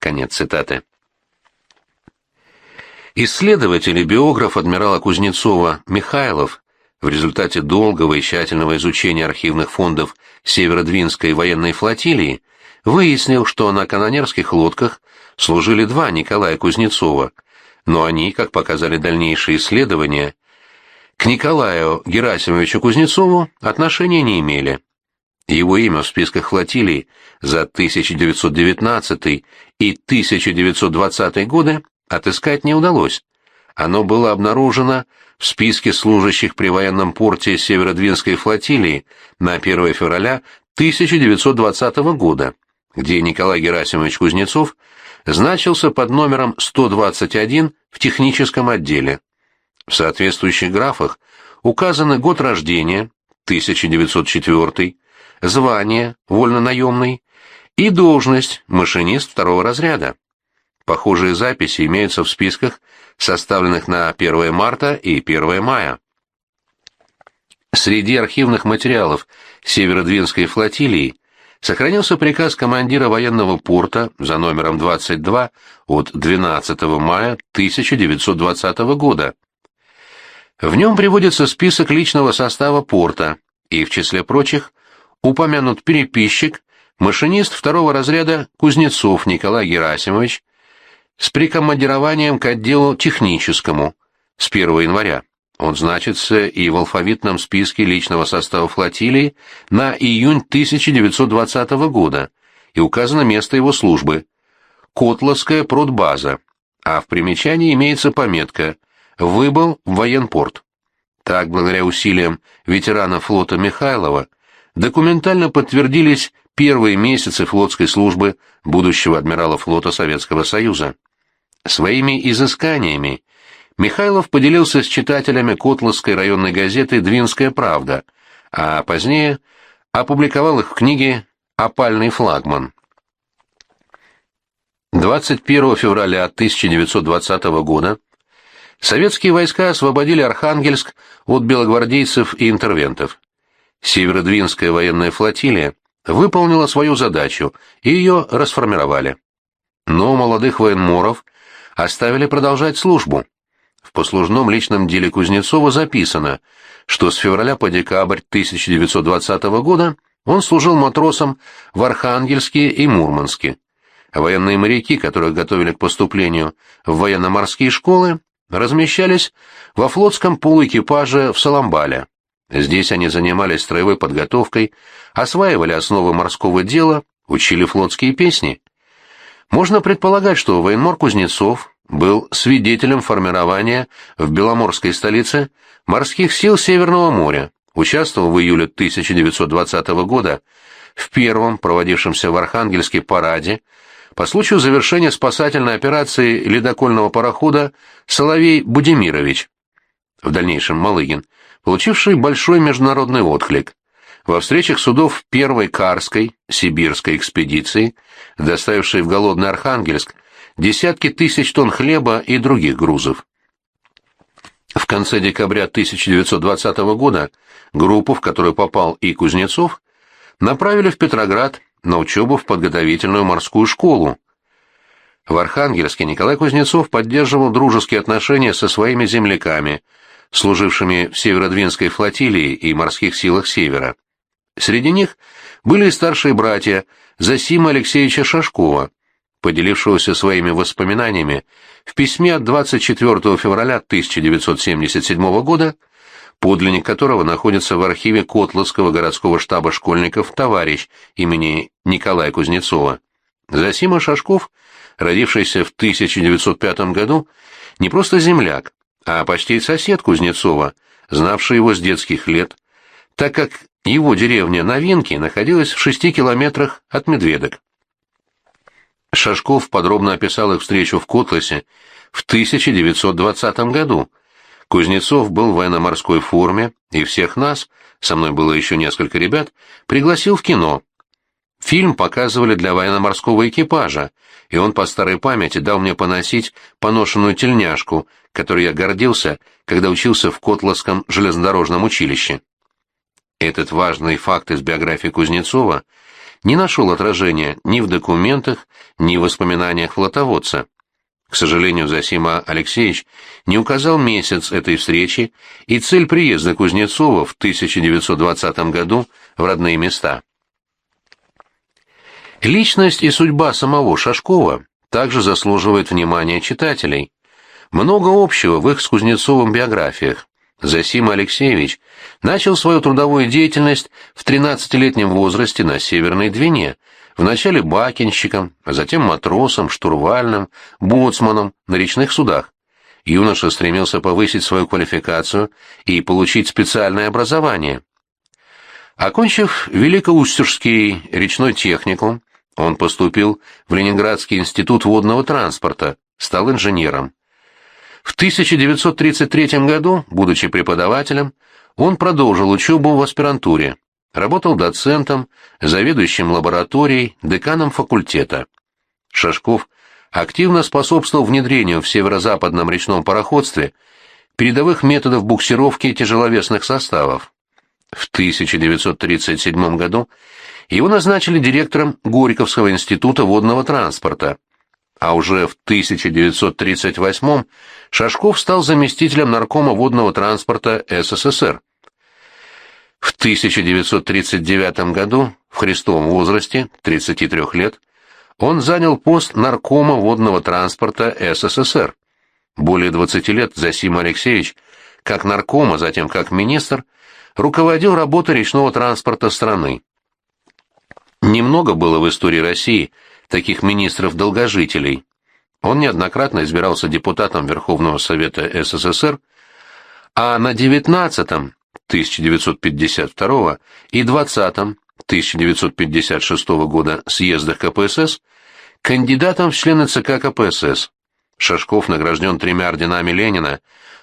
Конец цитаты. Исследователь и биограф адмирала Кузнецова Михайлов в результате долгого и тщательного изучения архивных фондов Северодвинской военной флотилии выяснил, что на канонерских лодках служили два Николая Кузнецова, но они, как показали дальнейшие исследования, к Николаю Герасимовичу Кузнецову отношения не имели. Его имя в списках флотилии за 1919 и 1920 годы отыскать не удалось. Оно было обнаружено в списке служащих при военном порте Северодвинской флотилии на 1 февраля 1920 года, где Николай Герасимович Кузнецов значился под номером 121 в техническом отделе. В соответствующих графах указаны год рождения, 1904, звание, вольно-наемный, и должность, машинист второго разряда. Похожие записи имеются в списках, составленных на 1 марта и 1 мая. Среди архивных материалов Северодвинской флотилии сохранился приказ командира военного порта за номером 22 от 12 мая 1920 года. В нем приводится список личного состава порта, и в числе прочих упомянут переписчик, машинист второго разряда Кузнецов Николай Герасимович с прикомандированием к отделу техническому с 1 января. Он значится и в алфавитном списке личного состава флотилии на июнь 1920 года, и указано место его службы – Котловская продбаза, а в примечании имеется пометка «Выбыл в военпорт». Так, благодаря усилиям ветерана флота Михайлова, документально подтвердились первые месяцы флотской службы будущего адмирала флота Советского Союза. Своими изысканиями Михайлов поделился с читателями Котловской районной газеты «Двинская правда», а позднее опубликовал их в книге «Опальный флагман». 21 февраля 1920 года советские войска освободили Архангельск от белогвардейцев и интервентов. Северодвинская военная флотилия выполнила свою задачу, и ее расформировали. Но молодых военморов оставили продолжать службу. В послужном личном деле Кузнецова записано, что с февраля по декабрь 1920 года он служил матросом в Архангельске и Мурманске. Военные моряки, которых готовили к поступлению в военно-морские школы, размещались во флотском полуэкипаже в Саламбале. Здесь они занимались строевой подготовкой, осваивали основы морского дела, учили флотские песни. Можно предполагать, что военмор Кузнецов был свидетелем формирования в беломорской столице морских сил Северного моря, участвовал в июле 1920 года в первом, проводившемся в Архангельске параде, по случаю завершения спасательной операции ледокольного парохода «Соловей Будимирович», в дальнейшем Малыгин, получивший большой международный отклик. Во встречах судов первой Карской, Сибирской экспедиции, доставившей в голодный Архангельск десятки тысяч тонн хлеба и других грузов. В конце декабря 1920 года группу, в которую попал и Кузнецов, направили в Петроград на учебу в подготовительную морскую школу. В Архангельске Николай Кузнецов поддерживал дружеские отношения со своими земляками, служившими в Северодвинской флотилии и морских силах Севера. Среди них были и старшие братья Засима Алексеевича Шашкова, поделившегося своими воспоминаниями в письме от 24 февраля 1977 года, подлинник которого находится в архиве Котловского городского штаба школьников «Товарищ» имени Николая Кузнецова. Засима Шашков, родившийся в 1905 году, не просто земляк, а почти сосед Кузнецова, знавший его с детских лет, так как его деревня Новинки находилась в шести километрах от Медведок. Шашков подробно описал их встречу в Котласе в 1920 году. Кузнецов был в военно-морской форме, и всех нас, со мной было еще несколько ребят, пригласил в кино. Фильм показывали для военно-морского экипажа, и он по старой памяти дал мне поносить поношенную тельняшку, которой я гордился, когда учился в Котласском железнодорожном училище. Этот важный факт из биографии Кузнецова – не нашел отражения ни в документах, ни в воспоминаниях флотоводца. К сожалению, Засима Алексеевич не указал месяц этой встречи и цель приезда Кузнецова в 1920 году в родные места. Личность и судьба самого Шашкова также заслуживает внимания читателей. Много общего в их с Кузнецовым биографиях. Засим Алексеевич начал свою трудовую деятельность в 13-летнем возрасте на Северной Двине, вначале бакенщиком, а затем матросом, штурвальным, боцманом на речных судах. Юноша стремился повысить свою квалификацию и получить специальное образование. Окончив Великоустюжский речной техникум, он поступил в Ленинградский институт водного транспорта, стал инженером. В 1933 году, будучи преподавателем, он продолжил учебу в аспирантуре, работал доцентом, заведующим лабораторией, деканом факультета. Шашков активно способствовал внедрению в северо-западном речном пароходстве передовых методов буксировки тяжеловесных составов. В 1937 году его назначили директором Горьковского института водного транспорта, а уже в 1938 Шашков стал заместителем наркома водного транспорта СССР. В 1939 году, в христовом возрасте, 33 лет, он занял пост наркома водного транспорта СССР. Более 20 лет Засим Алексеевич, как нарком, а затем как министр, руководил работой речного транспорта страны. Немного было в истории России таких министров-долгожителей. Он неоднократно избирался депутатом Верховного Совета СССР, а на 19-м 1952 и 20-м 1956 года съездах КПСС кандидатом в члены ЦК КПСС. Шашков награжден тремя орденами Ленина,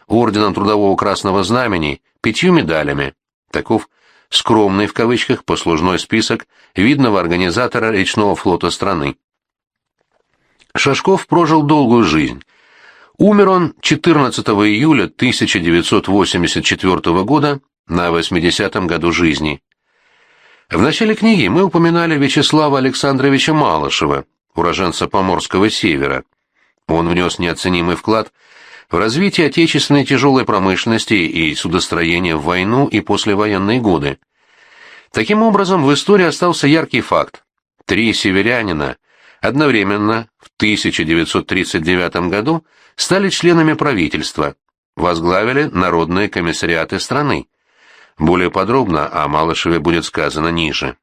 орденом Трудового Красного Знамени, пятью медалями. Таков «скромный» в кавычках послужной список видного организатора речного флота страны. Шашков прожил долгую жизнь. Умер он 14 июля 1984 года на 80-м году жизни. В начале книги мы упоминали Вячеслава Александровича Малышева, уроженца Поморского севера. Он внес неоценимый вклад в развитии отечественной тяжелой промышленности и судостроения в войну и послевоенные годы. Таким образом, в истории остался яркий факт. Три северянина одновременно в 1939 году стали членами правительства, возглавили народные комиссариаты страны. Более подробно о Малышеве будет сказано ниже.